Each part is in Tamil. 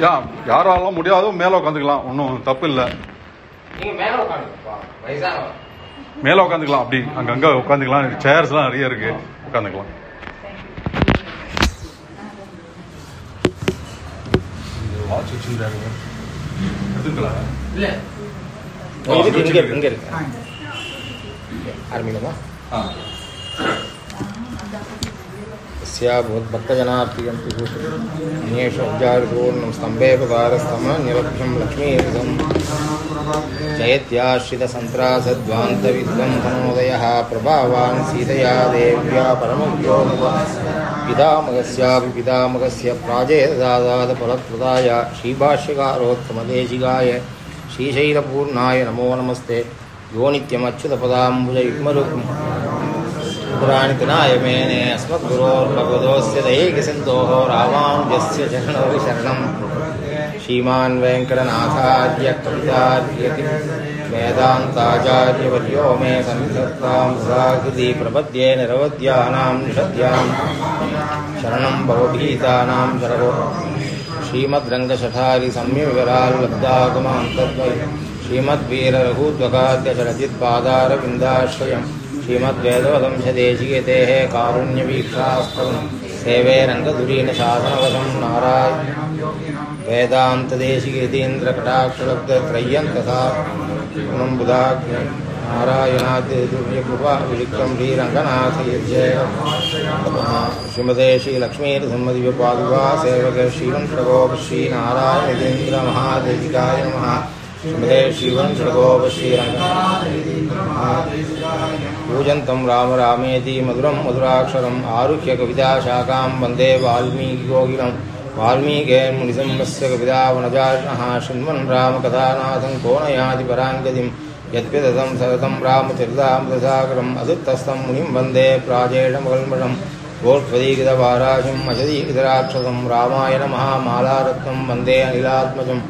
யா யாராலும் முடியாதோ மேலே உட்காந்துக்கலாம் ஒன்றும் தப்பு இல்லை மேல உட்காந்துக்கலாம் அப்படி. அங்கங்கே உட்காந்துக்கலாம் சேர்ஸ்லாம் நிறைய இருக்கு. உட்காந்துக்கலாம் வாட்ச் வச்சுருக்காரு எடுத்துக்கலாம் இல்ல. இங்க இருக்கு ஆரம்பிக்கலாமா ஆ. तस्या भवद्भक्तजनाप्रियन्ति अन्येषु अब्जारिपूर्णं स्तम्भे पदारस्तम निरक्षं लक्ष्मीयुधं जयत्याश्रितसन्त्रासद्वान्तविद्वं तनोदयः प्रभावान् सीतया देव्या परमव्योमव पितामहस्यापि पितामहस्य प्राजेदादादफलप्रदाय श्रीभाष्यकारोत्तमदेशिकाय श्रीशैलपूर्णाय नमो नमस्ते यो नित्यमच्युतपदाम्बुजयुग्मरुक्म् पुराणितनायमेने अस्मद्गुरोर्भगवतोऽस्य दैकसिन्धोः रामानुजस्य चरणौ शरणं श्रीमान् वेङ्कटनाथार्य कवितार्यति वेदान्ताचार्यवर्यो मे सन्निधत्तां सदाकृति प्रपद्ये निरवद्यानां निषद्यां शरणं भवभीतानां शरणो श्रीमद्रङ्गशठारि सम्यविवराल्लब्धागमान्तद्वय श्रीमद्वीररघुद्वगाद्यचरजित्पादारविन्दाश्रयम् श्रीमद्वेदवदंशदेशियतेः कारुण्यवीक्षास्तवम् सेवे रङ्गधुरीणशासनवशं नारायण। वेदान्तदेशिकीतीन्द्रकटाक्षलब्धत्रय्यन्तथा। बुधाख्य नारायणाद्यदुर्यकृपाविलिक्रं श्रीरङ्गनाथयज्य श्रीमते श्रीलक्ष्मीर्धम्मदिव्यपादुका सेवके श्रीमते पूजन्तं राम रामेति मधुरं मधुराक्षरम् आरुह्य कविताशाखां वंदे वाल्मीकिकोकिलं वाल्मीकेर्मुनिसम्भस्य कवितावनजार्णः शृण्वन् रामकथानाथं कोणयाति पराङ्गतिं। यद्यदतं सततं रामचरितामृतसागरम् अदुत्तस्थं मुनिं वंदे प्राजेणमकल्मषं गोष्पदीकृतवाराशिम् अजदीकृतराक्षसं रामायण महामालारत्नं वंदे अनिलात्मजम्।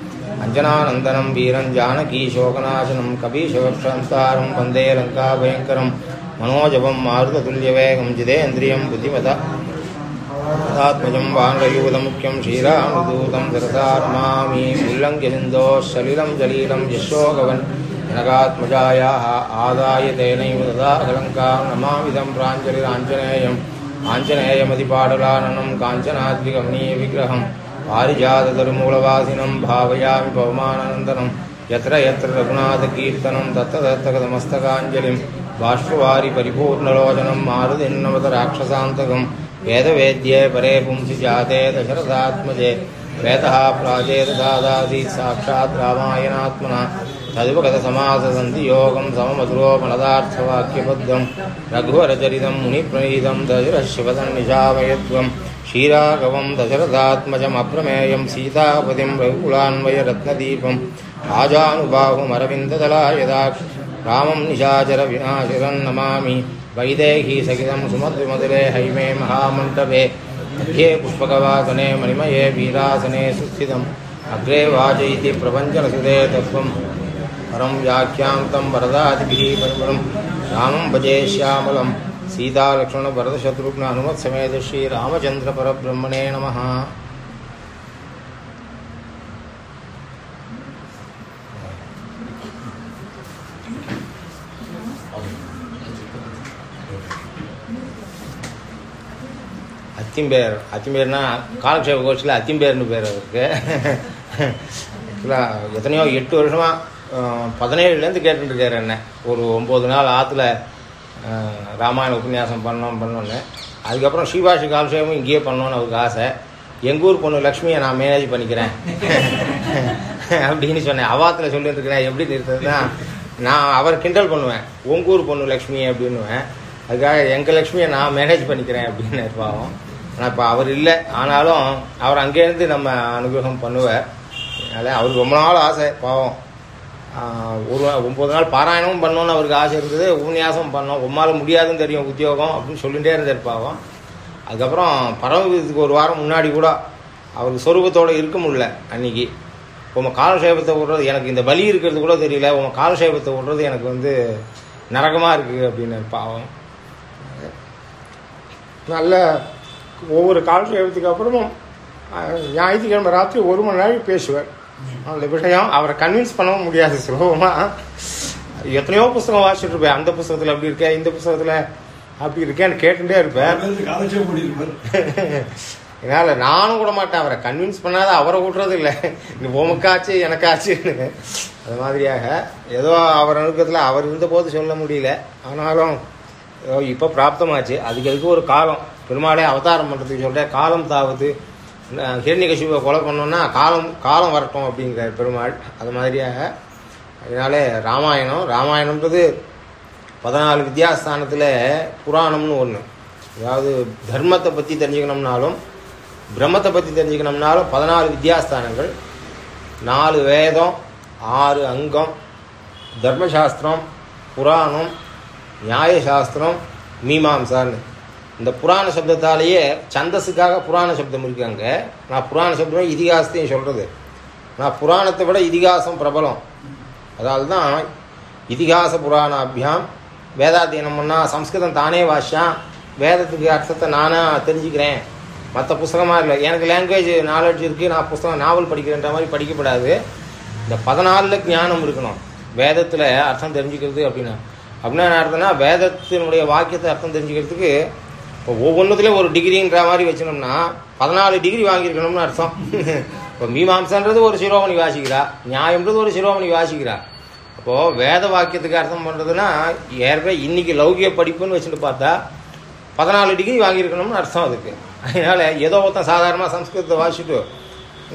अञ्जनानन्दनं वीरं जानकीशोकनाशनं कपीशवक्षंसारं वंदे लङ्काभयङ्करं मनोजवं मारुततुल्यवेगं जितेन्द्रियं बुद्धिमतात्मजं वाङ्गयूतमुख्यं श्रीरामदूतं सरसारमामि उल्लङ्घ्यसिन्धोः सलिलं जलीलं यशोकवन् जनकात्मजायाः आदाय तेनैव तदा अलङ्कां नमाविधं प्राञ्जलिराञ्जनेयम् आञ्जनेयमतिपाटलाननं काञ्चनाद्विगमनीयविग्रहम् पारिजातधर्मूलवासिनं भावयामि पवमाननन्दनं यत्र यत्र रघुनाथकीर्तनं तत्र तत्र कदमस्तकाञ्जलिं बाष्पवारि परिपूर्णलोचनं मारुतिन्नवत राक्षसान्तकं वेदवेद्ये परे पुंसि जाते दशरथात्मजे वेदः प्राचेददादासीत् साक्षात् रामायणात्मना तदुपगतसमाससन्ति योगं सममधुरोपनदार्थवाक्यबद्धं रघुवरचरितं मुनिप्रणीतं दशरशिवतन्निशामयत्वं क्षीरागवं दशरथात्मजमप्रमेयं सीतापतिं रघुकुलान्वयरत्नदीपम् आजानुबाहुमरविन्ददलायदाक्ष रामं निशाचरविनाशिरं नमामि वैदेही सहितं सुमधुमधुरे हैमे महामण्डपे मध्ये पुष्पकवासने मणिमये वीरासने सुस्थितम् अग्रे वाचयति प्रपञ्चरसुदे तत्त्वं परं व्याख्यां तं वरदादिभिः परिमलं रामं भजे సీతాలక్ష్మణ భరతశత్రుఘ్న హనుమత్ సమేత శ్రీ రామచంద్ర పరబ్రహ్మణే నమ அத்திம்பேர் அத்திம்பேர்னா காலக்ஷேப கோஷத்தில் அத்திம்பேர்னு பேர் அவருக்கு. எத்தனையோ எட்டு வருஷமாக பதினேழுலேருந்து கேட்டுருக்காரு என்ன. ஒரு ஒம்பது நாள் ஆற்றுல ராமாயண உபன்யாசம் பண்ணோம் பண்ணோன்னு. அதுக்கப்புறம் ஸ்ரீபாஷி காலக்ஷேபம் இங்கேயே பண்ணோன்னு அவருக்கு ஆசை. எங்கள் ஊர் பொண்ணு லக்ஷ்மியை நான் மேனேஜ் பண்ணிக்கிறேன். அப்படின்னு சொன்னேன். அவாத்தில் சொல்லிட்டு இருக்கிறேன். எப்படி நிறுத்துறதுன்னா நான் அவர் கிண்டல் பண்ணுவேன். உங்கள் ஊர் பொண்ணு லக்ஷ்மி அப்படின்னுவேன். அதுக்காக எங்கள் லக்ஷ்மியை நான் மேனேஜ் பண்ணிக்கிறேன் அப்படின்னு பாவம். ஆனால் இப்போ அவர் இல்லை. ஆனாலும் அவர் அங்கேருந்து நம்ம அனுகிரகம் பண்ணுவார். அதனால் அவருக்கு ரொம்ப நாள் ஆசை. பாவம். ஒரு ஒம்பது நாள் பாராயணமும் பண்ணோன்னு அவருக்கு ஆசை இருந்தது உபன்யாசம் பண்ணோம் உம்மால் முடியாதுன்னு தெரியும் உத்தியோகம் அப்படின்னு சொல்லிகிட்டே இருந்தார் பாவம். அதுக்கப்புறம் பரமவிதத்துக்கு ஒரு வாரம் முன்னாடி கூட அவருக்கு சொரூபத்தோடு இருக்க முடியல அன்னைக்கு. உங்கள் காலசேபத்தை விடுறது எனக்கு இந்த பலி இருக்கிறது கூட தெரியல. உங்கள் காலசேபத்தை விடுறது எனக்கு வந்து நரகமாக இருக்குது அப்படின்னு பாவம். நல்ல ஒவ்வொரு காலசேபத்துக்கு அப்புறமும் ஞாயிற்றுக்கிழமை ராத்திரி ஒரு மணி நேரம் பேசுவேன் அந்த விஷயம் அவரை கன்வின்ஸ் பண்ணவும் முடியாது சுலபமாக எத்தனையோ புஸ்தகம் வாசிச்சுட்டு இருப்பேன் அந்த புஸ்தகத்தில் அப்படி இருக்கேன் இந்த புஸ்தகத்தில் அப்படி இருக்கேன்னு கேட்டுட்டே இருப்பேன். இதனால நானும் கூட மாட்டேன். அவரை கன்வின்ஸ் பண்ணாத அவரை விட்றது இல்லை. இந்த உமக்காச்சு எனக்காச்சுன்னு. அது மாதிரியாக ஏதோ அவர் அனுக்கத்தில் அவர் இருந்தபோது சொல்ல முடியல. ஆனாலும் இப்போ பிராப்தமாச்சு. அதுக்கு அதுக்கு ஒரு காலம். பெருமாளே அவதாரம் பண்ணுறதுக்கு சொல்கிறேன் காலம் தாவது. ஹிரண்யகசிபை கொலை பண்ணோன்னா காலம் காலம் வரட்டும் அப்படிங்கிறார் பெருமாள். அது மாதிரியாக அதனால ராமாயணம் ராமாயணம்ன்றது பதினாலு வித்யாஸ்தானத்தில் புராணம்னு ஒன்று அதாவது தர்மத்தை பற்றி தெரிஞ்சுக்கணும்னாலும் பிரம்மத்தை பற்றி தெரிஞ்சுக்கணும்னாலும் பதினாலு வித்யாஸ்தானங்கள். நாலு வேதம் ஆறு அங்கம் தர்மசாஸ்திரம் புராணம் நியாயசாஸ்திரம் மீமாம்சான்னு. இந்த புராண சப்தத்தாலேயே சந்தஸுக்காக புராண சப்தம் இருக்கு அங்கே நான் புராண சப்தம் இதிகாசத்தையும் சொல்கிறது நான் புராணத்தை விட இதிகாசம் பிரபலம். அதால் தான் இதிகாச புராணாபியாம் வேதாத்தியனம் பண்ணால் சம்ஸ்கிருதம் தானே வாஷான் வேதத்துக்கு அர்த்தத்தை நானாக தெரிஞ்சுக்கிறேன். மற்ற புஸ்தகமாக இல்லை. எனக்கு லாங்குவேஜ் நாலேஜ் இருக்குது நான் புஸ்தகம் நாவல் படிக்கிறேன்ற மாதிரி படிக்கப்படாது. இந்த பதினாலில் ஞானம் இருக்கணும். வேதத்தில் அர்த்தம் தெரிஞ்சுக்கிறது அப்படின்னா. அப்படின்னா என்ன அர்த்தம்னா வேதத்தினுடைய வாக்கியத்தை அர்த்தம் தெரிஞ்சுக்கிறதுக்கு இப்போ ஒவ்வொன்றுத்துலேயும் ஒரு டிகிரின்ற மாதிரி வச்சினோம்னா பதினாலு டிகிரி வாங்கியிருக்கணும்னு அர்த்தம். இப்போ மீமாம்சன்றது ஒரு சிரோமணி வாசிக்கிறா நியாயம்ன்றது ஒரு சிரோமணி வாசிக்கிறா. அப்போது வேத வாக்கியத்துக்கு அர்த்தம் பண்ணுறதுன்னா ஏற்கனவே இன்றைக்கி லௌகிய படிப்புன்னு வச்சுட்டு பார்த்தா பதினாலு டிகிரி வாங்கியிருக்கணும்னு அர்த்தம் அதுக்கு. அதனால் ஏதோ ஒருத்தன் சாதாரணமாக சம்ஸ்கிருதத்தை வாசிட்டு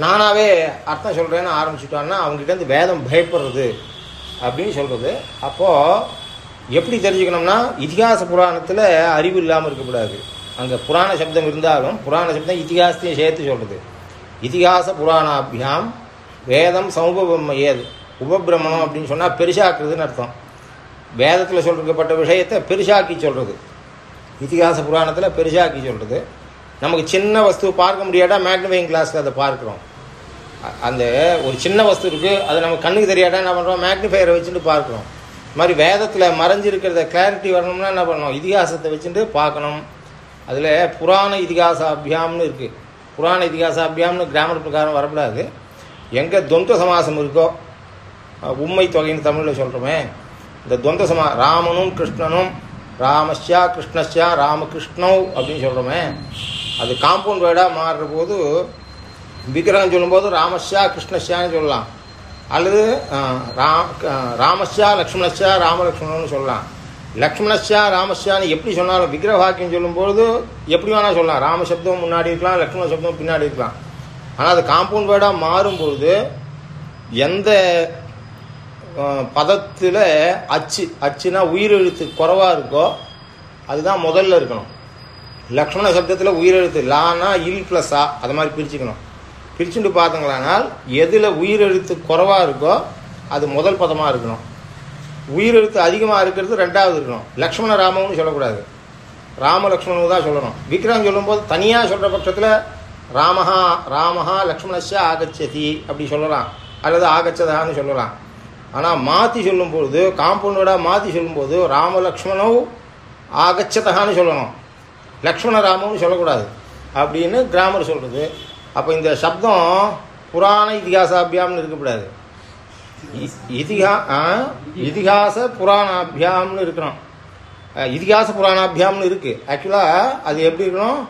நானாகவே அர்த்தம் சொல்கிறேன்னு ஆரம்பிச்சுட்டான்னா அவங்ககிட்ட வேதம் பயப்படுறது அப்படின்னு சொல்கிறது அப்போது எப்படி தெரிஞ்சுக்கணும்னா இதிகாச புராணத்தில் அறிவு இல்லாமல் இருக்கக்கூடாது. அங்கே புராண சப்தம் இருந்தாலும் புராண சப்தம் இதிகாசத்தையும் சேர்த்து சொல்கிறது இதிகாச புராணாபியாம் வேதம் சமூபம் ஏது உபபிரமணம் அப்படின்னு சொன்னால் பெருசாக்குறதுன்னு அர்த்தம். வேதத்தில் சொல்லிருக்கப்பட்ட விஷயத்தை பெருசாக்கி சொல்கிறது இதிகாச புராணத்தில் பெருசாக்கி சொல்கிறது நமக்கு சின்ன வஸ்து பார்க்க முடியாட்டா மேக்னிஃபைங் கிளாஸில் அதை பார்க்குறோம். அந்த ஒரு சின்ன வஸ்து இருக்குது அது நம்ம கண்ணுக்கு தெரியாட்டா என்ன பண்ணுறோம் மேக்னிஃபையரை வச்சுட்டு பார்க்குறோம். மாதிரி வேதத்தில் மறைஞ்சிருக்கிறத கிளாரிட்டி வரணும்னா என்ன பண்ணணும்? இதிகாசத்தை வச்சுட்டு பார்க்கணும். அதில் புராண இதிகாச அபியாம்னு இருக்குது புராண இதிகாச அபியாம்னு கிராமர் பிரகாரம் வரக்கூடாது. எங்கே துவந்த சமாசம் இருக்கோ உண்மை தொகைன்னு தமிழில் சொல்கிறோமே இந்த துவந்த சமா ராமனும் கிருஷ்ணனும் ராமஸ்யா கிருஷ்ணஸ்யா ராமகிருஷ்ணவ் அப்படின்னு சொல்கிறோமே அது காம்பவுண்ட் வேர்டாக மாறுற போது விக்கிரகம் சொல்லும்போது ராமஸ்யா கிருஷ்ணஸ்யான்னு சொல்லலாம். அல்லது ராம் ராமஸ்யா லக்ஷ்மணஸ்யா ராமலக்ஷ்மணன்னு சொல்லலாம். லக்ஷ்மணஸ்யா ராமஸ்யான்னு எப்படி சொன்னாலும் விக்கிரக வாக்கியம் சொல்லும்போது எப்படி வேணால் சொல்லலாம். ராம சப்தம் முன்னாடி இருக்கலாம் லக்ஷ்மண சப்தம் பின்னாடி இருக்கலாம். ஆனால் அது காம்பவுண்ட் வேர்டாக மாறும்பொழுது எந்த பதத்தில் அச்சு அச்சுனா உயிரெழுத்து குறைவாக இருக்கோ அதுதான் முதல்ல இருக்கணும். லக்ஷ்மண சப்தத்தில் உயிரெழுத்து லானா இல் ப்ளஸ் ஆ அது மாதிரி பிரிச்சுக்கணும். பிரிச்சுட்டு பார்த்தங்களானால் எதில் உயிரெழுத்து குறைவாக இருக்கோ அது முதல் பதமாக இருக்கணும். உயிரெழுத்து அதிகமாக இருக்கிறது ரெண்டாவது இருக்கணும். லக்ஷ்மண ராமம்னு சொல்லக்கூடாது. ராம லக்ஷ்மணு தான் சொல்லணும். விக்ரம் சொல்லும்போது தனியாக சொல்கிற பட்சத்தில் ராமஹா ராமஹா லக்ஷ்மணஸ்ய ஆகச்சதி அப்படி சொல்லலாம். அல்லது ஆகச்சதான்னு சொல்லலாம். ஆனால் மாற்றி சொல்லும்பொழுது காம்பவுண்டோட மாற்றி சொல்லும்போது ராம லக்ஷ்மணோ ஆகச்சதகான்னு சொல்லணும். லக்ஷ்மண ராமம்னு சொல்லக்கூடாது. அப்படின்னு கிராமர் சொல்கிறது அப்போ இந்த சப்தம் புராண இதிகாசாபியாம்னு இருக்கக்கூடாது. இதிகா ஆ, இதிகாச புராணாபியாம்னு இருக்கணும் இதிகாச புராணாபியாம்னு இருக்குது ஆக்சுவலாக அது எப்படி இருக்கணும்?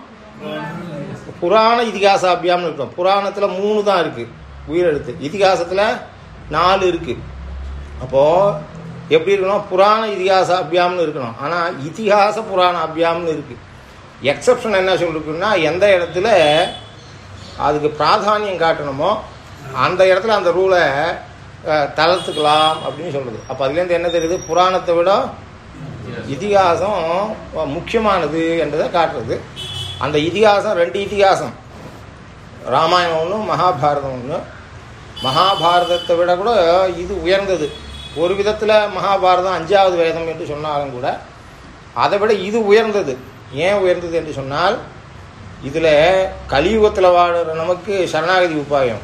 புராண இதிகாசாபியாம்னு இருக்கணும். புராணத்தில் மூணு தான் இருக்குது உயிரெழுத்து. இதிகாசத்தில் நாலு இருக்குது அப்போது எப்படி இருக்கணும்? புராண இதிகாச அபியாம்னு இருக்கணும். ஆனால் இதிகாச புராண அபியாம்னு இருக்குது எக்ஸப்ஷன் என்ன சொல்லிருக்குன்னா எந்த இடத்துல அதுக்கு பிராதானியம் காட்டணுமோ அந்த இடத்துல அந்த ரூலை தளர்த்துக்கலாம் அப்படின்னு சொல்கிறது அப்போ அதுலேருந்து என்ன தெரியுது? புராணத்தை விட இதிகாசம் முக்கியமானது என்றதை காட்டுறது. அந்த இதிகாசம் ரெண்டு இதிகாசம். ராமாயணம் ஒன்று மகாபாரதம் ஒன்று மகாபாரதத்தை விட கூட இது உயர்ந்தது. ஒரு விதத்தில் மகாபாரதம் அஞ்சாவது வேதம் என்று சொன்னாலும் கூட அதை விட இது உயர்ந்தது. ஏன் உயர்ந்தது என்று சொன்னால் இதில் கலியுகத்தில் வாழ்கிற நமக்கு சரணாகதி உபாயம்.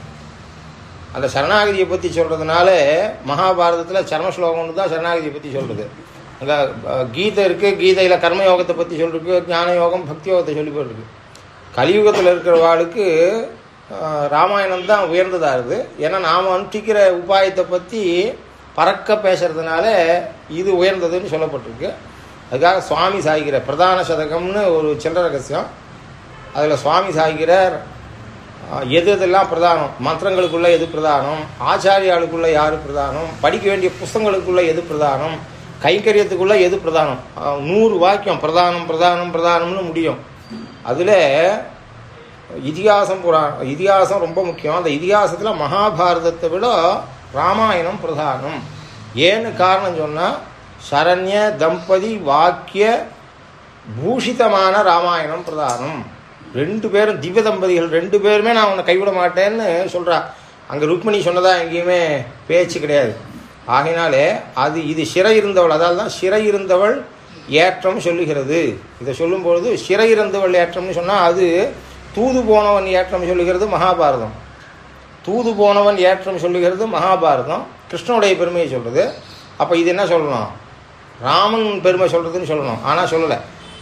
அந்த சரணாகதியை பற்றி சொல்கிறதுனால மகாபாரதத்தில் சர்ம ஸ்லோகம்னு தான் சரணாகதியை பற்றி சொல்கிறது அங்கே கீதை இருக்குது கீதையில் கர்மயோகத்தை பற்றி சொல்லிருக்கு ஞான யோகம் பக்தி யோகத்தை சொல்லி போட்டிருக்கு கலியுகத்தில் இருக்கிற வாளுக்கு ராமாயணம் தான் உயர்ந்ததாக இருக்குது. ஏன்னா நாம் அனுஷ்டிக்கிற உபாயத்தை பற்றி பறக்க பேசுறதுனால இது உயர்ந்ததுன்னு சொல்லப்பட்டிருக்கு. அதுக்காக சுவாமி சாய்கிற பிரதான சதகம்னு ஒரு சில்லற ரகசியம். அதில் சுவாமி சாய்கிறார். எது எதெல்லாம் பிரதானம்? மந்திரங்களுக்குள்ளே எது பிரதானம்? ஆச்சாரியாளுக்குள்ளே யார் பிரதானம்? படிக்க வேண்டிய புஸ்தங்களுக்குள்ளே எது பிரதானம்? கைங்கரியத்துக்குள்ளே எது பிரதானம்? நூறு வாக்கியம் பிரதானம் பிரதானம் பிரதானம்னு முடியும். அதில் இதிகாசம் புராணம் இதிகாசம் ரொம்ப முக்கியம். அந்த இதிகாசத்தில் மகாபாரதத்தை விட ராமாயணம் பிரதானம். ஏன்னு காரணம் சொன்னால் சரண்ய தம்பதி வாக்கிய பூஷிதமான ராமாயணம் பிரதானம். ரெண்டு பேரும் திவ்ய தம்பதிகள் ரெண்டு பேருமே நான் உன்னை கைவிட மாட்டேன்னு சொல்கிறா அங்கே ருக்மிணி சொன்னதா எங்கேயுமே பேச்சு கிடையாது. ஆகினாலே அது இது சிறை இருந்தவள் அதால் தான் சிறை இருந்தவள் ஏற்றம் சொல்லுகிறது. இதை சொல்லும்பொழுது சிறை இருந்தவள் ஏற்றம்னு சொன்னால் அது தூது போனவன் ஏற்றம் சொல்லுகிறது மகாபாரதம். தூது போனவன் ஏற்றம் சொல்லுகிறது மகாபாரதம். கிருஷ்ணனுடைய பெருமையை சொல்கிறது அப்போ இது என்ன சொல்லணும்? ராமன் பெருமை சொல்கிறதுன்னு சொல்லணும். ஆனால் சொல்லலை.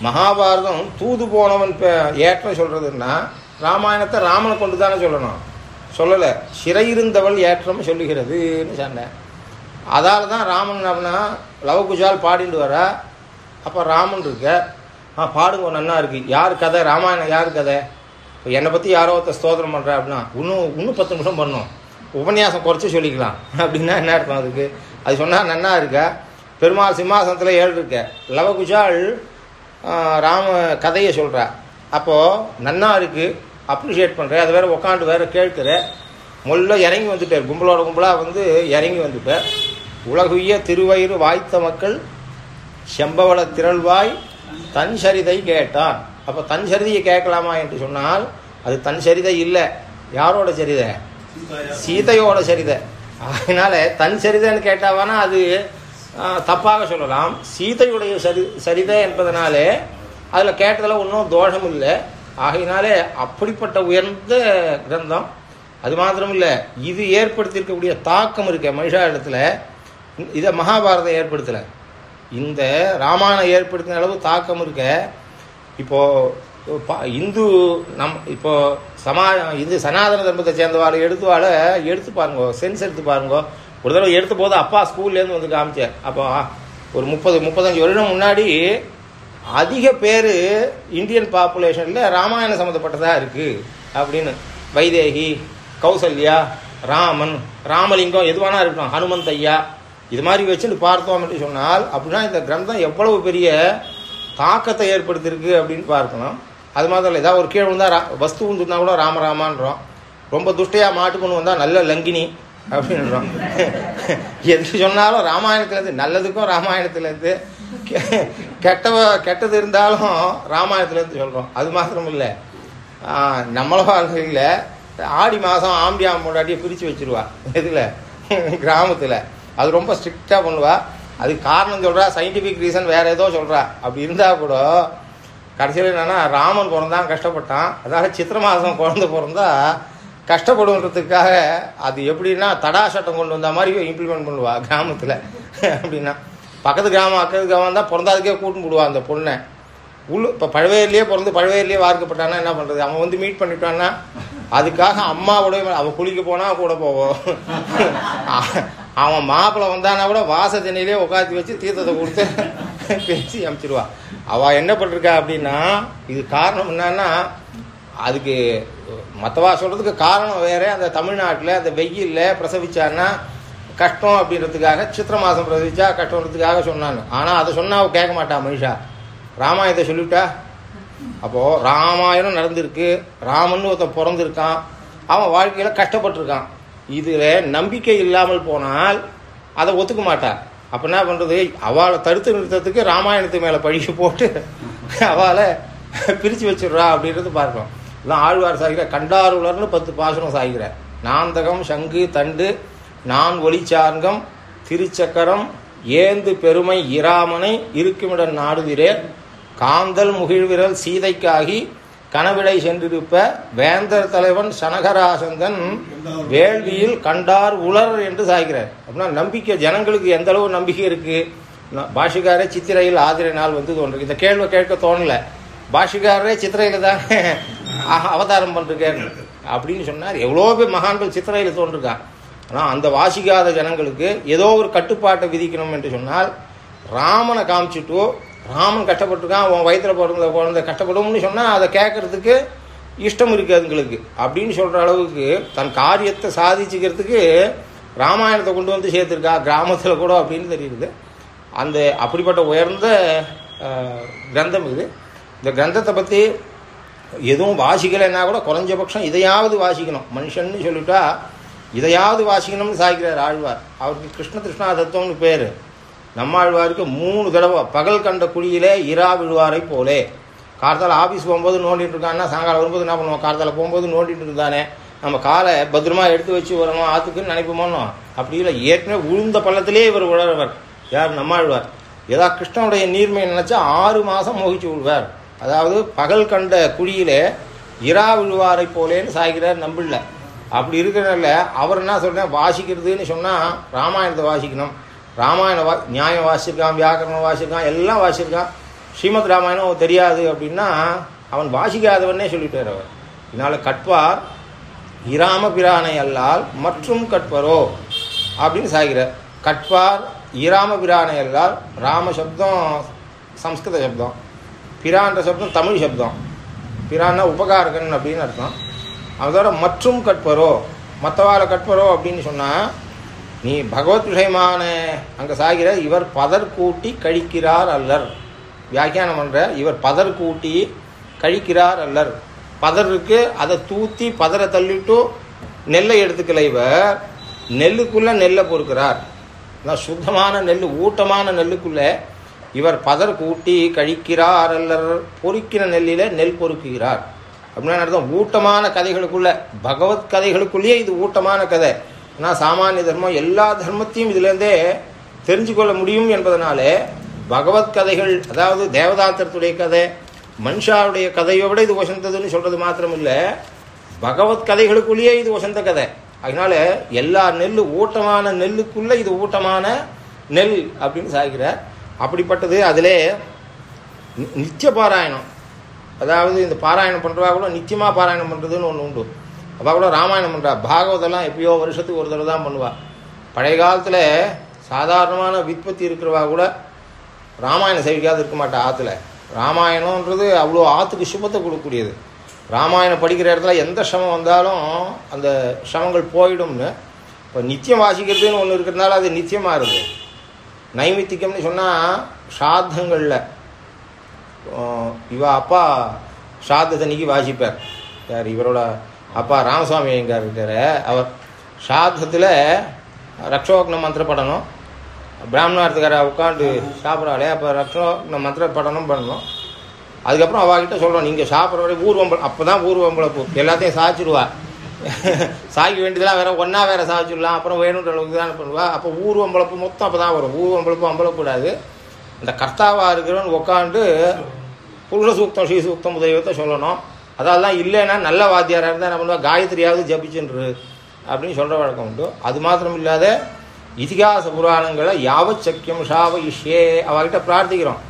மகாபாரதம் தூது போனவன் ஏற்றம் சொல்கிறதுன்னா ராமாயணத்தை ராமனை கொண்டு தானே சொல்லணும். சொல்லலை சிறையிருந்தவள் ஏற்றம் சொல்லுகிறதுன்னு சொன்னேன். அதால் தான் ராமன் அப்படின்னா லவகுஜால் பாடிட்டு வர. அப்போ ராமன் இருக்க ஆ பாடுங்க நன்னா இருக்கு. யார் கதை? ராமாயணம் யார் கதை? இப்போ என்னை பற்றி யாரோ ஒருத்தர் ஸ்தோத்திரம் பண்ணுறா அப்படின்னா இன்னும் இன்னும் பத்து நிமிஷம் பண்ணணும். உபன்யாசம் குறைச்சி சொல்லிக்கலாம். அப்படின்னா என்ன அர்த்தம் அதுக்கு? அது சொன்னால் நன்னா இருக்க. பெருமாள் சிம்மாசனத்தில் ஏழு இருக்க. லவகுஜால் ராம கதையை சொல்கிறா அப்போது நன்னா இருக்கு அப்ரிஷியேட் பண்ணுறேன் அது வேற உக்காண்டு வேற கேட்குற. முள்ள இறங்கி வந்துட்டார். கும்பலோட கும்பலாக வந்து இறங்கி வந்துட்டார். உலகுய்ய திருவயிறு வாய்த்த மக்கள் செம்பவள திரள்வாய் தன் சரிதை கேட்டான். அப்போ தன் சரிதையை கேட்கலாமா? என்று சொன்னால் அது தன் சரிதை இல்லை. யாரோட சரிதை? சீதையோட சரிதை. அதனால தன் சரிதைன்னு கேட்டாவானா அது தப்பாக சொல்லலாம். சீதையுடைய சரி சரிதை என்பதனாலே அதில் கேட்டதில் ஒன்றும் தோஷம் இல்லை. ஆகையினாலே அப்படிப்பட்ட உயர்ந்த கிரந்தம் அது மாத்திரம் இல்லை இது ஏற்படுத்தியிருக்கக்கூடிய தாக்கம் இருக்க மகிஷா இடத்துல இதை மகாபாரதம் ஏற்படுத்தலை. இந்த ராமாயணம் ஏற்படுத்தின அளவு தாக்கம் இருக்க. இப்போது இந்து நம் இப்போது சமா இது சனாதன தர்மத்தை சேர்ந்தவாளை எடுத்துவாள எடுத்து பாருங்க சென்ஸ் எடுத்து பாருங்க ஒரு தடவை எடுத்த போது அப்பா ஸ்கூல்லேருந்து வந்து காமிச்சார். அப்போ ஒரு முப்பது முப்பத்தஞ்சு வருடம் முன்னாடி அதிக பேர் இந்தியன் பாப்புலேஷனில் ராமாயணம் சம்மந்தப்பட்டதாக இருக்குது அப்படின்னு. வைதேகி கௌசல்யா ராமன் ராமலிங்கம் எதுவானா இருக்கட்டும் ஹனுமந்த் ஐயா இது மாதிரி வச்சுட்டு பார்த்தோம் அப்படின்னு சொன்னால் அப்படின்னா இந்த கிரந்தம் எவ்வளவு பெரிய தாக்கத்தை ஏற்படுத்தியிருக்கு அப்படின்னு பார்க்கணும். அது மாதிரி இல்லை ஏதாவது ஒரு கீழே வந்தால் ரா வஸ்து வந்துனா கூட ராமராமான்றோம். ரொம்ப துஷ்டையா மாட்டு கொண்டு வந்தால் நல்ல லங்கினி. அப்படின்றோம். எது சொன்னாலும் ராமாயணத்துலேருந்து நல்லதுக்கும் ராமாயணத்துலேருந்து கெ- கெட்டவ கெட்டது இருந்தாலும் ராமாயணத்துலேருந்து சொல்கிறோம் அது மாத்திரம் இல்லை நம்மளும் இல்லை ஆடி மாதம் ஆம்பியாம் முன்னாடியே பிரித்து வச்சிருவா. இதில் கிராமத்தில். அது ரொம்ப ஸ்ட்ரிக்டாக பண்ணுவா. அதுக்கு காரணம் சொல்கிறா சயின்டிஃபிக் ரீசன் வேறு ஏதோ சொல்கிறா அப்படி இருந்தால் கூட கடைசியில் என்னென்னா ராமன் பிறந்தான் கஷ்டப்பட்டான். அதனால் சித்திர மாதம் குழந்தை பிறந்தா கஷ்டப்படுன்றதுக்காக அது எப்படின்னா தடா சட்டம் கொண்டு வந்த மாதிரி இம்ப்ளிமெண்ட் பண்ணுவா கிராமத்தில். அப்படின்னா பக்கத்து கிராமம் அக்கத்து கிராமம் தான் பிறந்தாதுக்கே கூட்டின்னு போடுவா அந்த பொண்ணை. உள்ள இப்போ பழவேர்லேயே பிறந்து பழவேர்லேயே வார்க்கப்பட்டானா என்ன பண்ணுறது அவன் வந்து மீட் பண்ணிட்டான்னா அதுக்காக அம்மாவோட அவன் குளிக்க போனால் கூட போவோம். அவன் மாப்பிள்ளை வந்தானா கூட வாச தண்ணியிலே உட்காந்து வச்சு தீர்த்தத்தை கொடுத்து பேசி அனுப்பிச்சிடுவா அவள் என்ன பண்ணிருக்கா அப்படின்னா இது காரணம் என்னன்னா அதுக்கு மற்றவா சொல்கிறதுக்கு காரணம் வேறு அந்த தமிழ்நாட்டில் அந்த வெயிலில் பிரசவிச்சான்னா கஷ்டம் அப்படின்றதுக்காக சித்திர மாதம் பிரசவிச்சா கஷ்டன்றதுக்காக சொன்னாங்க ஆனால் அதை சொன்னால் அவள் கேட்க மாட்டான் மனுஷா. ராமாயணத்தை சொல்லிவிட்டா அப்போது ராமாயணம் நடந்திருக்கு. ராமன் ஒருத்தன் பிறந்திருக்கான். அவன் வாழ்க்கையில் கஷ்டப்பட்டிருக்கான். இதில் நம்பிக்கை இல்லாமல் போனால் அதை ஒத்துக்க மாட்டா. அப்போ என்ன பண்ணுறது அவளை தடுத்து நிறுத்தத்துக்கு ராமாயணத்து மேலே பழிக்கு போட்டு அவளை பிரித்து வச்சிடுறா அப்படின்றது பார்க்கலாம் எல்லாம் ஆழ்வார் சாகிற உலர்னு பத்து பாசனம் சாகிற. நாந்தகம் சங்கு தண்டு நான் ஒளிச்சார்கம் திருச்சக்கரம் ஏந்து பெருமை இராமனை இருக்குமிடம் நாடுதிரே காந்தல் முகிழ்விரல் சீதைக்காகி கனவிடை சென்றிருப்ப வேந்தர் தலைவன் சனகராசந்தன் வேள்வியில் கண்டார் உலர் என்று சாய்கிறார். அப்படின்னா நம்பிக்கை ஜனங்களுக்கு எந்த அளவு நம்பிக்கை இருக்கு? பாஷிகாரே சித்திரையில் ஆதிரை நாள் வந்து தோன்றும். இந்த கேள்வி கேட்க தோணல. பாஷிகாரே சித்திரையில் தான் அவதாரம் பண்ணிருக்கேன் அப்படின்னு சொன்னார். எவ்வளோ பேர் மகான்கள் சித்திரையில் தோன்றிருக்கா. ஆனால் அந்த வாசிக்காத ஜனங்களுக்கு ஏதோ ஒரு கட்டுப்பாட்டை விதிக்கணும் என்று சொன்னால் ராமனை காமிச்சிட்டோ ராமன் கஷ்டப்பட்டிருக்கான் உன் வயிற்றில் பிறந்த குழந்தை கஷ்டப்படும்னு சொன்னால் அதை கேட்கறதுக்கு இஷ்டம் இருக்கு அதுங்களுக்கு. அப்படின்னு சொல்கிற அளவுக்கு தன் காரியத்தை சாதிச்சுக்கிறதுக்கு ராமாயணத்தை கொண்டு வந்து சேர்த்துருக்கா கிராமத்தில் கூட அப்படின்னு தெரியுது. அந்த அப்படிப்பட்ட உயர்ந்த கிரந்தம் இது. இந்த கிரந்தத்தை பற்றி எதுவும் வாசிக்கலைன்னா கூட குறைஞ்சபட்சம் இதையாவது வாசிக்கணும். மனுஷன்னு சொல்லிட்டா இதையாவது வாசிக்கணும்னு சாய்க்கிறார் ஆழ்வார். அவருக்கு கிருஷ்ண கிருஷ்ணா தத்துவம்னு பேர். நம்மாழ்வாருக்கு மூணு தடவை பகல் கண்ட குழியிலே இரா விழுவாரை போலே. கார்த்தால ஆஃபீஸ் போகும்போது நோண்டிட்டு இருக்கான்னா சாயங்காலம் வரும்போது என்ன பண்ணுவோம்? கார்த்தால போகும்போது நோண்டிட்டு இருந்தானே. நம்ம காலை பத்திரமா எடுத்து வச்சு வரணும் ஆத்துக்குன்னு நினைப்போமோனோ அப்படி இல்லை ஏற்கனவே உளுந்த பள்ளத்திலே இவர் உழறவர் யார்? நம்மாழ்வார். ஏதா கிருஷ்ணனுடைய நீர்மையை நினைச்சா ஆறு மாதம் மோகிச்சு விடுவார் அதாவது பகல் கண்ட குழியிலே இரா விழுவாரை போலேன்னு சாய்கிறார் நம்பிள்ள அப்படி இருக்கிறனால அவர் என்ன சொல்கிறேன் வாசிக்கிறதுன்னு சொன்னால் ராமாயணத்தை வாசிக்கணும். ராமாயண வா நியாயம் வாசிச்சிருக்கான் வியாக்கரணம் வாசிச்சிருக்கான் எல்லாம் வாசிச்சிருக்கான். ஸ்ரீமத் ராமாயணம் தெரியாது அப்படின்னா அவன் வாசிக்காதவனே சொல்லிட்டார் அவர். இதனால் கட்பார் இராம பிரானை அல்லால் மற்றும் கட்பரோ அப்படின்னு சாய்கிறார். கட்பார் இராம பிரானை அல்லால் ராம சப்தம் சம்ஸ்கிருத சப்தம். பிரான்ற சப்தம் தமிழ் சப்தம். பிரான்னா உபகாரகன் அப்படின்னு அர்த்தம். அதோட மற்றும் கட்பரோ மற்றவாளை கட்பரோ அப்படின்னு சொன்னால் நீ பகவத் விஷயமான அங்கே சாகிற இவர் பதர் கூட்டி கழிக்கிறார் அல்லர். வியாக்கியானம் பண்ணுற இவர் பதர் கூட்டி கழிக்கிறார் அல்லர். பதர் இருக்கு அதை தூத்தி பதரை தள்ளிட்டு நெல்லை எடுத்துக்கல இவர். நெல்லுக்குள்ளே நெல்லை பொறுக்கிறார். அதான் சுத்தமான நெல் ஊட்டமான நெல்லுக்குள்ளே இவர் பதர் கூட்டி கழிக்கிறார் அல்லர். பொறுக்கிற நெல்லில நெல் பொறுக்குகிறார். அப்படின்னா அர்த்தம்? ஊட்டமான கதைகளுக்குள்ள பகவத் கதைகளுக்குள்ளேயே இது ஊட்டமான கதை. ஏன்னா சாமானிய தர்மம் எல்லா தர்மத்தையும் இதுலேருந்தே தெரிஞ்சு கொள்ள முடியும் என்பதனாலே பகவத் கதைகள் அதாவது தேவதாத்திரத்துடைய கதை மனுஷாவுடைய கதையை விட இது வசந்ததுன்னு சொல்கிறது மாத்திரம் இல்லை பகவத் கதைகளுக்குள்ளேயே இது வசந்த கதை. அதனால எல்லா நெல் ஊட்டமான நெல்லுக்குள்ளே இது ஊட்டமான நெல் அப்படின்னு சாய்கிறார். அப்படிப்பட்டது அதிலே நித்திய பாராயணம். அதாவது இந்த பாராயணம் பண்ணுறவா கூட நித்தியமாக பாராயணம் பண்ணுறதுன்னு ஒன்று உண்டு. அப்போ கூட ராமாயணம் பண்ணுறா பாகவதெல்லாம் எப்பயோ வருஷத்துக்கு ஒரு தடவை தான் பண்ணுவாள் பழைய காலத்தில் சாதாரணமான விற்பத்தி இருக்கிறவா கூட ராமாயண சேவிக்காது இருக்க மாட்டா ஆற்றுல ராமாயணம்ன்றது அவ்வளோ ஆற்றுக்கு சுபத்தை கொடுக்கக்கூடியது. ராமாயணம் படிக்கிற இடத்துல எந்த சிரமம் வந்தாலும் அந்த சிரமங்கள் போயிடும்னு. இப்போ நித்தியம் வாசிக்கிறதுன்னு ஒன்று இருக்கிறதுனால அது நித்தியமாக இருக்குது நைமித்திகம்னு சொன்னால் சாத்தங்களில் இவ அப்பா சாத்தத்தன்னைக்கு வாசிப்பார். யார் இவரோட அப்பா ராமசாமி ஐயங்கார் இருக்கார். அவர் சாத்தத்தில் ரக்ஷோக்ன மந்திர படணும். பிராமணார்த்துக்கார உட்காந்து சாப்பிட்றாளே அப்போ ரக்ஷோக்ன மந்திர படனம் பண்ணணும். அதுக்கப்புறம் அவகிட்ட சொல்கிறோம் நீங்கள் சாப்பிட்ற வரை ஊர்வம்பளம் அப்போ தான் ஊர்வம்பளப்பு எல்லாத்தையும் சாய்ச்சிடுவா சாய்க்க வேண்டியதெல்லாம் வேற ஒன்றா வேற சாய்ச்சிடலாம் அப்புறம் வேணுன்ற அளவுக்கு தான் பண்ணுவா. அப்போ ஊர்வம்பளப்பு மொத்தம் அப்போ தான் வரும் ஊர்வம்பளப்பு அம்பலப்படாது இந்த கர்த்தாவாக இருக்கிறவன் உட்காந்து புருஷ சூக்தம் ஸ்ரீ சூக்தம் உதயத்தை சொல்லணும். அதெல்லாம் இல்லைன்னா நல்ல வாத்தியாராக இருந்தால் என்ன பண்ணுவா? காயத்ரியாவது ஜபிச்சுன்று அப்படின்னு சொல்கிற வழக்கம் உண்டு. அது மாத்திரம் இல்லாத இதிகாச புராணங்களை யாவச்சக்கியம் ஷாவ இஷ்யே அவகிட்ட பிரார்த்திக்கிறோம்.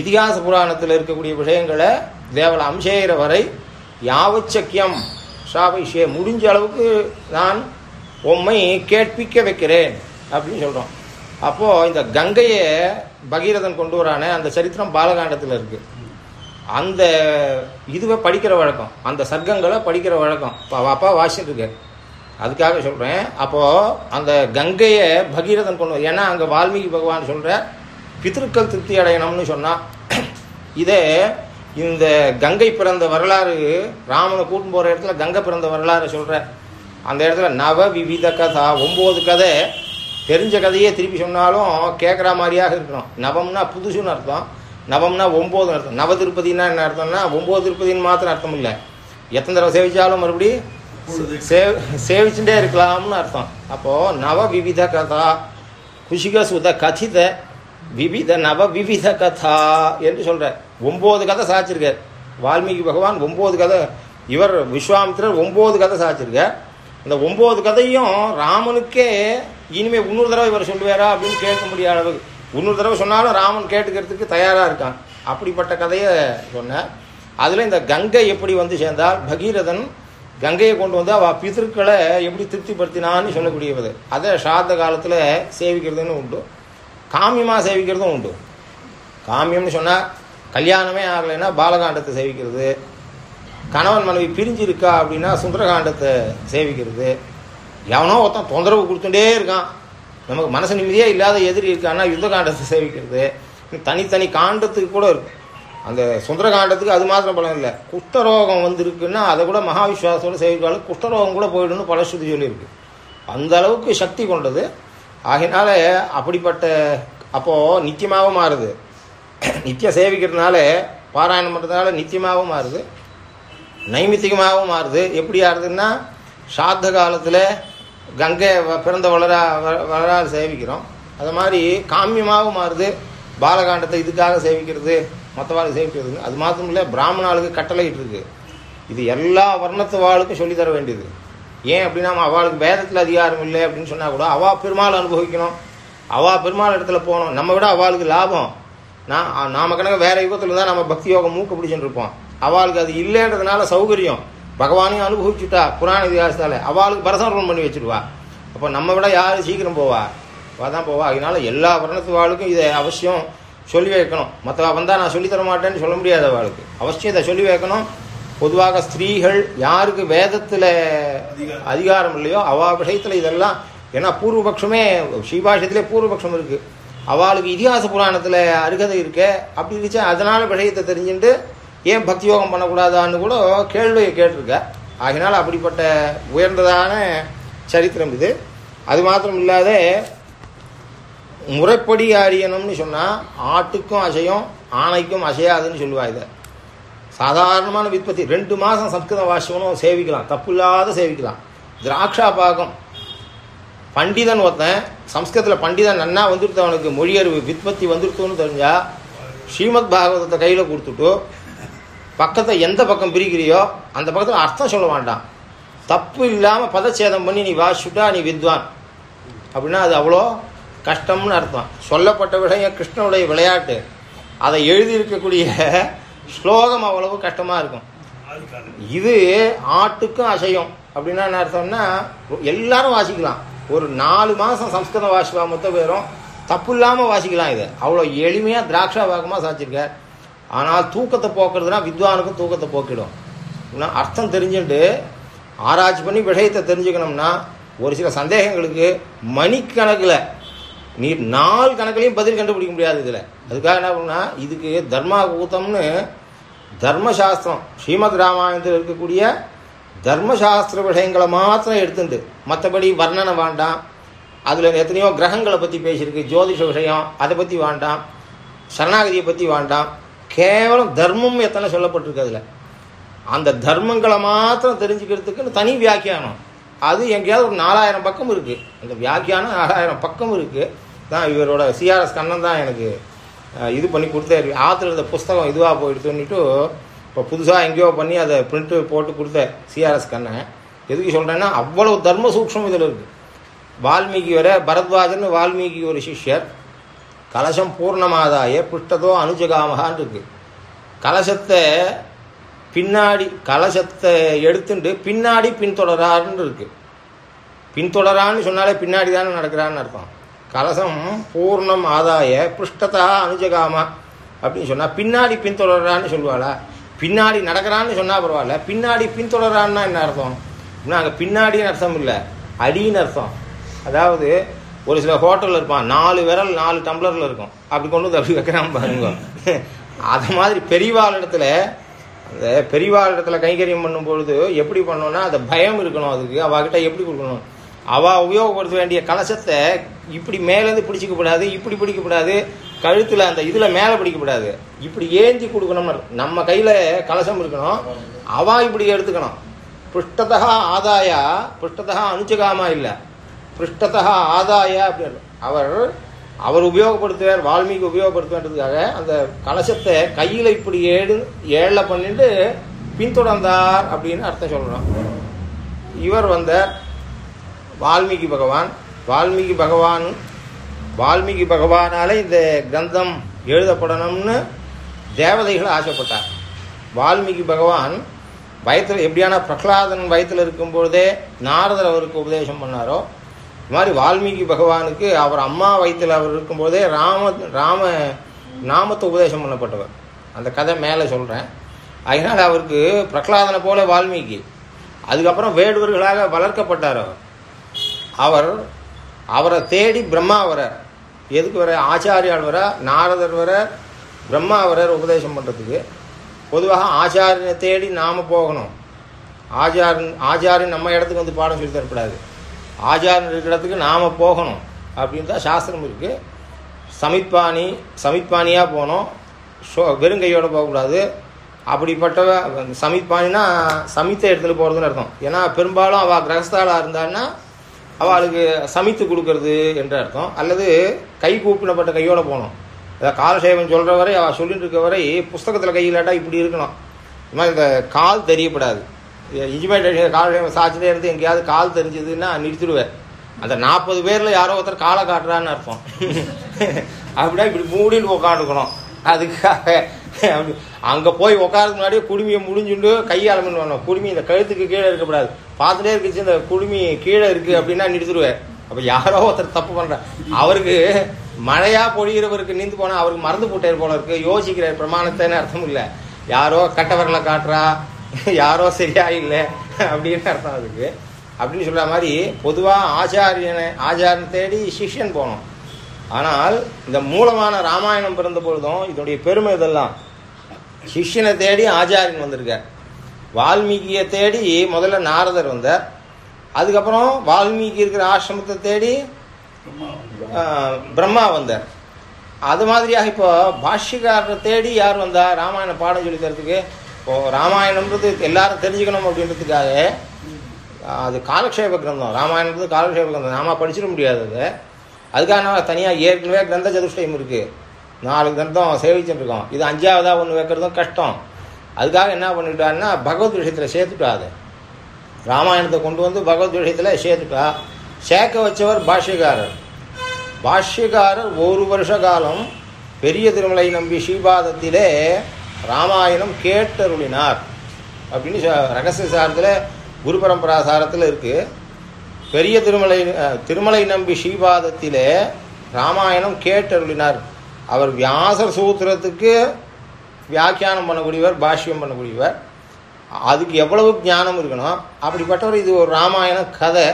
இதிகாச புராணத்தில் இருக்கக்கூடிய விஷயங்களை தேவல அம்சேகிற வரை யாவச்சக்கியம் சாபிஷே முடிஞ்ச அளவுக்கு நான் உம்மை கேட்பிக்க வைக்கிறேன் அப்படின்னு சொல்கிறோம் அப்போது இந்த கங்கையை பகீரதன் கொண்டு வரானே அந்த சரித்திரம் பாலகாண்டத்தில் இருக்குது அந்த இதுவை படிக்கிற வழக்கம். அந்த சர்க்கங்களை படிக்கிற வழக்கம். இப்போ அப்பா வாசிட்டுருக்கு அதுக்காக சொல்கிறேன் அப்போது அந்த கங்கையை பகீரதன் கொண்டு ஏன்னா அங்கே வால்மீகி பகவான் சொல்கிற பித்திருக்கள் திருப்தி அடையணும்னு சொன்னால் இதே இந்த கங்கை பிறந்த வரலாறு ராமனை கூட்டின்னு போகிற இடத்துல கங்கை பிறந்த வரலாறு சொல்கிற அந்த இடத்துல நவ விவித கதா ஒம்பது கதை. தெரிஞ்ச கதையே திருப்பி சொன்னாலும் கேட்குற மாதிரியாக இருக்கணும். நவம்னா புதுசுன்னு அர்த்தம். நவம்னா ஒம்போதுன்னு அர்த்தம். நவ திருப்பதினா என்ன அர்த்தம்னா ஒம்பது திருப்பதின்னு மாத்திரம் அர்த்தம் இல்லை. எத்தனை தடவை சேவிச்சாலும் மறுபடி சேவ் சேவிச்சுட்டே இருக்கலாம்னு அர்த்தம். அப்போது நவ விவித கதா குஷிக சுத கதித விவித நவ விவித கதா என்று சொல்கிறேன் ஒம்பது கதை சாய்ச்சிருக்கார் வால்மீகி பகவான் ஒம்பது கதை இவர் விஸ்வாமித்திரர் ஒம்பது கதை சாய்ச்சிருக்கார் இந்த ஒம்பது கதையும் ராமனுக்கே இனிமேல் இன்னொரு தடவை இவர் சொல்லுவாரா அப்படின்னு கேட்க முடியாத அளவுக்கு. இன்னொரு தடவை சொன்னாலும் ராமன் கேட்டுக்கிறதுக்கு தயாராக இருக்கான். அப்படிப்பட்ட கதையை சொன்னேன் அதில் இந்த கங்கை எப்படி வந்து சேர்ந்தால் பகீரதன் கங்கையை கொண்டு வந்து அவள் பிதற்களை எப்படி திருப்திப்படுத்தினான்னு சொல்லக்கூடியவது அதை சாத காலத்தில் சேவிக்கிறதுன்னு உண்டு. காமியமாக சேவிக்கிறதும் உண்டு. காமியம்னு சொன்னால் கல்யாணமே ஆகலைன்னா பாலகாண்டத்தை சேவிக்கிறது. கணவன் மனைவி பிரிஞ்சு இருக்கா அப்படின்னா சுந்தரகாண்டத்தை சேவிக்கிறது. எவனோ ஒருத்தன் தொந்தரவு கொடுத்துட்டே இருக்கான். நமக்கு மனசு நிம்மதியே இல்லாத எதிரி இருக்கான்னா யுத்த காண்டத்தை சேவிக்கிறது. தனித்தனி காண்டத்துக்கு கூட இருக்கும் அந்த சுந்தரகாண்டத்துக்கு அது மாத்திரம் பலம் இல்லை. குஷ்டரோகம் வந்திருக்குன்னா அதை கூட மகாவிஸ்வாசத்தோட சேவிக்காலும் குஷ்டரோகம் கூட போயிடும்னு பலஸ்ருதி சொல்லியிருக்கு. அந்த அளவுக்கு சக்தி கொண்டது. ஆகினால அப்படிப்பட்ட அப்போது நித்தியமாகவும் மாறுது. நித்தியம் சேவிக்கிறதுனால பாராயணம் பண்ணுறதுனால நித்தியமாகவும் மாறுது. நைமித்திகமாகவும் மாறுது. எப்படி ஆறுதுன்னா சாத்த காலத்தில் கங்கை வ- பிறந்த வளரா வ- வளரால் சேவிக்கிறோம். அது மாதிரி காமியமாகவும் மாறுது. பாலகாண்டத்தை இதுக்காக சேவிக்கிறது மற்றவாளுக்கு சேவிக்கிறது அது மாத்திரம் இல்லை பிராமணாளுக்கு கட்டளையிட்டு இருக்கு. இது எல்லா வர்ணத்து வாளுக்கும் சொல்லித்தர வேண்டியது. ஏன் அப்படின்னா அவளுக்கு வேதத்தில் அதிகாரம் இல்லை அப்படின்னு சொன்னால் கூட அவா பெருமாள் அனுபவிக்கணும். அவா பெருமாள் இடத்துல போகணும். நம்ம விட அவளுக்கு லாபம். நான் நாம கணக்கு வேற யுகத்தில் தான் நம்ம பக்தி யோகம் மூக்க பிடிச்சுட்டு இருப்போம். அவளுக்கு அது இல்லைன்றதுனால சௌகரியம். பகவானையும் அனுபவிச்சுட்டா புராண இதிகாசத்தால் அவளுக்கு பரசாரணம் பண்ணி வச்சிருவா. அப்போ நம்ம விட யார் சீக்கிரம் போவா? தான் போவா. அதனால எல்லா வர்ணத்துவாளுக்கும் இதை அவசியம் சொல்லி வைக்கணும். மற்றவா வந்தால் நான் சொல்லித் தர மாட்டேன்னு சொல்ல முடியாது அவளுக்கு. அவசியம் இதை சொல்லி வைக்கணும். பொதுவாக ஸ்திரீகள் யாருக்கு வேதத்தில் அதிகாரம் இல்லையோ அவா விஷயத்தில் இதெல்லாம் ஏன்னா பூர்வபக்ஷமே ஸ்ரீபாஷத்திலே பூர்வபக்ஷம் இருக்குது அவளுக்கு இதிகாச புராணத்தில் அருகதை இருக்க. அப்படி இருந்துச்சு? அதனால் விஷயத்தை தெரிஞ்சுட்டு ஏன் பக்தி யோகம் பண்ணக்கூடாதான்னு கூட கேள்வியை கேட்டிருக்க. ஆகினால் அப்படிப்பட்ட உயர்ந்ததான சரித்திரம் இது. அது மாத்திரம் இல்லாத முறைப்படி அறியணும்னு சொன்னால் ஆட்டுக்கும் அசையும் ஆணைக்கும் அசையாதுன்னு சொல்லுவா இதை. சாதாரணமான விற்பத்தி. ரெண்டு மாதம் சம்ஸ்கிருத வாசியனும் சேவிக்கலாம். தப்பு இல்லாத சேவிக்கலாம். திராட்சா பாகம் பண்டிதன் ஒருத்தன் சம்ஸ்கிருதத்தில் பண்டிதன் நன்னா வந்துருத்தவனுக்கு மொழியறிவு வித்பத்தி வந்துருத்தோன்னு தெரிஞ்சால் ஸ்ரீமத் பாகவதத்தை கையில் கொடுத்துட்டு பக்கத்தை எந்த பக்கம் பிரிக்கிறியோ அந்த பக்கத்தில் அர்த்தம் சொல்ல வேண்டாம். தப்பு இல்லாமல் பதச்சேதம் பண்ணி நீ வாசிட்டா நீ வித்வான். அப்படின்னா அது அவ்வளோ கஷ்டம்னு அர்த்தம். சொல்லப்பட்ட விடயம் கிருஷ்ணனுடைய விளையாட்டு. அதை எழுதியிருக்கக்கூடிய ஸ்லோகம் அவ்வளவு கஷ்டமாக இருக்கும். இது ஆட்டுக்கும் அசையும். அப்படின்னா என்ன அர்த்தம்னா எல்லாரும் வாசிக்கலாம். ஒரு நாலு மாதம் சம்ஸ்கிருதம் வாசிப்பா மொத்த போயிடும் தப்பு இல்லாமல் வாசிக்கலாம் இதை. அவ்வளோ எளிமையாக திராட்சா பாகமாக சாச்சிருக்கார் ஆனால் தூக்கத்தை போக்குறதுனா வித்வானுக்கும் தூக்கத்தை போக்கிடும். அப்படின்னா அர்த்தம் தெரிஞ்சுட்டு ஆராய்ச்சி பண்ணி விஷயத்தை தெரிஞ்சுக்கணும்னா ஒரு சில சந்தேகங்களுக்கு மணிக்கணக்கில் நீ நாள் கணக்குலையும் பதில் கண்டுபிடிக்க முடியாது இதில். அதுக்காக என்ன பண்ணால் இதுக்கு தர்மாகூத்தம்னு தர்மசாஸ்திரம் ஸ்ரீமத் ராமாயணத்தில் இருக்கக்கூடிய தர்மசாஸ்திர விஷயங்களை மாத்திரம் எடுத்துண்டு. மற்றபடி வர்ணனை வேண்டாம். அதில் எத்தனையோ கிரகங்களை பற்றி பேசியிருக்கு. ஜோதிஷ விஷயம் அதை பற்றி வேண்டாம். சரணாகதியை பற்றி வேண்டாம். கேவலம் தர்மம் எத்தனை சொல்லப்பட்டிருக்கு அதில். அந்த தர்மங்களை மாத்திரம் தெரிஞ்சுக்கிறதுக்குன்னு தனி வியாக்கியானம். அது எங்கேயாவது ஒரு நாலாயிரம் பக்கம் இருக்குது அந்த வியாக்கியானம் நாலாயிரம் பக்கம் இருக்குது தான் இவரோட சிஆர்எஸ் கண்ணன் தான் எனக்கு இது பண்ணி கொடுத்தாரு. ஆற்றுல இந்த புஸ்தகம் இதுவாக போயிடுத்துன்னுட்டு இப்போ புதுசாக எங்கேயோ பண்ணி அதை பிரிண்ட்டு போட்டு கொடுத்த சிஆர்எஸ் கண்ணன். எதுக்கு சொல்கிறேன்னா அவ்வளவு தர்ம சூக்ஷம் இதில் இருக்குது வால்மீகி வர பரத்வாஜன் வால்மீகி ஒரு சிஷ்யர் கலசம் பூர்ணமாதாய புஷ்டதோ அனுஜகாமகான் இருக்கு. கலசத்தை பின்னாடி கலசத்தை எடுத்துட்டு பின்னாடி பின்தொடரான்னு இருக்கு. பின்தொடரான்னு சொன்னாலே பின்னாடி தானே நடக்கிறான்னு அர்த்தம். கலசம் பூர்ணம் ஆதாய புஷ்டதா அனுஜகாமா அப்படின்னு சொன்னால் பின்னாடி பின்தொடரான்னு சொல்லுவாளா? பின்னாடி நடக்கிறான்னு சொன்னால் பரவாயில்ல பின்னாடி பின்தொடரான்னா என்ன அர்த்தம்? அப்படின்னா அங்கே பின்னாடின்னு அர்த்தம் இல்லை அடின்னு அர்த்தம். அதாவது ஒரு சில ஹோட்டலில் இருப்பான் நாலு விரல் நாலு டம்ளரில் இருக்கும். அப்படி கொண்டு வந்து அப்படி வைக்கிறான் பாருங்க. அது மாதிரி பெரியவாள் இடத்துல அந்த பெரியவாள் இடத்துல கைங்கரியம் பண்ணும் பொழுது எப்படி பண்ணோன்னா அந்த பயம் இருக்கணும் அதுக்கு. அவகிட்ட எப்படி கொடுக்கணும்? அவள் உபயோகப்படுத்த வேண்டிய கலசத்தை இப்படி மேலேருந்து பிடிச்சிக்கப்படாது இப்படி பிடிக்கப்படாது கழுத்தில் அந்த இதில் மேலே பிடிக்கப்படாது. இப்படி ஏந்தி கொடுக்கணும்னு நம்ம கையில் கலசம் இருக்கணும். அவன் இப்படி எடுத்துக்கணும். பிருஷ்டதா ஆதாயா பிருஷ்டதா அனுச்சகாமா இல்லை. பிருஷ்டதா ஆதாய அப்படின்னு அவர் அவர் உபயோகப்படுத்துவார் வால்மீகி உபயோகப்படுத்துவேன்றதுக்காக அந்த கலசத்தை கையில் இப்படி ஏடு ஏழை பண்ணிட்டு பின்தொடர்ந்தார் அப்படின்னு அர்த்தம் சொல்கிறோம் இவர் வந்தார். வால்மீகி பகவான் வால்மீகி பகவான் வால்மீகி பகவானால் இந்த கிரந்தம் எழுதப்படணும்னு தேவதைகள் ஆசைப்பட்டார். வால்மீகி பகவான் வயத்தில் எப்படியான பிரகலாதன் வயத்தில் இருக்கும்பொழுதே நாரதர் அவருக்கு உபதேசம் பண்ணாரோ இது மாதிரி வால்மீகி பகவானுக்கு அவர் அம்மா வயத்தில் அவர் இருக்கும்போதே ராம ராம நாமத்தை உபதேசம் பண்ணப்பட்டவர். அந்த கதை மேலே சொல்கிறேன் அதனால் அவருக்கு பிரகலாதனை போல வால்மீகி. அதுக்கப்புறம் வேடுவர்களாக வளர்க்கப்பட்டார் அவர். அவர் அவரை தேடி பிரம்மா வரார். எதுக்கு வர ஆச்சாரியால் வர நாரதர் வர பிரம்மா வரார் உபதேசம் பண்ணுறதுக்கு பொதுவாக ஆச்சாரியனை தேடி நாம் போகணும். ஆச்சாரன் ஆச்சாரியன் நம்ம இடத்துக்கு வந்து பாடம் சொல்லி தரப்படாது. ஆச்சாரன் இருக்கிற இடத்துக்கு நாம் போகணும் அப்படின்னு தான் சாஸ்திரம் இருக்குது சமிப்பாணி சமிப்பாணியாக போகணும் ஷோ வெறுங்கையோடு போகக்கூடாது. அப்படிப்பட்ட சமிப்பாணினா சமித்தை இடத்துல போகிறதுன்னு அர்த்தம். ஏன்னா பெரும்பாலும் அவள் கிரகஸ்தாலாக இருந்தான்னா அவளுக்கு சமைத்து கொடுக்கறது என்ற அர்த்தம். அல்லது கை கூப்பிடப்பட்ட கையோடு போகணும். அதாவது காலசேவன் சொல்கிற வரை அவள் சொல்லிட்டு இருக்க வரை புஸ்தகத்தில் கையிலாட்டா இப்படி இருக்கணும். இது மாதிரி இந்த கால் தெரியப்படாது. இன்ஜிமேட்டேஷன் காலசேவன் சாட்சிலே இருந்து எங்கேயாவது கால் தெரிஞ்சதுன்னா நிறுத்திடுவேன் அந்த நாற்பது பேரில் யாரோ ஒருத்தர் காலை காட்டுறான்னு அர்த்தம். அப்படின்னா இப்படி மூடின்னு உட்காந்துக்கணும் அதுக்காக அப்படி அங்கே போய் உட்காரதுக்கு முன்னாடியே குடுமியை முடிஞ்சுட்டு கையால் வரணும். குடுமி இந்த கழுத்துக்கு கீழே இருக்கக்கூடாது. பார்த்துட்டே இருக்குச்சு இந்த குடுமி கீழே இருக்குது அப்படின்னா நிறுத்துருவேன் அப்போ யாரோ ஒருத்தர் தப்பு பண்ணுறார் அவருக்கு மழையா பொழிகிறவருக்கு நீந்து போனால் அவருக்கு மறந்து போட்டார் போல இருக்கு. யோசிக்கிற பிரமாணத்தைன்னு அர்த்தம் இல்லை. யாரோ கட்டவர்களை காட்டுறா யாரோ சரியா இல்லை அப்படின்னு அர்த்தம் அதுக்கு. அப்படின்னு சொல்ற மாதிரி பொதுவாக ஆச்சாரியனை ஆச்சாரன் தேடி சிஷ்யன் போனோம். ஆனால் இந்த மூலமான ராமாயணம் பிறந்த பொழுதும் இதனுடைய பெருமை இதெல்லாம். சிஷ்யனை தேடி ஆச்சாரியன் வந்திருக்கார். வால்மீகியை தேடி முதல்ல நாரதர் வந்தார். அதுக்கப்புறம் வால்மீகி இருக்கிற ஆசிரமத்தை தேடி பிரம்மா வந்தார். அது மாதிரியாக இப்போ பாஷ்யக்காரரை தேடி யார் வந்தா? ராமாயண பாடம் சொல்லி தரத்துக்கு? இப்போ ராமாயணம்ன்றது எல்லாரும் தெரிஞ்சுக்கணும் அப்படின்றதுக்காக அது காலக்ஷேப கிரந்தம். ராமாயணம்ன்றது காலக்ஷேப கிரந்தம். நாம படிச்சிட முடியாது அது. அதுக்காக நான் தனியாக ஏற்கனவே கிரந்த சதுஷ்டயம் இருக்குது நாலு கிரந்தம் சேவிச்சுட்டு இருக்கோம் இது அஞ்சாவதாக ஒன்று வைக்கிறதும் கஷ்டம். அதுக்காக என்ன பண்ணிட்டான்னா பகவத் விஷயத்தில் சேர்த்துட்டா அது ராமாயணத்தை கொண்டு வந்து பகவத் விஷயத்தில் சேர்த்துட்டா. சேர்க்க வச்சவர் பாஷ்யக்காரர். பாஷ்யக்காரர் ஒரு வருஷ காலம் பெரிய திருமலை நம்பி ஸ்ரீபாதத்திலே ராமாயணம் கேட்டருளினார். அப்படின்னு ரகசிய சாரத்தில் குரு பரம்பரா சாரத்தில் இருக்குது பெரிய திருமலை திருமலை நம்பி ஸ்ரீபாதத்திலே ராமாயணம் கேட்டருளினார். அவர் வியாசர் சூத்திரத்துக்கு வியாக்கியானம் பண்ணக்கூடியவர் பாஷ்யம் பண்ணக்கூடியவர். அதுக்கு எவ்வளவு ஞானம் இருக்கணும்? அப்படிப்பட்டவர் இது ஒரு ராமாயண கதை.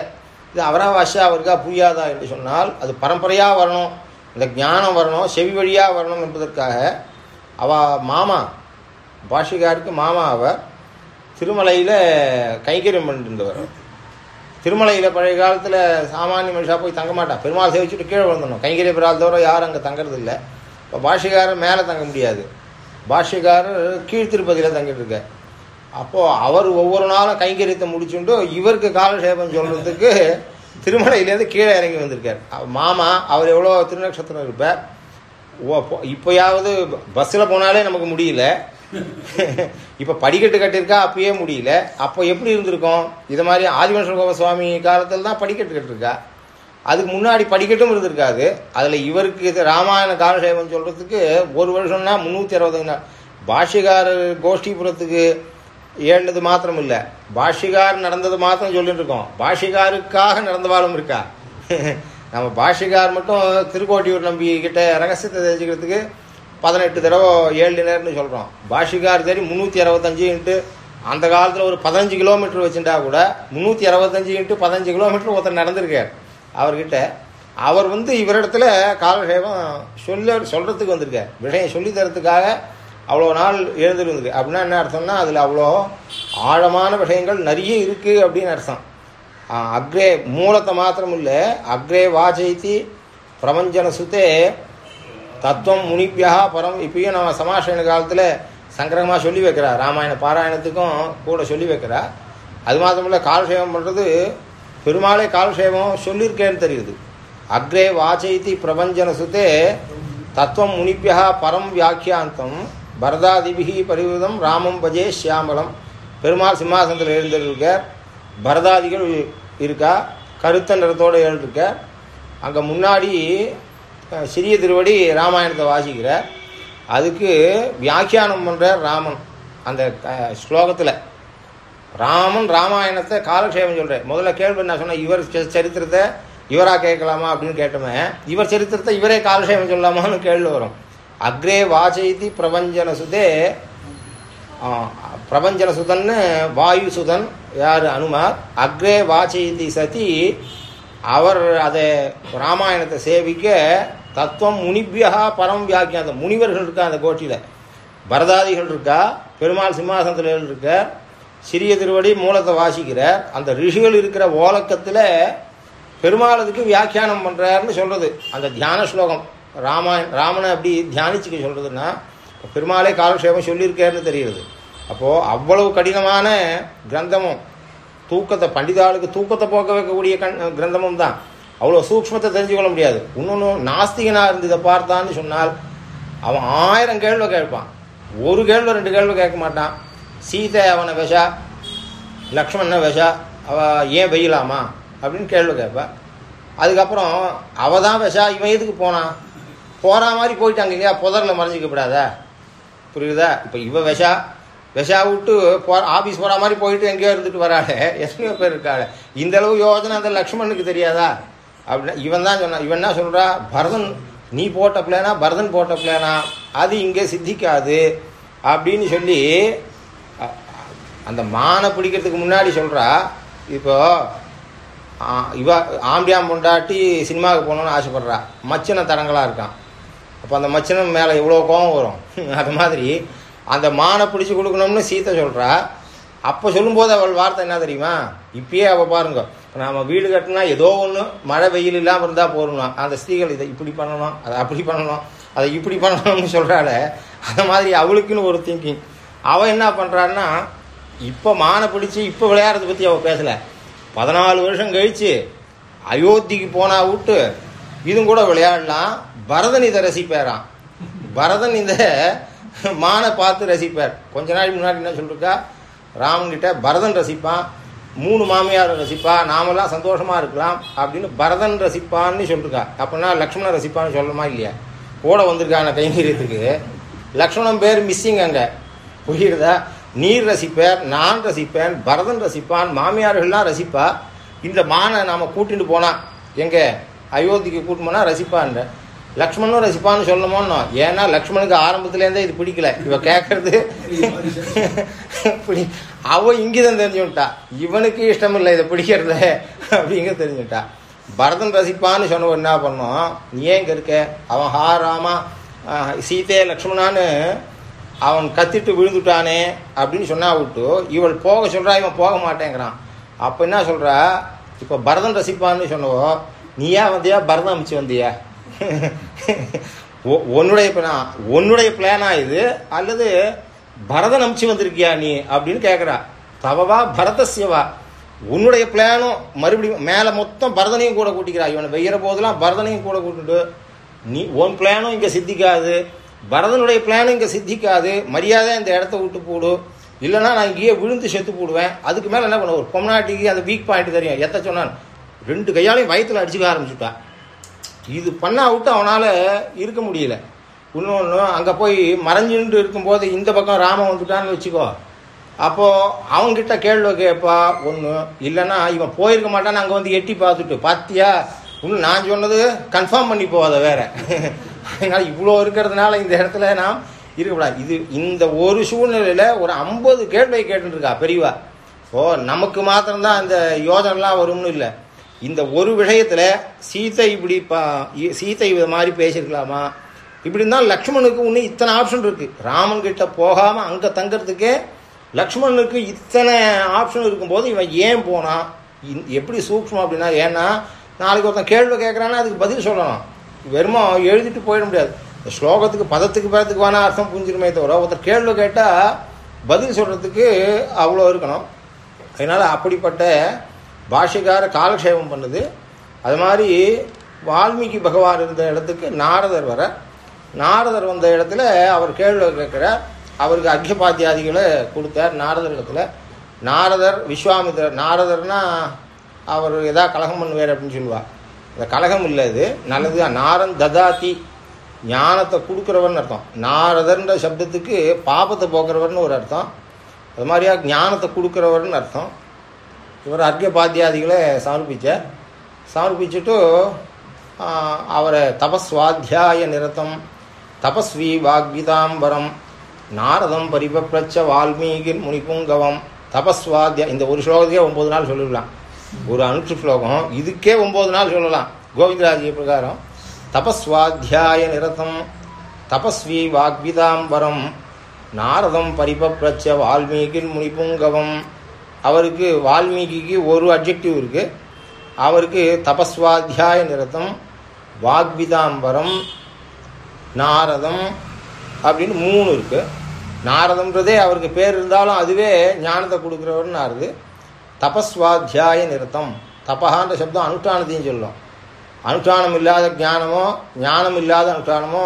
இது அவராவாஷா அவருக்கா புரியாதா என்று சொன்னால் அது பரம்பரையாக வரணும். இந்த ஞானம் வரணும் செவி வழியாக வரணும் என்பதற்காக அவ மாமா பாஷிகாருக்கு மாமா அவர் திருமலையில் கைங்கரியம் பண்ணிருந்தவர். திருமலையில் பழைய காலத்தில் சாமானிய மனுஷாக போய் தங்க மாட்டான் பெருமாள் சேவிச்சுட்டு கீழே விழுந்தணும் கைங்கரிய பிறால் தவிர யாரும் அங்கே தங்கறதில்லை. இப்போ பாஷிகாரர் மேலே தங்க முடியாது. பாஷ்யக்காரர் கீழ்த்திருப்பதியில் தங்கிட்டு இருக்க அப்போது அவர் ஒவ்வொரு நாளும் கைங்கரியத்தை முடிச்சுட்டு இவருக்கு காலக்ஷேபம் சொல்கிறதுக்கு திருமலையிலேருந்து கீழே இறங்கி வந்திருக்கார். மாமா அவர் எவ்வளோ திருநக்ஷத்திரம் இருப்பார்? ஓ இப்போயாவது பஸ்ஸில் போனாலே நமக்கு முடியல. இப்போ படிக்கட்டு கட்டியிருக்கா அப்பயே முடியல. அப்போ எப்படி இருந்திருக்கும்? இது மாதிரி ஆதிவம்ச கோபசுவாமி காலத்தில் தான் படிக்கட்டு கட்டிருக்கா. அதுக்கு முன்னாடி படிக்கட்டும் இருந்திருக்காது. அதில் இவருக்கு இது ராமாயண காலசேவம் சொல்கிறதுக்கு ஒரு வருஷம்னா முந்நூற்றி அறுபது நாள். கோஷ்டிபுரத்துக்கு ஏழுனது மாத்திரம் இல்லை. பாஷிகார் நடந்தது மாத்திரம் சொல்லிட்டு இருக்கோம். பாஷிகாருக்காக நடந்தவாலும் இருக்கா? நம்ம பாஷிகார் மட்டும் திருக்கோட்டியூர் நம்பி கிட்ட ரகசியத்தை தெரிஞ்சுக்கிறதுக்கு பதினெட்டு தடவை ஏழு நேரம்னு சொல்கிறோம் பாஷிகார் சரி முந்நூற்றி அறுபத்தஞ்சு இன்ட்டு அந்த காலத்தில் ஒரு பதினஞ்சு கிலோமீட்டர் வச்சுட்டா கூட முந்நூற்றி அறுபத்தஞ்சு இன்ட்டு பதினஞ்சு கிலோமீட்டர் ஒருத்தர் நடந்திருக்கார். அவர்கிட்ட அவர் வந்து இவரிடத்துல காலக்ஷேபம் சொல்ல சொல்கிறதுக்கு வந்திருக்கார். விஷயம் சொல்லி தரத்துக்காக அவ்வளோ நாள் எழுந்திருந்தது அப்படின்னா என்ன அர்த்தம்னா அதில் அவ்வளோ ஆழமான விஷயங்கள் நிறைய இருக்குது அப்படின்னு அர்த்தம். அக்ரே மூலத்தை மாத்திரம் இல்லை அக்ரே வாஜைத்தி பிரபஞ்சன சுத்தே தத்துவம் முனிப்பியா பரம். இப்பயும் நம்ம சமாஷன காலத்தில் சங்கரமாக சொல்லி வைக்கிறா ராமாயண பாராயணத்துக்கும் கூட சொல்லி வைக்கிறா அது மாத்திரமில்ல காலக்ஷேபம் பண்ணுறது பெருமாளே காலக்ஷேபம் சொல்லியிருக்கேன்னு தெரியுது. அக்ரே வாச்சைத்தி பிரபஞ்சன சுத்தே தத்துவம் முனிப்பியா பரம் வியாக்கியாந்தம் பரதாதிபிகி பரிவிரதம் ராமம் பஜே சியாமலம் பெருமாள் சிம்மாசனத்தில் எழுந்திருக்கார். பரதாதிகள் இருக்கா? கருத்த நிறத்தோடு எழுந்திருக்கார். அங்கே முன்னாடி சிறிய திருவடி ராமாயணத்தை வாசிக்கிறார். அதுக்கு வியாக்கியானம் பண்ணுறார் ராமன் அந்த ஸ்லோகத்தில். ராமன் ராமாயணத்தை காலக்ஷேபம் சொல்கிறேன் முதல்ல கேள்வி என்ன சொன்னேன் இவர் சரித்திரத்தை இவராக கேட்கலாமா அப்படின்னு கேட்டோமே இவர் சரித்திரத்தை இவரே காலக்ஷேபம் சொல்லலாமான்னு கேள்வி வரும். அக்ரே வாச்சைதி பிரபஞ்சன சுதே பிரபஞ்சன சுதன்னு வாயு சுதன் யார் அனுமார் அக்ரே வாச்சைதி சதி அவர் அதை ராமாயணத்தை சேவிக்க தத்துவம் முனிபியா பரம் வியாக்கியாந்தம் முனிவர்கள் இருக்கா அந்த கோட்டியில்? பரதாதிகள் இருக்கா? பெருமாள் சிம்மாசனத்தில் இருக்க? சிறிய திருவடி மூலத்தை வாசிக்கிறார் அந்த ரிஷிகள் இருக்கிற ஓலக்கத்தில் பெருமாளுக்கு வியாக்கியானம் பண்ணுறாருன்னு சொல்கிறது அந்த தியான ஸ்லோகம். ராமாயண் ராமனை அப்படி தியானிச்சுக்க சொல்கிறதுன்னா பெருமாளே காலக்ஷேபம் சொல்லியிருக்காருன்னு தெரிகிறது. அப்போது அவ்வளவு கடினமான கிரந்தமும் தூக்கத்தை பண்டிதாளுக்கு தூக்கத்தை போக்க வைக்கக்கூடிய கண் கிரந்தமும் தான். அவ்வளோ சூக்ஷ்மத்தை தெரிஞ்சுக்கொள்ள முடியாது. இன்னொன்று நாஸ்திகனாக இருந்து இதை பார்த்தான்னு சொன்னால் அவன் ஆயிரம் கேள்வி கேட்பான். ஒரு கேள்வி ரெண்டு கேள்வி கேட்க மாட்டான். சீதை அவனை விஷா லக்ஷ்மணனை விஷா அவ ஏன் வெயிலாமா அப்படின்னு கேள்வி கேட்பேன் அதுக்கப்புறம் அவ தான் விஷா இவன் எதுக்கு போனான் போகிற மாதிரி போயிட்டாங்க இல்லையா? புதரில் மறைஞ்சிக்கப்படாதா. புரியுதா? இப்போ இவ விஷா விஷா விட்டு போ ஆஃபீஸ் போகிற மாதிரி போயிட்டு எங்கேயோ இருந்துட்டு வராளே. எத்தனையோ பேர் இருக்காளே. இந்த அளவு யோஜனை அந்த லக்ஷ்மணுக்கு தெரியாதா? அப்படின்னா இவன் தான் சொன்னான் இவன் என்ன சொல்கிறா பரதன் நீ போட்ட பிளேனா பரதன் போட்ட பிளேனா அது இங்கே சித்திக்காது அப்படின்னு சொல்லி அந்த மானை பிடிக்கிறதுக்கு முன்னாடி சொல்கிறா இப்போ இவ ஆம்பியாம் பொண்டாட்டி சினிமாவுக்கு போகணுன்னு ஆசைப்பட்றா. மச்சின தரங்களாக இருக்கான். அப்போ அந்த மச்சனம் மேலே எவ்வளோ கோபம் வரும்? அது மாதிரி அந்த மானை பிடிச்சி கொடுக்கணும்னு சீத்தை சொல்கிறா அப்போ சொல்லும்போது அவள் வார்த்தை என்ன தெரியுமா? இப்பயே அவள் பாருங்க. இப்போ நாம் வீடு கட்டினா ஏதோ ஒன்று மழை வெயில் இல்லாமல் இருந்தால் போகணும் அந்த ஸ்திரீகள் இதை இப்படி பண்ணணும் அதை அப்படி பண்ணணும் அதை இப்படி பண்ணணும்னு சொல்கிறாள் அந்த மாதிரி அவளுக்குன்னு ஒரு திங்கிங் அவள் என்ன பண்ணுறான்னா இப்போ மானை பிடிச்சி இப்போ விளையாடுறத பற்றி அவள் பேசலை. பதினாலு வருஷம் கழிச்சு அயோத்திக்கு போனா விட்டு இதுவும் கூட விளையாடலாம். பரதன் இதை ரசிப்பாராம். பரதன் இந்த மானை பார்த்து ரசிப்பார். கொஞ்ச நாள் முன்னாடி என்ன சொல்லிருக்கா? ராமன்கிட்ட பரதன் ரசிப்பான். மூணு மாமியார் ரசிப்பா. நாமெல்லாம் சந்தோஷமாக இருக்கலாம் அப்படின்னு பரதன் ரசிப்பான்னு சொல்லிருக்கா. அப்படின்னா லக்ஷ்மணன் ரசிப்பான்னு சொல்லணுமா இல்லையா? கூட வந்திருக்கான கைங்கரியத்துக்கு. லக்ஷ்மணன் பேர் மிஸ்ஸிங் அங்கே. புரியுறதா? நீர் ரசிப்பார் நான் ரசிப்பேன் பரதன் ரசிப்பான் மாமியார்கள்லாம் ரசிப்பா? இந்த மானை நாம் கூட்டிட்டு போனான் எங்க? அயோத்திக்கு கூட்டு போனால் ரசிப்பான்ற. லக்ஷ்மணும் ரசிப்பான்னு சொல்லணுமோன்னோ ஏன்னா லக்ஷ்மணுக்கு ஆரம்பத்துலேருந்தே இது பிடிக்கல. இவ கேட்கறது பிடி அவ இங்கிதம் தெரிஞ்சுட்டா இவனுக்கு இஷ்டம் இல்லை இதை பிடிக்கிறத அப்படிங்க தெரிஞ்சுட்டா பரதன் ரசிப்பான்னு சொன்ன என்ன பண்ணோம்? நீ ஏன் இங்கே இருக்க? அவன் ஹா ராமா சீதே லக்ஷ்மணான்னு அவன் கத்திட்டு விழுந்துட்டானே அப்படின்னு சொன்னா விட்டு இவள் போக சொல்றா இவன் போக மாட்டேங்கிறான். அப்ப என்ன சொல்கிறா இப்ப பரதன் ரசிப்பான்னு சொன்னவோ நீயா வந்தியா? பரதம் அமைச்சு வந்தியா? உன்னுடைய உன்னுடைய பிளானா இது அல்லது பரதன் அமிச்சு வந்திருக்கியா நீ? அப்படின்னு கேட்குறா தவவா பரதசியவா? உன்னுடைய பிளானும் மறுபடியும் மேலே மொத்தம் பரதனையும் கூட கூட்டிக்கிறா. இவனை வெய்யற போதெல்லாம் பரதனையும் கூட கூட்டிட்டு நீ உன் பிளானும் இங்கே சித்திக்காது. பரதனுடைய பிளானும் இங்கே சித்திக்காது. மரியாதை இந்த இடத்த விட்டு போடு. இல்லைன்னா நான் இங்கேயே விழுந்து செத்து போடுவேன். அதுக்கு மேலே என்ன பண்ண ஒரு பொம்னாட்டிக்கு அந்த வீக் பாயிண்ட் தெரியும். எத்த சொன்னான்? ரெண்டு கையாலையும் வயிற்றில் அடிச்சுக்க ஆரம்பிச்சுட்டா. இது பண்ணா விட்டு அவனால் இருக்க முடியல. இன்னொன்று அங்கே போய் மறைஞ்சுட்டு இருக்கும்போது இந்த பக்கம் ராமன் வந்துட்டான்னு வச்சுக்கோ. அப்போது அவங்ககிட்ட கேள்வி கேட்பா ஒன்று இல்லைன்னா இவன் போயிருக்க மாட்டான்னு அங்கே வந்து எட்டி பார்த்துட்டு பார்த்தியா இன்னும் நான் சொன்னது கன்ஃபார்ம் பண்ணி போகாத வேற. அதனால இவ்வளோ இருக்கிறதுனால இந்த இடத்துல நாம் இருக்கக்கூடாது. இது இந்த ஒரு சூழ்நிலையில் ஒரு ஐம்பது கேள்வியை கேட்டுருக்கா பெரியவா. ஓ நமக்கு மாத்திரம்தான் அந்த யோஜனைலாம் வரும்னு இல்லை. இந்த ஒரு விஷயத்தில் சீதை இப்படி பா சீத்தை சீதை இது மாதிரி பேசியிருக்கலாமா? இப்படி இருந்தால் லக்ஷ்மணுக்கு இன்னும் இத்தனை ஆப்ஷன் இருக்குது ராமன் கிட்ட அங்கே அங்க தங்கறதுக்கே லக்ஷ்மணனுக்கு இத்தனை ஆப்ஷன் இருக்கும்போது இவன் ஏன் போனான் இந்- எப்படி சூக்ஷ்மம் அப்படின்னா ஏன்னா நாளைக்கு ஒருத்தன் கேள்வி கேட்குறான்னா அதுக்கு பதில் சொல்லணும். வெறுமா எழுதிட்டு போயிட முடியாது. இந்த ஸ்லோகத்துக்கு பதத்துக்கு பதத்துக்கு வேணா அர்த்தம் புரிஞ்சிருமே தவிர ஒருத்தர் கேள்வி கேட்டால் பதில் சொல்கிறதுக்கு அவ்வளோ இருக்கணும். அதனால் அப்படிப்பட்ட பாஷைக்கார காலக்ஷேபம் பண்ணுது. அது மாதிரி வால்மீகி பகவான் இருந்த இடத்துக்கு நாரதர் வர நாரதர் வந்த இடத்துல அவர் கேள்வி கேட்கிறார். அவருக்கு அக்யபாத்தியாதிகளை கொடுத்தார் நாரதர் இடத்துல. நாரதர் விஸ்வாமித்திரர் நாரதர்னா அவர் எதா கலகம் பண்ணுவார் அப்படின்னு சொல்லுவார் இந்த கலகம் இல்லை இது. நல்லது நாரன் ததாதி ஞானத்தை கொடுக்குறவர்னு அர்த்தம். நாரதர்ன்ற சப்தத்துக்கு பாபத்தை போக்குறவர்னு ஒரு அர்த்தம். அது மாதிரியா ஞானத்தை கொடுக்குறவர்னு அர்த்தம். இவர் அர்க்கபாத்தியாதிகளை சமர்ப்பிச்சார். சமர்ப்பிச்சுட்டு அவரை தபஸ்வாத்தியாய நிரத்தம் தபஸ்வி வாக்விதாம்பரம் நாரதம் பரிபப்ரச்ச வால்மீகின் முனிபுங்கவம் தபஸ்வாத்தியா இந்த ஒரு ஸ்லோகத்தையே ஒம்பது நாள் சொல்லிடலாம். ஒரு அனுற்று ஸ்லோகம் இதுக்கே ஒம்பது நாள் சொல்லலாம். கோவிந்தராஜிய பிரகாரம். தபஸ்வாத்தியாய நிரதம். தபஸ்வி வாக்விதாம்பரம். நாரதம் பரிபப்ரச்ச வால்மீகின் முனிபுங்கவம். அவருக்கு வால்மீகிக்கு ஒரு அப்ஜெக்டிவ் இருக்குது அவருக்கு தபஸ்வாத்தியாய நிரதம் வாக்விதாம்பரம் நாரதம் அப்படின்னு மூணு இருக்குது நாரதம்ன்றதே அவருக்கு பேர் இருந்தாலும் அதுவே ஞானத்தை கொடுக்குறவர்னு ஆறுது தபஸ்வாத்தியாய நிறுத்தம் தபஹான்ற சப்தம் அனுஷ்டானத்தையும் சொல்லும். அனுஷ்டானம் இல்லாத ஞானமோ ஞானம் இல்லாத அனுஷ்டானமோ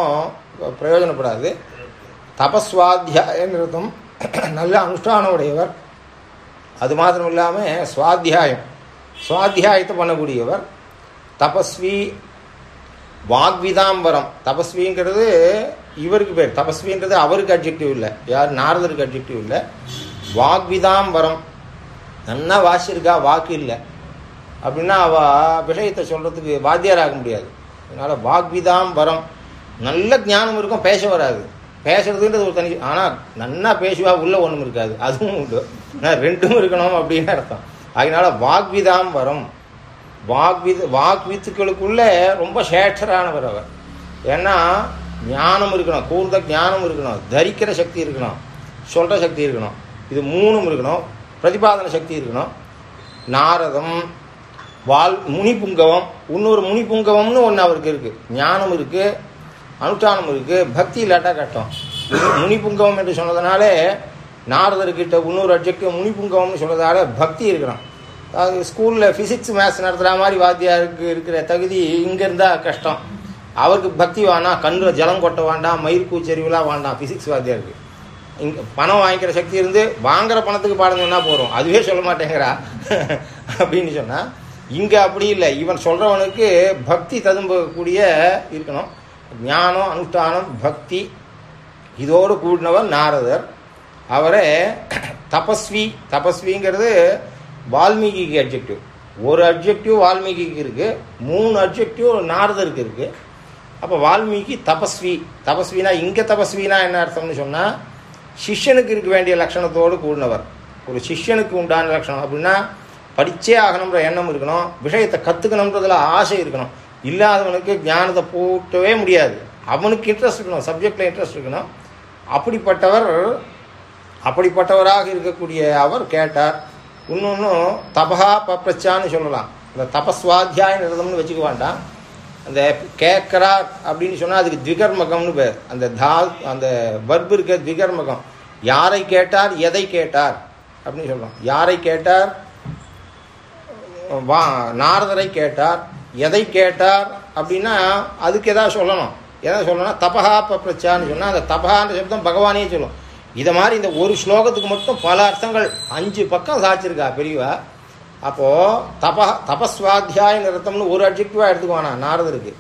பிரயோஜனப்படாது. தபஸ்வாத்தியாய நிறுத்தம் நல்ல அனுஷ்டானம் உடையவர் அது மாத்திரம் இல்லாமல் சுவாத்தியாயம். சுவாத்தியாயத்தை பண்ணக்கூடியவர். தபஸ்வி வாக்விதாம்பரம். தபஸ்விங்கிறது இவருக்கு பேர். தபஸ்வின்றது அவருக்கு அப்ஜெக்டிவ் இல்லை. யார்? நாரதருக்கு அப்ஜெக்டிவ் இல்லை. வாக்விதாம்பரம். நன்னா வாசியிருக்கா வாக்கு இல்லை. அப்படின்னா அவ விஷயத்தை சொல்றதுக்கு வாத்தியாராக முடியாது. முடியாது அதனால வாக்விதாம்பரம் நல்ல ஞானம் இருக்கும் பேச வராது. பேசுறதுன்றது ஒரு தனி ஆனால் நன்னா பேசுவா உள்ள ஒன்றும் இருக்காது. அதுவும் உண்டு. ஆனால் ரெண்டும் இருக்கணும் அப்படின்னு அர்த்தம். அதனால வாக்விதாம்பரம் வாக்வித் வாக்வித்துக்களுக்குள்ள ரொம்ப சேட்டரானவர் அவர். ஏன்னா ஞானம் இருக்கணும் கூர்ந்த ஞானம் இருக்கணும் தரிக்கிற சக்தி இருக்கணும் சொல்கிற சக்தி இருக்கணும். இது மூணும் இருக்கணும். பிரதிபாதன சக்தி இருக்கணும். நாரதம் வால் முனிபுங்கவம் இன்னொரு முனிபுங்கவம்னு ஒன்று அவருக்கு இருக்குது ஞானம் இருக்குது அனுஷ்டானம் இருக்குது பக்தி இல்லாட்டா கட்டம் முனிபுங்கவம் என்று சொன்னதுனாலே நாரதர்கிட்ட இன்னொரு அட்ஜெக்டிவ் முனிபுங்கவம்னு சொன்னதால பக்தி இருக்கிறான். அது ஸ்கூலில் ஃபிசிக்ஸ் மேத்ஸ் நடத்துகிற மாதிரி வாத்தியாருக்கு இருக்கிற தகுதி இங்கே இருந்தால் கஷ்டம். அவருக்கு பக்தி வேணாம் கண்ணில் ஜலம் கொட்ட வேண்டாம் மயிர் வேண்டாம் ஃபிசிக்ஸ் வாத்தியாருக்கு. இங்கே பணம் வாங்கிக்கிற சக்தி இருந்து வாங்குற பணத்துக்கு பாடம் சொன்னால் போகிறோம் அதுவே சொல்ல மாட்டேங்கிறா. அப்படின்னு சொன்னால் இங்கே அப்படி இல்லை. இவன் சொல்கிறவனுக்கு பக்தி ததும்பக்கூடிய இருக்கணும். ஞானம் அனுஷ்டானம் பக்தி இதோடு கூடினவர் நாரதர். அவரே தபஸ்வி. தபஸ்விங்கிறது வால்மீகிக்கு அப்ஜெக்டிவ் ஒரு அப்ஜெக்டிவ் வால்மீகிக்கு இருக்கு. மூணு அப்ஜெக்டிவ் நாரதருக்கு இருக்கு. அப்போ வால்மீகி தபஸ்வி. தபஸ்வினா இங்கே தபஸ்வினா என்ன அர்த்தம்னு சொன்னால் சிஷ்யனுக்கு இருக்க வேண்டிய லட்சணத்தோடு கூடினவர் ஒரு சிஷ்யனுக்கு உண்டான லட்சணம் அப்படின்னா படித்தே ஆகணுன்ற எண்ணம் இருக்கணும் விஷயத்தை கற்றுக்கணுன்றதுல ஆசை இருக்கணும் இல்லாதவனுக்கு ஞானத்தை போட்டவே முடியாது அவனுக்கு இன்ட்ரெஸ்ட் இருக்கணும் சப்ஜெக்டில் இன்ட்ரெஸ்ட் இருக்கணும் அப்படிப்பட்டவர் அப்படிப்பட்டவராக இருக்கக்கூடிய அவர் கேட்டார் இன்னொன்றும் தபஹா பப்ரச்சான்னு சொல்லலாம் இந்த தபஸ்வாத்தியாயம் எழுதணும்னு வச்சுக்க வேண்டாம் அந்த கேட்கிறார் அப்படின்னு சொன்னால் அதுக்கு திகர்மகம்னு பேர். அந்த தா அந்த பர்பு இருக்க திகர்மகம். யாரை கேட்டார்? எதை கேட்டார்? அப்படின்னு சொல்றோம். யாரை கேட்டார்? வா நாரதரை கேட்டார். எதை கேட்டார்? அப்படின்னா அதுக்கு எதாவது சொல்லணும். எதாவது சொல்லணும்னா தபஹா பப்ரச்சான்னு சொன்னால் அந்த தபஹான்ற சப்தம் பகவானே சொல்லும். இதை மாதிரி இந்த ஒரு ஸ்லோகத்துக்கு மட்டும் பல அர்த்தங்கள். அஞ்சு பக்கம் சாச்சிருக்கா பெரியவா? அப்போது தப தபஸ்வாத்தியாய நிறுத்தம்னு ஒரு அட்ஜெக்டிவாக எடுத்துக்குவானா? நாரதருக்கு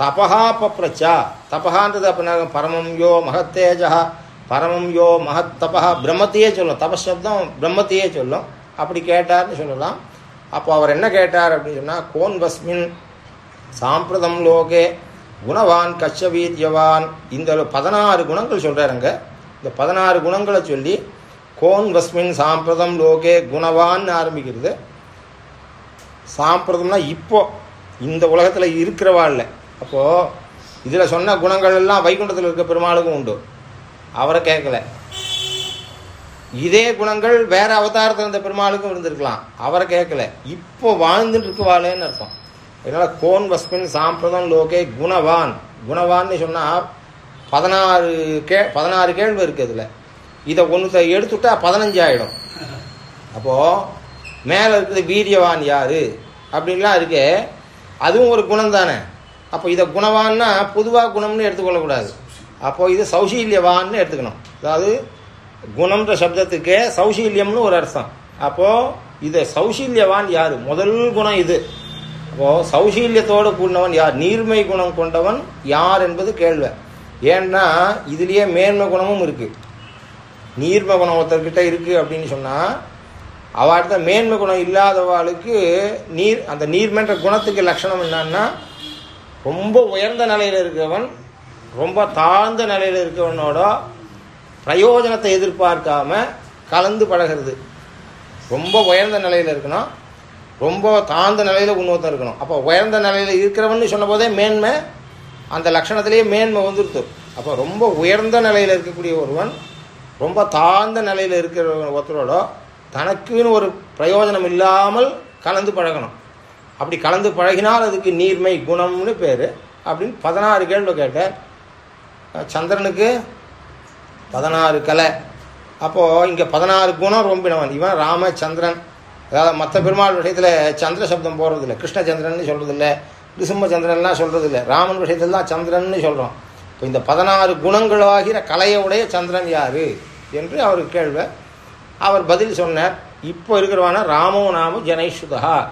தபஹா பப்ரச்சா. தபஹான்றது அப்படின்னா பரமம் யோ மகத்தேஜா பரமம் யோ மகத் தபஹா பிரம்மத்தையே சொல்லும். தபசப்தம் பிரம்மத்தையே சொல்லும். அப்படி கேட்டார்னு சொல்லலாம். அப்போ அவர் என்ன கேட்டார் அப்படின்னு சொன்னால் கோன் பஸ்மின் சாம்பிரதம் லோகே குணவான் கச்சவீத்யவான் இந்த பதினாறு குணங்கள் சொல்கிறாருங்க இந்த பதினாறு குணங்களை சொல்லி கோன் வஸ்மின் சாம்பிரதம் லோகே குணவான்னு ஆரம்பிக்கிறது. சாம்பிரதம்னா இப்போ இந்த உலகத்தில் இருக்கிறவாள்ல அப்போது இதில் சொன்ன குணங்கள் எல்லாம் வைகுண்டத்தில் இருக்க பெருமாளுக்கும் உண்டு. அவரை கேட்கல. இதே குணங்கள் வேற அவதாரத்தில் இருந்த பெருமாளுக்கும் இருந்திருக்கலாம். அவரை கேட்கல. இப்போ வாழ்ந்துட்டு இருக்குவாளேன்னு அர்த்தம். அதனால கோன் வஸ்மின் சாம்பிரதம் லோகே குணவான். குணவான்னு சொன்னால் பதினாறு கே பதினாறு கேள்வி இருக்குது இதில் இதை ஒன்று எடுத்துட்டா பதினஞ்சாயிடும். அப்போது மேலே இருக்கிறது வீரியவான் யார்? அப்படின்லாம் இருக்கே. அதுவும் ஒரு குணம் தானே. அப்போ இதை குணவான்னா பொதுவாக குணம்னு எடுத்துக்கொள்ளக்கூடாது. அப்போது இது சௌசீல்யவான்னு எடுத்துக்கணும். அதாவது குணம்ன்ற சப்தத்துக்கே சௌசீல்யம்னு ஒரு அர்த்தம். அப்போது இதை சௌசீல்யவான் யார்? முதல் குணம் இது. அப்போது சௌசீல்யத்தோடு கூடினவன் யார்? நீர்மை குணம் கொண்டவன் யார் என்பது கேள்வி. ஏன்னா இதுலேயே மேன்மை குணமும் இருக்குது நீர்ம குணம் ஒருத்தர்கிட்ட இருக்குது அப்படின்னு சொன்னால் அவர்கிட்ட மேன்மை குணம் இல்லாதவாளுக்கு நீர் அந்த நீர்மன்ற குணத்துக்கு லட்சணம் என்னன்னா ரொம்ப உயர்ந்த நிலையில் இருக்கிறவன் ரொம்ப தாழ்ந்த நிலையில் இருக்கிறவனோட பிரயோஜனத்தை எதிர்பார்க்காம கலந்து பழகிறது. ரொம்ப உயர்ந்த நிலையில் இருக்கணும். ரொம்ப தாழ்ந்த நிலையில் இன்னொருத்தன் இருக்கணும். அப்போ உயர்ந்த நிலையில் இருக்கிறவன் சொன்ன போதே மேன்மை அந்த லட்சணத்திலேயே மேன்மை வந்துருத்து. அப்போ ரொம்ப உயர்ந்த நிலையில் இருக்கக்கூடிய ஒருவன் ரொம்ப தாழ்ந்த நிலையில் இருக்கிற ஒருத்தரோட தனக்குன்னு ஒரு பிரயோஜனம் இல்லாமல் கலந்து பழகணும். அப்படி கலந்து பழகினால் அதுக்கு நீர்மை குணம்னு பேர். அப்படின்னு பதினாறு கேள்வி கேட்டார். சந்திரனுக்கு பதினாறு கலை. அப்போது இங்கே பதினாறு குணம் ரொம்பினவன். இவன் ராமச்சந்திரன் அதாவது மற்ற பெருமாள் விஷயத்தில் சந்திர சப்தம் போடுறதில்ல. கிருஷ்ணச்சந்திரன் சொல்கிறதில்ல நிருசிம்மச்சந்திரன்லாம் சொல்கிறதில்ல ராமன் விஷயத்தில் தான் சந்திரன்னு சொல்கிறோம் இப்போ இந்த பதினாறு குணங்களாகிற கலையுடைய சந்திரன் யார்? என்று அவர் கேள்வ. அவர் பதில் சொன்னார் இப்போ இருக்கிறவான ராமோ நாம ஜனைஷுதா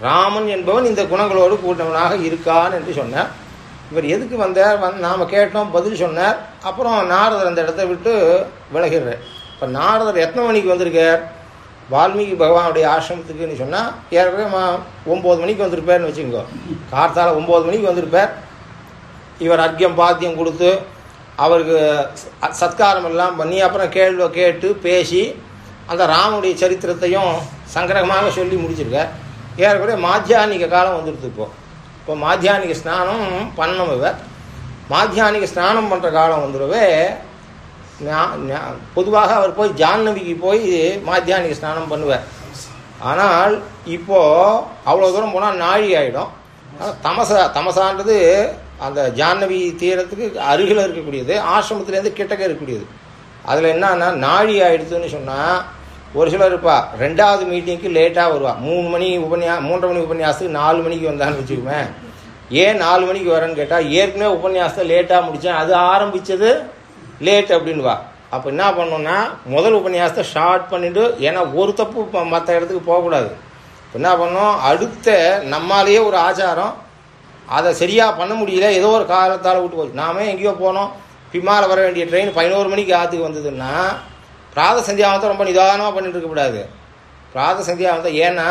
ராமன் என்பவன் இந்த குணங்களோடு கூட்டவனாக இருக்கான் என்று சொன்னார். இவர் எதுக்கு வந்தார்? வந்து நாம் கேட்டோம் பதில் சொன்னார். அப்புறம் நாரதர் அந்த இடத்த விட்டு விலகிறார் இப்போ நாரதர் எத்தனை மணிக்கு வந்திருக்கார்? வால்மீகி பகவானுடைய ஆசிரமத்துக்குன்னு சொன்னால் ஏற்கனவே ஒம்பது மணிக்கு வந்திருப்பார்னு வச்சுக்கோ. கார்த்தால ஒம்பது மணிக்கு வந்திருப்பார். இவர் அர்க்கியம் பாத்தியம் கொடுத்து அவருக்கு சத்காரம் எல்லாம் பண்ணி அப்புறம் கேள்வி கேட்டு பேசி அந்த ராமனுடைய சரித்திரத்தையும் சங்கரகமாக சொல்லி முடிச்சிருக்கார். ஏறக்குறைய மாத்தியானிக காலம் வந்துடுது இப்போ. இப்போ மாத்தியானிக ஸ்நானம் பண்ணணும் இவர். மாத்தியானிக ஸ்நானம் பண்ணுற காலம் வந்துடவே பொதுவாக அவர் போய் ஜான்னவிக்கு போய் மாத்தியானிக ஸ்நானம் பண்ணுவார். ஆனால் இப்போது அவ்வளோ தூரம் போனால் நாழி ஆகிடும் ஆனால் தமசா தமசான்றது அந்த ஜான்னவி தீரத்துக்கு அருகில் இருக்கக்கூடியது ஆசிரமத்துலேருந்து கிட்டக்க இருக்கக்கூடியது. அதில் என்னன்னா நாழி ஆயிடுதுன்னு சொன்னால் ஒரு சிலர் இருப்பா ரெண்டாவது மீட்டிங்க்கு லேட்டாக வருவா. மூணு மணி உபன்யா மூன்றரை மணி உபன்யாசத்துக்கு நாலு மணிக்கு வந்தான்னு வச்சுக்குவேன் ஏன் நாலு மணிக்கு வரேன்னு கேட்டால் ஏற்கனவே உபன்யாசத்தை லேட்டாக முடித்தேன் அது ஆரம்பித்தது லேட் அப்படின்வா அப்போ என்ன பண்ணோன்னா முதல் உபன்யாசத்தை ஷார்ட் பண்ணிவிட்டு ஏன்னா ஒரு தப்பு மற்ற இடத்துக்கு போகக்கூடாது. என்ன பண்ணோம் அடுத்த நம்மாலேயே ஒரு ஆச்சாரம் அதை சரியாக பண்ண முடியல. ஏதோ ஒரு காலத்தால் விட்டு போச்சு. நாம எங்கேயோ போனோம். பிமால வர வேண்டிய ட்ரெயின் பதினோரு மணிக்கு ஆற்றுக்கு வந்ததுன்னா பிராத சந்தியாவத்தை ரொம்ப நிதானமாக பண்ணிட்டு இருக்கக்கூடாது பிராத சந்தியாவத்தை ஏன்னா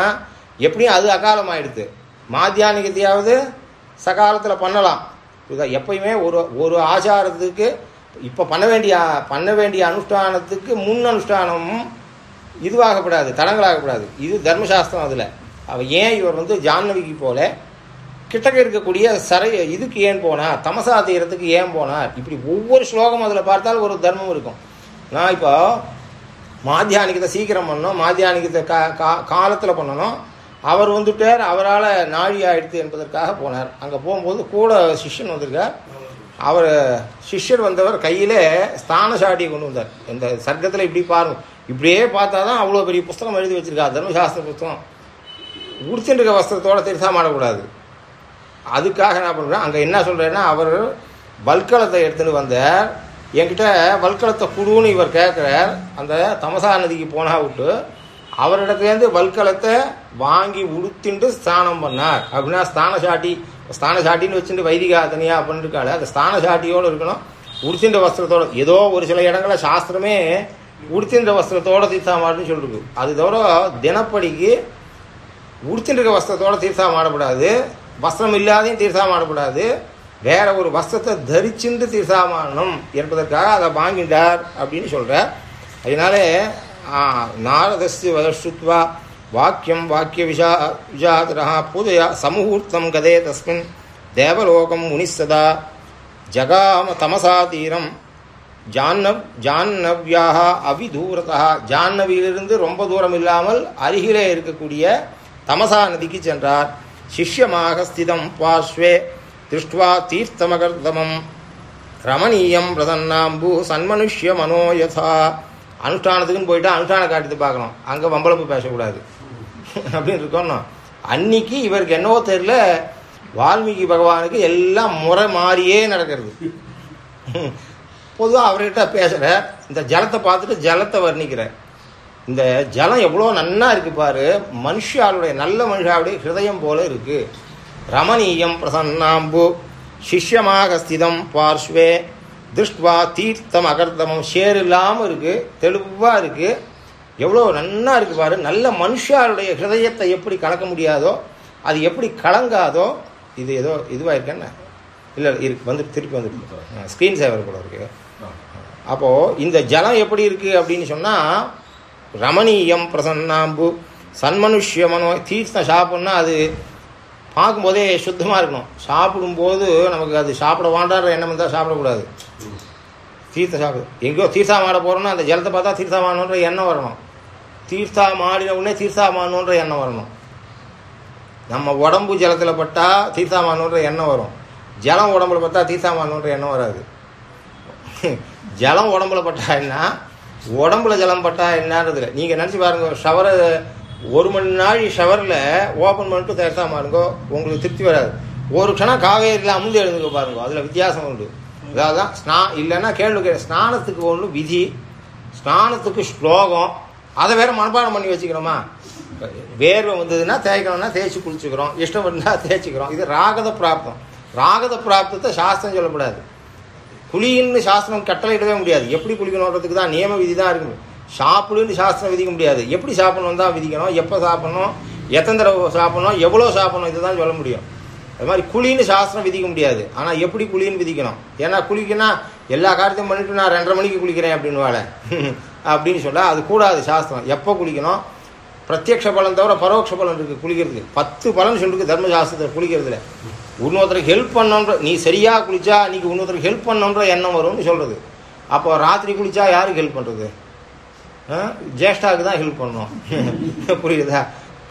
எப்படியும் அது அகாலம் ஆயிடுது மாத்தியானிகத்தையாவது சகாலத்தில் பண்ணலாம். இதுதான் எப்பயுமே ஒரு ஒரு ஆச்சாரத்துக்கு இப்போ பண்ண வேண்டிய பண்ண வேண்டிய அனுஷ்டானத்துக்கு முன் அனுஷ்டானம் இதுவாகப்படாது தடங்களாகப்படாது இது தர்மசாஸ்திரம் அதில். அவள் ஏன் இவர் வந்து ஜான்னவிக்கு போல கிட்டக்க இருக்கக்கூடிய சரை இதுக்கு ஏன் போனார் தமசா தீரத்துக்கு ஏன் போனார் இப்படி ஒவ்வொரு ஸ்லோகம் அதில் பார்த்தால் ஒரு தர்மம் இருக்கும். நான் இப்போ மாத்தியானிக்கத்தை சீக்கிரம் பண்ணணும் மாத்தியானிக்கத்தை கா கா காலத்தில் பண்ணணும். அவர் வந்துட்டார் அவரால் நாழி ஆயிடுத்து என்பதற்காக போனார். அங்கே போகும்போது கூட சிஷ்யன் வந்திருக்கார். அவர் சிஷ்யர் வந்தவர் கையில் ஸ்தான சாட்டியை கொண்டு வந்தார். இந்த சர்க்கத்தில் இப்படி பாருங்க. இப்படியே பார்த்தா தான் அவ்வளோ பெரிய புஸ்தகம் எழுதி வச்சுருக்கா தர்மசாஸ்திர புஸ்தகம். உடுத்தின்னு இருக்க வஸ்திரத்தோட திருத்தம் மாடக்கூடாது. அதுக்காக என்ன பண்ணுறேன். அங்கே என்ன சொல்கிறேன்னா அவர் வல்கலத்தை எடுத்துன்னு வந்தார். என்கிட்ட வல்கலத்தை குடுன்னு இவர் கேட்குறார். அந்த தமசா நதிக்கு போனா விட்டு அவரிடத்துலேருந்து வல்கலத்தை வாங்கி உடுத்திண்டு ஸ்தானம் பண்ணார். அப்படின்னா ஸ்தான சாட்டி ஸ்தான சாட்டின்னு வச்சுட்டு வைதிகா தனியாக பண்ணிருக்காள் அந்த ஸ்தான சாட்டியோடு இருக்கணும். உடுத்தின்ற வஸ்திரத்தோட ஏதோ ஒரு சில இடங்களில் சாஸ்திரமே உடுத்தின்ற வஸ்திரத்தோட தீர்த்தாமாடுன்னு சொல்லிருக்கு அது தவிர தினப்படிக்கு உடுத்திட்டு இருக்க வஸ்திரத்தோட தீர்த்தம் ஆடக்கூடாது வஸ்திரம் இல்லாதையும் தீர்த்தமானக்கூடாது வேற ஒரு வஸ்திரத்தை தரிச்சுண்டு தீர்த்தாமாடணும் என்பதற்காக அதை வாங்கிட்டார் அப்படின்னு சொல்கிறார் அதனாலே நாரதஸ்து நாரதஸ்ய வதஸ்ருத்வா வாக்கியம் வாக்கிய விஷா விஜாதரா பூஜையா சமுகூர்த்தம் கதே தஸ்மின் தேவலோகம் முனிசதா ஜகாம தமசா தீரம் ஜான்னவ் ஜான்னவ்யாக அவிதூரதா. ஜான்னவியிலிருந்து ரொம்ப தூரம் இல்லாமல் அருகிலே இருக்கக்கூடிய தமசா நதிக்கு சென்றார். சிஷ்யமாக ஸ்திதம் பார்ஸ்வே திருஷ்டுவா தீர்த்தமகர்தமம் ரமணீயம் பிரதன்னாம்பு சன்மனுஷ்ய மனோயதா அனுஷ்டானத்துக்குன்னு போயிட்டா அனுஷ்டான காட்டுத்து பார்க்கணும். அங்கே வம்பளப்பு பேசக்கூடாது. அப்படின்னு இருக்கோம்னா அன்னைக்கு இவருக்கு என்னவோ தெரியல. வால்மீகி பகவானுக்கு எல்லாம் முறை மாறியே நடக்கிறது. பொதுவாக அவர்கிட்ட பேசுகிற இந்த ஜலத்தை பார்த்துட்டு ஜலத்தை வர்ணிக்கிறேன் இந்த ஜலம் எவ்வளோ நன்னா இருக்கு பாரு மனுஷாளுடைய நல்ல மனுஷாவுடைய ஹிருதயம் போல இருக்கு. ரமணீயம் பிரசன்னாம்பு சிஷ்யமாக ஸ்திதம் பார்ஷ்வே திருஷ்டுவா தீர்த்தம் அகர்த்தமம் ஷேர் இல்லாமல் இருக்கு தெளிவாக இருக்கு. எவ்வளோ நன்னா இருக்கு பாரு நல்ல மனுஷாளுடைய ஹிருதயத்தை எப்படி கலக்க முடியாதோ அது எப்படி கலங்காதோ இது ஏதோ இதுவாக இருக்கேன்னு இல்லை இருக்கு வந்து திருப்பி வந்துருக்கு ஸ்க்ரீன் சேவர் கூட இருக்கு. அப்போது இந்த ஜலம் எப்படி இருக்கு அப்படின்னு சொன்னால் ரமணீயம் பிரசன்னாம்பு. சன்மனுஷ்ய மனோ தீர்த்தம் சாப்பிட்னா அது பார்க்கும்போதே சுத்தமாக இருக்கணும். சாப்பிடும்போது நமக்கு அது சாப்பிட வேண்டான்ற எண்ணம் இருந்தால் சாப்பிடக்கூடாது. தீர்த்தம் சாப்பிடு. எங்கேயோ தீர்த்தா மாட போகிறோம்னா அந்த ஜலத்தை பார்த்தா தீர்த்தா மாடணுன்ற எண்ணம் வரணும். தீர்த்தா மாடின உடனே தீர்த்தா மாடணுன்ற எண்ணம் வரணும். நம்ம உடம்பு ஜலத்தில் பட்டால் தீர்த்தா மாடணுன்ற எண்ணம் வரும். ஜலம் உடம்புல பார்த்தா தீர்த்தா மாடணுன்ற எண்ணம் வராது. ஜலம் உடம்புல பட்டா என்ன? உடம்புல ஜலம் பட்டா என்னன்றதுல நீங்கள் நினச்சி பாருங்க ஷவரை ஒரு மணி நாள் ஷவரில் ஓப்பன் பண்ணிட்டு தேர்த்தா பாருங்க உங்களுக்கு திருப்தி வராது. ஒரு க்ஷணம் காவேரியில் அமுந்து எழுந்துக்க பாருங்க அதில் வித்தியாசம் உண்டு. அதாவது தான் ஸ்நா இல்லைன்னா கேள்வி கே ஸ்நானத்துக்கு ஒன்று விதி ஸ்நானத்துக்கு ஸ்லோகம் அதை வேற மனப்பாடம் பண்ணி வச்சுக்கணுமா? வேர்வை வந்ததுன்னா தேய்க்கணும்னா தேய்ச்சி குளிச்சுக்கிறோம் இஷ்டம் இருந்தால் தேய்ச்சிக்கிறோம். இது ராகத பிராப்தம். ராகத பிராப்தத்தை சாஸ்திரம் சொல்லப்படாது குளின்னு சாஸ்திரம் கட்டளையிடவே முடியாது. எப்படி குளிக்கணுன்றதுக்கு தான் நியம விதி தான் இருக்குது. சாப்பிடுன்னு சாஸ்திரம் விதிக்க முடியாது. எப்படி சாப்பிடணும் தான் விதிக்கணும். எப்போ சாப்பிடணும்? எத்தனை தடவை சாப்பிடணும்? எவ்வளோ சாப்பிடணும்? இதுதான் சொல்ல முடியும். அது மாதிரி குழின்னு சாஸ்திரம் விதிக்க முடியாது. ஆனால் எப்படி குழின்னு விதிக்கணும்? ஏன்னா குளிக்கனா எல்லா காரியத்தையும் பண்ணிட்டு நான் ரெண்டரை மணிக்கு குளிக்கிறேன் அப்படின்னு வாழ அப்படின்னு சொல்ல அது கூடாது சாஸ்திரம். எப்போ குளிக்கணும்? பிரத்யக்ஷ பலன் தவிர பரோட்ச பலன் இருக்குது குளிக்கிறதுக்கு. பத்து பலன் சொல்லிருக்கு தர்மசாஸ்திரத்தில் குளிக்கிறதுல. இன்னொருத்தருக்கு ஹெல்ப் பண்ணோன்ற நீ சரியாக குளிச்சா நீக்கு இன்னொருத்தருக்கு ஹெல்ப் பண்ணோன்ற எண்ணம் வரும்னு சொல்கிறது அப்போ ராத்திரி குளித்தா யாருக்கு ஹெல்ப் பண்ணுறது ஜேஷ்டாவுக்கு தான் ஹெல்ப் பண்ணணும். புரியுதா?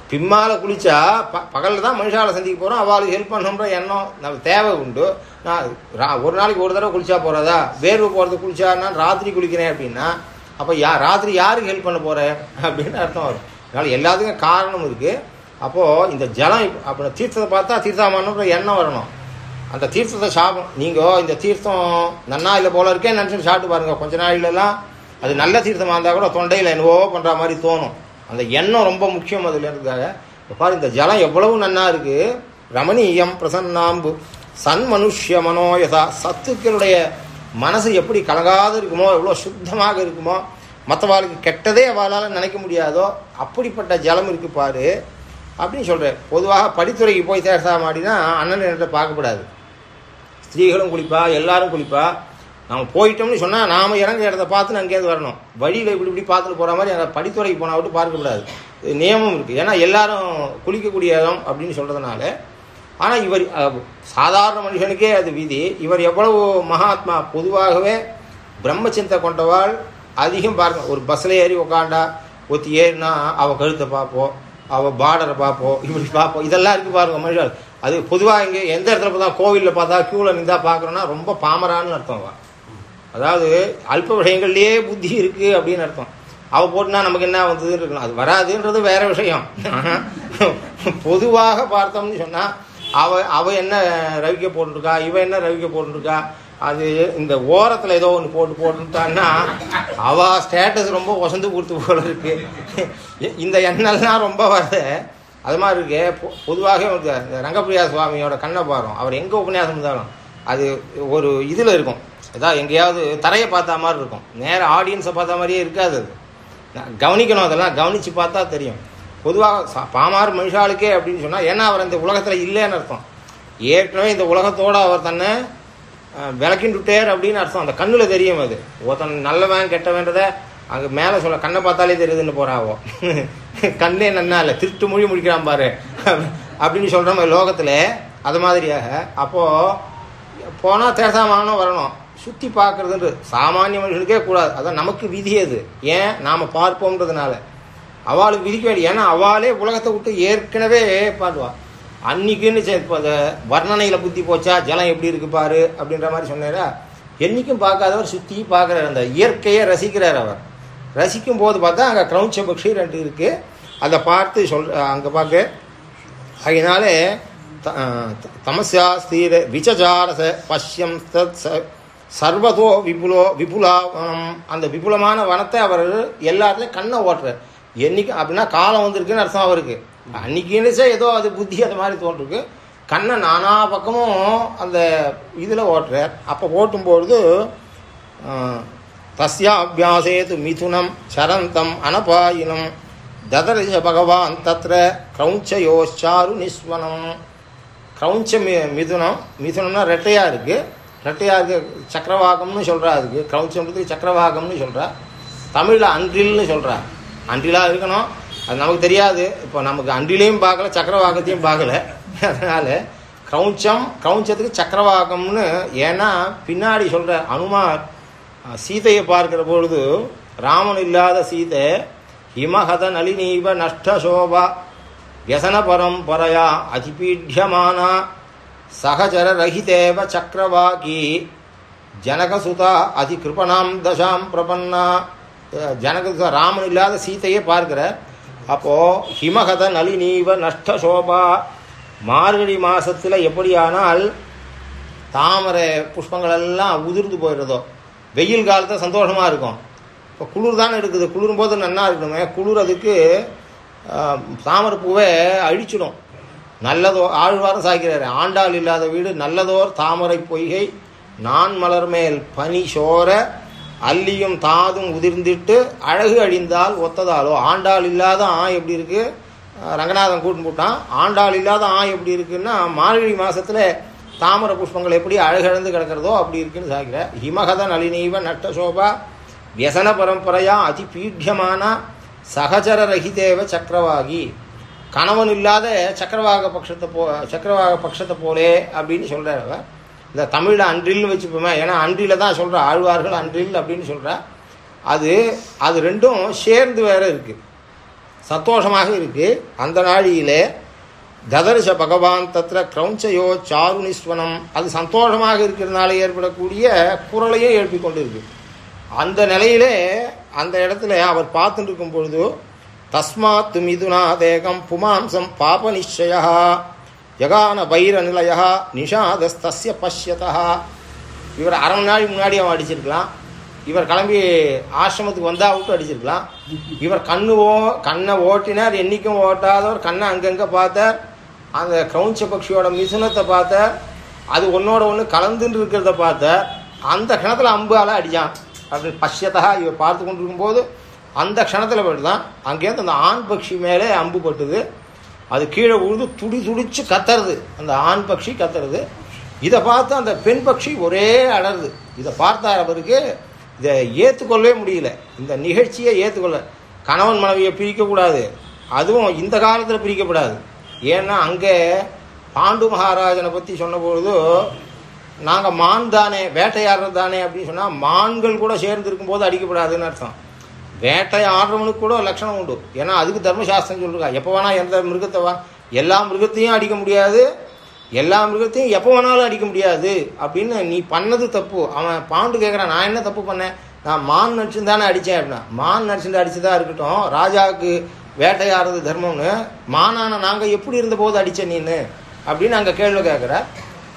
பிம்மால குளித்தா ப பகலில் தான் மனுஷால சந்திக்க போகிறோம் அவளுக்கு ஹெல்ப் பண்ணணுன்ற எண்ணம் நம்ம தேவை உண்டு. நான் ரா- ஒரு நாளைக்கு ஒரு தடவை குளிச்சா போகிறதா வேர்வை போகிறது குளிச்சா நான் ராத்திரி குளிக்கிறேன் அப்படின்னா அப்போ யா ராத்திரி யாருக்கு ஹெல்ப் பண்ண போகிறேன் அப்படின்னு அர்த்தம் வரும். அதனால் எல்லாத்துக்கும் காரணம் இருக்குது அப்போது இந்த ஜலம் இப்ப- அப்போ தீர்த்தத்தை பார்த்தா தீர்த்தாமானுன்ற எண்ணம் வரணும். அந்த தீர்த்தத்தை சாப்பிடும் நீங்கள் இந்த தீர்த்தம் நன்னா இல்லை போல இருக்கே நினச்சி சாப்பிட்டு பாருங்கள் கொஞ்ச நாள்லலாம் அது நல்ல தீர்த்தமாக இருந்தால் கூட தொண்டையில் என்னவோ பண்ணுற மாதிரி தோணும். அந்த எண்ணம் ரொம்ப முக்கியம் அதில் இருந்ததாக இப்ப பாரு இந்த ஜலம் எவ்வளவு நன்னா இருக்கு. ரமணீயம் பிரசன்னாம்பு. சன் மனுஷ்ய மனோயதா. சத்துக்களுடைய மனசு எப்படி கலகாத இருக்குமோ எவ்வளோ சுத்தமாக இருக்குமோ மற்றவாளுக்கு கெட்டதே அவளால் நினைக்க முடியாதோ அப்படிப்பட்ட ஜலம் இருக்கு பாரு. அப்படின்னு சொல்கிறேன் பொதுவாக படித்துறைக்கு போய் சேர்த்தா மாட்டினா அண்ணன் என்கிட்ட பார்க்கக்கூடாது. ஸ்திரீகளும் குளிப்பா எல்லாரும் குளிப்பா. நம்ம போயிட்டோம்னு சொன்னால் நாம் இறங்குற இடத்த பார்த்து அங்கேருந்து வரணும். வழியில் இப்படி இப்படி பார்த்துட்டு போகிற மாதிரி அங்கே படித்துறைக்கு போனால் விட்டு பார்க்கக்கூடாது. நியமம் இருக்குது ஏன்னா எல்லாரும் குளிக்கக்கூடிய இடம் அப்படின்னு சொல்கிறதுனால ஆனால் இவர் சாதாரண மனுஷனுக்கே அது விதி. இவர் எவ்வளவு மகாத்மா? பொதுவாகவே பிரம்மச்சிந்தை கொண்டவாள் அதிகம் பாருங்க. ஒரு பஸ்ஸில் ஏறி உக்காண்டா ஒத்தி ஏறினா அவள் கழுத்தை பார்ப்போம். அவள் பார்டரை பார்ப்போம் இப்படி பார்ப்போம். இதெல்லாம் இருக்கு பாருங்க மனுஷன் அது பொதுவாக இங்கே எந்த இடத்துல பார்த்தா கோவிலில் பார்த்தா க்யூவில் நின்றா பார்க்குறோன்னா ரொம்ப பாமரான்னு அர்த்தம் அதாவது அல்ப விஷயங்கள்லேயே புத்தி இருக்கு அப்படின்னு அர்த்தம். அவள் போட்டுனா நமக்கு என்ன வந்ததுன்னு இருக்கணும் அது வராதுன்றது வேற விஷயம். பொதுவாக பார்த்தோம்னு சொன்னால் அவ அவ என்ன ரவிக்க போட்டுருக்கா இவன் என்ன ரவிக்க போட்டுருக்கா அது இந்த ஓரத்தில் ஏதோ ஒன்று போட்டு போட்டுட்டான்னா அவ ஸ்டேட்டஸ் ரொம்ப ஒசந்து கொடுத்து போல இருக்கு. இந்த எண்ணெல்லாம் ரொம்ப வருது. அது மாதிரி இருக்கு பொ- பொதுவாக இந்த ரங்கப்பிரியா சுவாமியோட கண்ணை பாரும் அவர் எங்கே உபன்யாசம் இருந்தாலும் அது ஒரு இதில் இருக்கும். ஏதாவது எங்கேயாவது தரையை பார்த்த மாதிரி இருக்கும். நேராக ஆடியன்ஸை பார்த்த மாதிரியே இருக்காது அது. நான் கவனிக்கணும் அதெல்லாம் கவனித்து பார்த்தா தெரியும். பொதுவாக பாமாறு மனுஷாளுக்கே அப்படின்னு சொன்னால் ஏன்னா அவர் இந்த உலகத்தில் இல்லைன்னு அர்த்தம். ஏற்கனவே இந்த உலகத்தோட அவர் தன்னை விளக்கின்றுட்டேர் அப்படின்னு அர்த்தம். அந்த கண்ணில் தெரியும் அது. ஒருத்தன் நல்லவன் கெட்டவன்றதை அங்கே மேலே சொல்ல கண்ணை பார்த்தாலே தெரியுதுன்னு போறாவோ கண்ணே நன்னா இல்லை திருட்டு மொழி முடிக்கிறான் பாரு. அப்படின்னு சொல்கிற மாதிரி லோகத்தில். அது மாதிரியாக அப்போது போனால் தேசாமானம் வரணும். சுற்றி பார்க்கறதுன்றது சாமானிய மனுஷனுக்கே கூடாது. அதான் நமக்கு விதி அது. ஏன்? நாம் பார்ப்போம்ன்றதுனால. அவளுக்கு விதிக்க வேண்டிய ஏன்னா அவளே உலகத்தை விட்டு ஏற்கனவே பாடுவாள் அன்னைக்குன்னு சரி, இப்போ அந்த வர்ணனையில் புத்தி போச்சா? ஜலம் எப்படி இருக்கு பாரு? அப்படின்ற மாதிரி சொன்னாரா? என்றைக்கும் பார்க்காதவர் சுற்றி பார்க்குறாரு அந்த இயற்கையை ரசிக்கிறார் அவர். ரசிக்கும் போது பார்த்தா அங்கே கிரௌஞ்ச பக்ஷி ரெண்டு இருக்குது அதை பார்த்து சொல் அங்கே பார்க்க அதனாலே த- த- ஸ்தீர விசஜாரச பஷ்யம் தத் சர்வதோ விபுலோ விபுலா வனம் அந்த விபுலமான வனத்தை அவர் எல்லாத்துலேயும் கண்ணை ஓட்டுறார். என்னைக்கு அப்படின்னா காலம் வந்திருக்குன்னு அர்த்தம் அவருக்கு. அன்னைக்கு நினைச்சா ஏதோ அது புத்தி அது மாதிரி தோன்றிருக்கு. கண்ணை நானா பக்கமும் அந்த இதில் ஓட்டுறார். அப்போ ஓட்டும்பொழுது தஸ்யா அபியாசேது மிதுனம் சரந்தம் அனபாயினம் ததரிஷ பகவான் தத்ர கிரௌஞ்சயோச்சாரு நிஸ்வனம். கிரௌஞ்ச மி மிதுனம் மிதுனம்னா ரெட்டையாக இருக்குது ரெட்டையாக இருக்க சக்கரவாகம்னு சொல்கிறா அதுக்கு. கிரௌஞ்சம்ன்றதுக்கு சக்கரவாகம்னு சொல்கிறா தமிழில் அன்றில்னு சொல்கிறா அன்றிலாக இருக்கணும். அது நமக்கு தெரியாது. இப்போ நமக்கு அன்றிலையும் பார்க்கல சக்கரவாகத்தையும் பார்க்கல. அதனால் கிரௌஞ்சம் கிரௌஞ்சத்துக்கு சக்கரவாகம்னு ஏன்னா பின்னாடி சொல்கிற அனுமார் சீதையை பார்க்கிற பொழுது ராமன் இல்லாத சீதை ஹிமஹத நளினீவ நஷ்டசோபா வியசன பரம்பரையா அதிபீட்யமானா சகச்சர ரஹிதேவ சக்கரவாகி ஜனகசுதா அதி கிருபணாம் தசாம் பிரபன்னா ஜனகசுதா ராமன் இல்லாத சீதையை பார்க்கிறார் அப்போ ஹிமகத நளினீவ நஷ்டசோபா. மார்கழி மாசத்துல எப்படியானால் தாமரை புஷ்பங்கள் எல்லாம் உதிர்ந்து போயிடுறதோ. வெயில் காலத்தில் சந்தோஷமாக இருக்கும். இப்போ குளிர் தானே இருக்குது. குளிரும் போது நல்லா இருக்கணுமே. குளிர் அதுக்கு தாமரை பூவை அழிச்சிடும். நல்லதோ ஆழ்வாரம் சாய்க்கிறாரு. ஆண்டாள் இல்லாத வீடு நல்லதோர் தாமரை பொய்கை நான் மலர் மேல் பனி சோர அல்லியும் தாதும் உதிர்ந்திட்டு அழகு அழிந்தால் ஒத்ததாலோ? ஆண்டாள் இல்லாத ஆ எப்படி இருக்கு? ரங்கநாதன் கூட்டு போட்டான். ஆண்டாள் இல்லாத ஆ எப்படி இருக்குன்னா மார்கழி மாசத்துல தாமர புஷ்பங்கள் எப்படி அழகழந்து கிடக்கிறதோ அப்படி இருக்குன்னு சாகிற. ஹிமகத நளினீவ நட்ட சோபா வியசன பரம்பரையா அதி பீட்யமான சகச்சர ரஹிதேவ சக்கரவாகி. கணவன் இல்லாத சக்கரவாக பட்சத்தை போ சக்கரவாக பட்சத்தை போலே அப்படின்னு சொல்றாரு இந்த தமிழில் அன்றில்னு வச்சுப்போமே ஏன்னா அன்றில தான் சொல்கிற ஆழ்வார்கள் அன்றில் அப்படின்னு சொல்கிற அது அது ரெண்டும் சேர்ந்து வேற இருக்குது சந்தோஷமாக இருக்குது அந்த நாழியிலே ததர்ஷ பகவான் தத்திர கிரௌஞ்சயோ சாருணிஸ்வனம். அது சந்தோஷமாக இருக்கிறதுனால ஏற்படக்கூடிய குரலையும் எழுப்பி கொண்டு இருக்கு அந்த நிலையிலே அந்த இடத்துல அவர் பார்த்துட்டு இருக்கும் பொழுது தஸ்மாத் மிதுனா தேகம் புமாம்சம் பாப நிச்சயா. ஜகான பைர நிலையா நிஷாதஸ்தஸ்ய பஷ்யதா இவர் அரை மணி நாளைக்கு முன்னாடி அவன் அடிச்சிருக்கலாம். இவர் கிளம்பி ஆசிரமத்துக்கு வந்தால் விட்டு அடிச்சிருக்கலாம். இவர் கண்ணு ஓ கண்ணை ஓட்டினார் என்றைக்கும் ஓட்டாதவர் கண்ணை அங்கங்கே பார்த்தார். அந்த கிரௌஞ்ச பக்ஷியோட மிசுனத்தை பார்த்தார். அது ஒன்னோட ஒன்று கலந்துன்னு இருக்கிறத பார்த்தார். அந்த க்ஷணத்தில் அம்பால அடிச்சான். அப்படி பஷ்யத்தா இவர் பார்த்து கொண்டிருக்கும்போது அந்த க்ஷணத்தில் போய்ட்டுதான் அங்கேருந்து அந்த ஆண் பக்ஷி மேலே அம்பு பட்டுது. அது கீழே உழுது துடி துடிச்சு கத்துறது. அந்த ஆண் பக்ஷி கத்துறது. இதை பார்த்து அந்த பெண் பக்ஷி ஒரே அலருது இதை பார்த்தார் அவருக்கு இதை ஏற்றுக்கொள்ளவே முடியல. இந்த நிகழ்ச்சியை ஏற்றுக்கொள்ள கணவன் மனைவியை பிரிக்கக்கூடாது. அதுவும் இந்த காலத்தில் பிரிக்கப்படாது. ஏன்னா அங்கே பாண்டு மகாராஜனை பற்றி சொன்னபொழுது நாங்கள் மான் தானே வேட்டையாடுறது தானே அப்படின்னு சொன்னால் மான்கள் கூட சேர்ந்து இருக்கும்போது அடிக்கப்படாதுன்னு அர்த்தம். வேட்டை ஆடுறவனுக்கு கூட லட்சணம் உண்டு. ஏன்னா அதுக்கு தர்மசாஸ்திரம் சொல்லிருக்கா எப்போ வேணா எந்த மிருகத்தை வா. எல்லா மிருகத்தையும் அடிக்க முடியாது. எல்லா மிருகத்தையும் எப்போ வேணாலும் அடிக்க முடியாது. அப்படின்னு நீ பண்ணது தப்பு. அவன் பாண்டு கேட்குறான் நான் என்ன தப்பு பண்ணேன்? நான் மான் நடிச்சுன்னு தானே அடித்தேன் அப்படின்னா. மான் நடிச்சுட்டு அடிச்சதா இருக்கட்டும். ராஜாவுக்கு வேட்டையாடுறது தர்மம்னு மானான நாங்கள் எப்படி இருந்த போது அடிச்ச நீன்னு அப்படின்னு அங்கே கேள்வி கேட்குற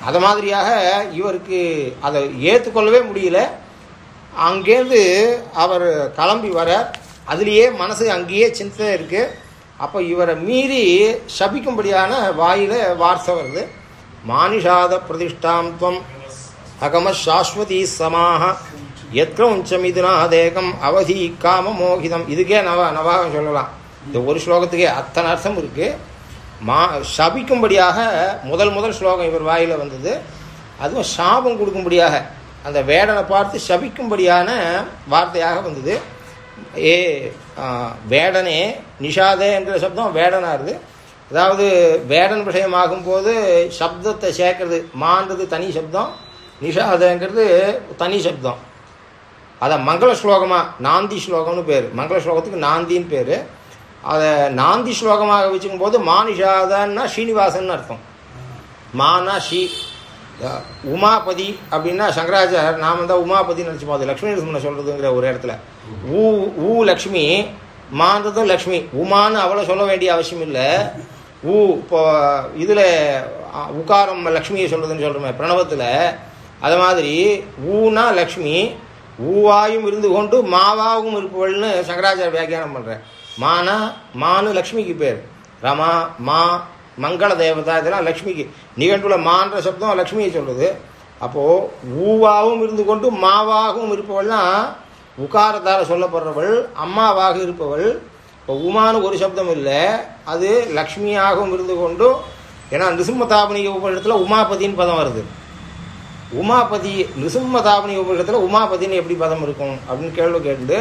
அது மாதிரியாக இவருக்கு அதை ஏற்றுக்கொள்ளவே முடியல. அங்கேருந்து அவர் கிளம்பி வர அதுலேயே மனசு அங்கேயே சிந்தனை இருக்குது அப்போ இவரை மீறி சபிக்கும்படியான வாயில் வார்த்தை வருது. மானிஷாத பிரதிஷ்டாம் துவம். அகம சாஸ்வதி சமாக எத்ரௌஞ்சமிதுனா தேகம் அவதி காம மோகிதம். இதுக்கே நவ நவாகம் சொல்லலாம். இந்த ஒரு ஸ்லோகத்துக்கே அத்தனை அர்த்தம் இருக்குது மா சபிக்கும்படியாக முதல் முதல் ஸ்லோகம் இவர் வாயில் வந்தது. அதுவும் சாபம் கொடுக்கும்படியாக. அந்த வேடனை பார்த்து சபிக்கும்படியான வார்த்தையாக வந்தது. ஏ வேடனே நிஷாதே என்ற சப்தம் வேடனாக இருக்கு அதாவது வேடன் விஷயமாகும் போது சப்தத்தை சேர்க்கறது மான்றது தனி சப்தம் நிஷாதங்கிறது தனி சப்தம். அதை மங்கள ஸ்லோகமாக நாந்தி ஸ்லோகம்னு பேர். மங்கள ஸ்லோகத்துக்கு நாந்தின்னு பேர். அதை நாந்தி ஸ்லோகமாக வச்சுக்கும் போது மானிஷாதன்னா ஸ்ரீனிவாசன் அர்த்தம். மானா ஸ்ரீ உமாபதி அப்படின்னா சங்கராச்சாரியர் நாம் தான் உமாபதி நினச்சிப்போம். அது லக்ஷ்மி நரசிம்மனை சொல்கிறதுங்கிற ஒரு இடத்துல. ஊ ஊ லக்ஷ்மி மாந்ததும் லக்ஷ்மி. உமான்னு அவளை சொல்ல வேண்டிய அவசியம் இல்லை. ஊ இப்போ இதில் உகாரம் லக்ஷ்மியை சொல்கிறதுன்னு சொல்கிறோமே பிரணவத்தில். அது மாதிரி ஊனா லக்ஷ்மி ஊவாயும் இருந்து கொண்டு மாவாகவும் இருப்பவள்னு சங்கராச்சாரிய வியாக்கியானம் பண்ணுறேன் மானா மானு லக்ஷ்மிக்கு பேர். ரமா மா மங்கள தேவதா இதெல்லாம் லக்ஷ்மிக்கு. நிகழ்வுல மான்ற சப்தம் லக்ஷ்மியை சொல்லுது அப்போ ஊவாகவும் இருந்து கொண்டு மாவாகவும் இருப்பவள்னா உகாரத்தால சொல்லப்படுறவள் அம்மாவாக இருப்பவள். இப்போ உமானு ஒரு சப்தம் இல்லை. அது லக்ஷ்மியாகவும் இருந்து கொண்டு ஏன்னா நிசும்மதாபனிக உபநிடத்தில் உமாபதின்னு பதம் வருது. உமாபதி நிசும்மதாபனி உபநிடத்தில் உமாபதின்னு எப்படி பதம் இருக்கும்? அப்படின்னு கேள்வி கேட்டு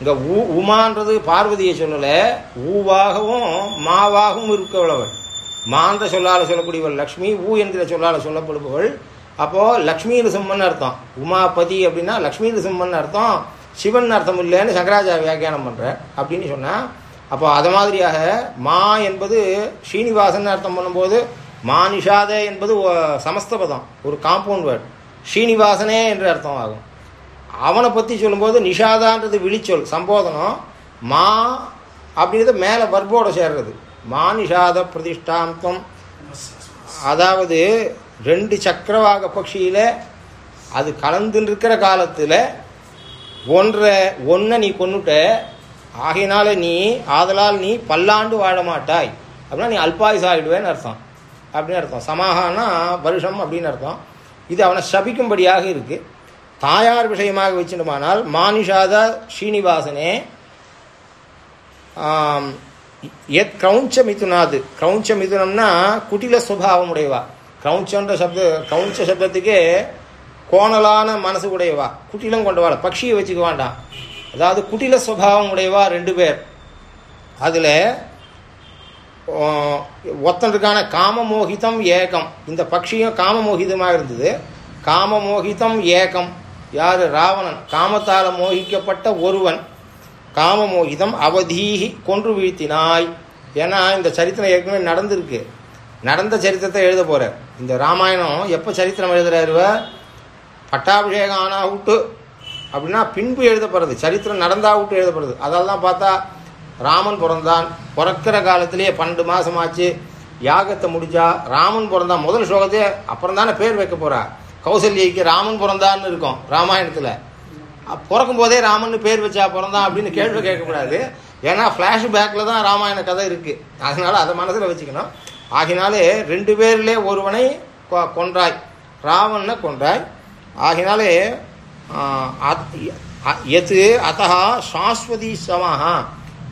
இங்கே உ உமான்றது பார்வதியை சொல்லலை. ஊவாகவும் மாவாகவும் இருக்கவளவள் மாந்த சொல்லால் சொல்லக்கூடியவள் லக்ஷ்மி ஊ என்கிற சொல்லால் சொல்லப்படுபவள். அப்போது லக்ஷ்மி நிருசிம்மன் அர்த்தம். உமாபதி அப்படின்னா லக்ஷ்மி நிருசிம்மன் அர்த்தம். சிவன் அர்த்தம் இல்லைன்னு சங்கராச்சார வியாக்கியானம் பண்ணுற அப்படின்னு சொன்னால் அப்போ அது மாதிரியாக மா என்பது ஸ்ரீனிவாசன் அர்த்தம் பண்ணும்போது மா நிஷாத என்பது சமஸ்தபதம் ஒரு காம்பவுண்ட் வேர்ட். ஸ்ரீனிவாசனே என்று அர்த்தம் ஆகும். அவனை பற்றி சொல்லும்போது நிஷாதான்றது விழிச்சொல் சம்போதனம். மா அப்படின்றது மேலே வர்போட சேர்றது. மானிஷாத பிரதிஷ்டாந்தம் அதாவது ரெண்டு சக்கரவாக பட்சியில் அது கலந்துன்னு இருக்கிற காலத்தில் ஒன்றை ஒன்றை நீ கொண்டுட்ட ஆகையினால நீ ஆதலால் நீ பல்லாண்டு வாழ மாட்டாய். அப்படின்னா நீ அல்பாயுஸ் ஆகிடுவேன்னு அர்த்தம். அப்படின்னு அர்த்தம். சமாகானா வருஷம் அப்படின்னு அர்த்தம். இது அவனை சபிக்கும்படியாக இருக்குது தாயார் விஷயமாக வச்சிடுமானால் மானிஷாத ஸ்ரீனிவாசனே எத் கிரௌஞ்ச மிதுனாது கிரௌஞ்ச மிதுனம்னா குட்டில சுபாவம் உடையவா கிரௌஞ்சன்ற சப்த கிரௌஞ்ச சப்தத்துக்கே கோணலான மனசு உடையவா குட்டிலம் கொண்டவாள். பக்ஷியை வச்சுக்க வேண்டாம். அதாவது குட்டில சுபாவம் உடையவா ரெண்டு பேர். அதில் ஒத்தனுக்கான காமமோகிதம் ஏகம். இந்த பக்ஷியும் காமமோகிதமாக இருந்தது. காமமோகிதம் ஏகம். யார்? ராவணன். காமத்தால் மோகிக்கப்பட்ட ஒருவன். காமமோகிதம் அவதீகி கொன்று வீழ்த்தினாய். ஏன்னா இந்த சரித்திரம் ஏற்கனவே நடந்திருக்கு. நடந்த சரித்திரத்தை எழுத போகிறார் இந்த ராமாயணம் எப்போ சரித்திரம் எழுதுறாருவ பட்டாபிஷேகம் ஆனா விட்டு அப்படின்னா பின்பு எழுதப்படுறது. சரித்திரம் நடந்தா விட்டு எழுதப்படுது அதெல்லாம் பார்த்தா ராமன் பிறந்தான். பிறக்கிற காலத்திலேயே பன்னெண்டு மாதம் ஆச்சு. யாகத்தை முடிச்சா ராமன் பிறந்தான். முதல் ஸ்லோகத்தையே அப்புறம் தானே பேர் வைக்க போகிறா கௌசல்யக்கு ராமன் பிறந்தான்னு இருக்கும் ராமாயணத்தில். பிறக்கும் போதே ராமன் பேர் வச்சா பிறந்தான் அப்படின்னு கேள்வி கேட்கக்கூடாது. ஏன்னா ஃப்ளாஷ்பேக்கில் தான் ராமாயண கதை இருக்குது அதனால் அதை மனசில் வச்சுக்கணும். ஆகினாலே ரெண்டு பேர்லே ஒருவனை கொ- கொன்றாய். ராவனை கொன்றாய். ஆகினாலே அத்- அ- எது அத்தகா சாஸ்வதி சமஹா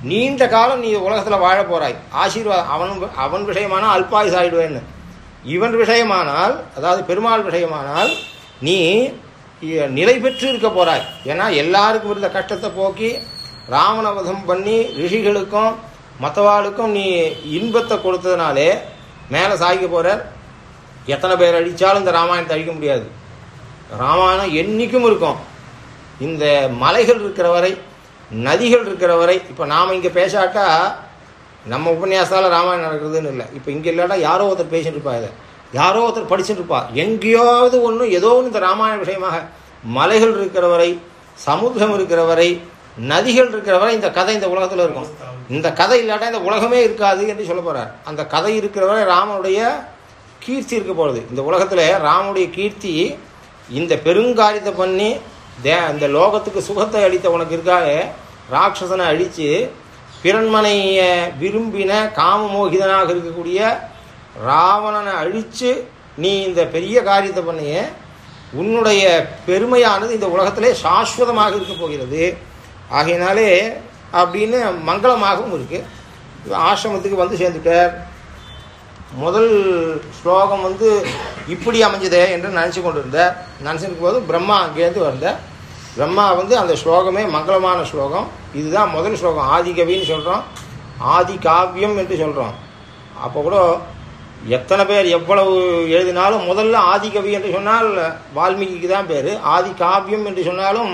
நீண்ட காலம் நீ உலகத்தில் வாழ போகிறாய் ஆசீர்வாதம் அவன் அவன் விஷயமானால் அல்பாயுசாயிடுவேன்னு. இவன் விஷயமானால் அதாவது பெருமாள் விஷயமானால் நீ நிலை பெற்று இருக்க போகிறாய் ஏன்னா எல்லாருக்கும் இருந்த கஷ்டத்தை போக்கி ராமணவதம் பண்ணி ரிஷிகளுக்கும் மற்றவாளுக்கும் நீ இன்பத்தை கொடுத்ததுனாலே மேலே சாய்க்க போகிறார் எத்தனை பேர் அடித்தாலும் இந்த ராமாயணத்தை அழிக்க முடியாது. ராமாயணம் என்னைக்கும் இருக்கும். இந்த மலைகள் இருக்கிற வரை நதிகள் இருக்கிற வரை இப்போ நாம் இங்கே பேசாக்கா நம்ம உபன்யாசத்தால் ராமாயணம் நடக்கிறதுன்னு இல்லை. இப்போ இங்கே இல்லாட்டா யாரோ ஒருத்தர் பேசிட்டு இருப்பா இதை யாரோ ஒருத்தர் படிச்சுட்டு இருப்பா எங்கேயாவது ஒன்று ஏதோ ஒன்று இந்த ராமாயண விஷயமாக மலைகள் இருக்கிற வரை சமுத்திரம் இருக்கிற வரை நதிகள் இருக்கிற வரை இந்த கதை இந்த உலகத்தில் இருக்கும். இந்த கதை இல்லாட்டா இந்த உலகமே இருக்காது என்று சொல்ல போகிறார் அந்த கதை இருக்கிற வரை ராமனுடைய கீர்த்தி இருக்க போகிறது இந்த உலகத்தில் ராமனுடைய கீர்த்தி இந்த பெருங்காரியத்தை பண்ணி தே இந்த லோகத்துக்கு சுகத்தை அளித்த உனக்கு இருக்காக ராட்சசனை அழித்து பிறன்மனையை விரும்பின காமமோகிதனாக இருக்கக்கூடிய ராவணனை அழித்து நீ இந்த பெரிய காரியத்தை பண்ணிய உன்னுடைய பெருமையானது இந்த உலகத்திலே சாஸ்வதமாக இருக்க போகிறது. ஆகையினாலே அப்படின்னு மங்களமாகவும் இருக்குது ஆசிரமத்துக்கு வந்து சேர்ந்துட்டார். முதல் ஸ்லோகம் வந்து இப்படி அமைஞ்சதே என்று நினச்சி கொண்டு இருந்தார் நினச்சிருக்கும் போது பிரம்மா அங்கேருந்து வந்தார். பிரம்மா வந்து அந்த ஸ்லோகமே மங்களமான ஸ்லோகம். இதுதான் முதல் ஸ்லோகம். ஆதிகவின்னு சொல்கிறோம் ஆதி காவியம் என்று சொல்கிறோம் அப்போ கூட எத்தனை பேர் எவ்வளவு எழுதினாலும் முதல்ல ஆதிகவி என்று சொன்னால் வால்மீகிக்கு தான் பேர் ஆதி காவியம் என்று சொன்னாலும்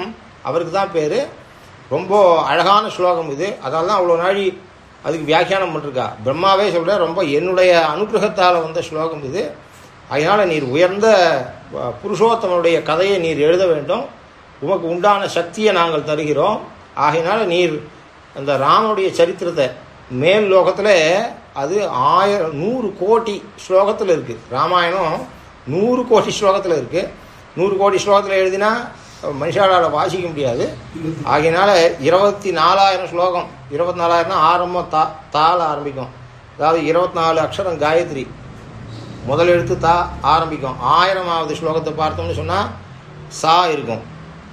அவருக்கு தான் பேர். ரொம்ப அழகான ஸ்லோகம் இது. அதால் தான் அவ்வளோ நாழி அதுக்கு வியாக்கியானம் பண்ணிருக்கா. பிரம்மாவே சொல்கிற ரொம்ப என்னுடைய அனுகிரகத்தால் வந்த ஸ்லோகம் இது. அதனால் நீர் உயர்ந்த புருஷோத்தமனுடைய கதையை நீர் எழுத வேண்டும். உமக்கு உண்டான சக்தியை நாங்கள் தருகிறோம். ஆகையினால் நீர் அந்த ராமனுடைய சரித்திரத்தை மேல் லோகத்தில் அது ஆயிரம் நூறு கோடி ஸ்லோகத்தில் இருக்குது ராமாயணம் நூறு கோடி ஸ்லோகத்தில் இருக்குது நூறு கோடி ஸ்லோகத்தில் எழுதினா மனுஷாலால் வாசிக்க முடியாது. ஆகையினால இருபத்தி நாலாயிரம் ஸ்லோகம் இருபத்தி நாலாயிரம்னா ஆரம்பம் தா தால ஆரம்பிக்கும். அதாவது இருபத்தி நாலு அக்ஷரம் காயத்ரி. முதல் எழுத்து தா ஆரம்பிக்கும். ஆயிரமாவது ஸ்லோகத்தை பார்த்தோம்னு சொன்னால் சா இருக்கும்.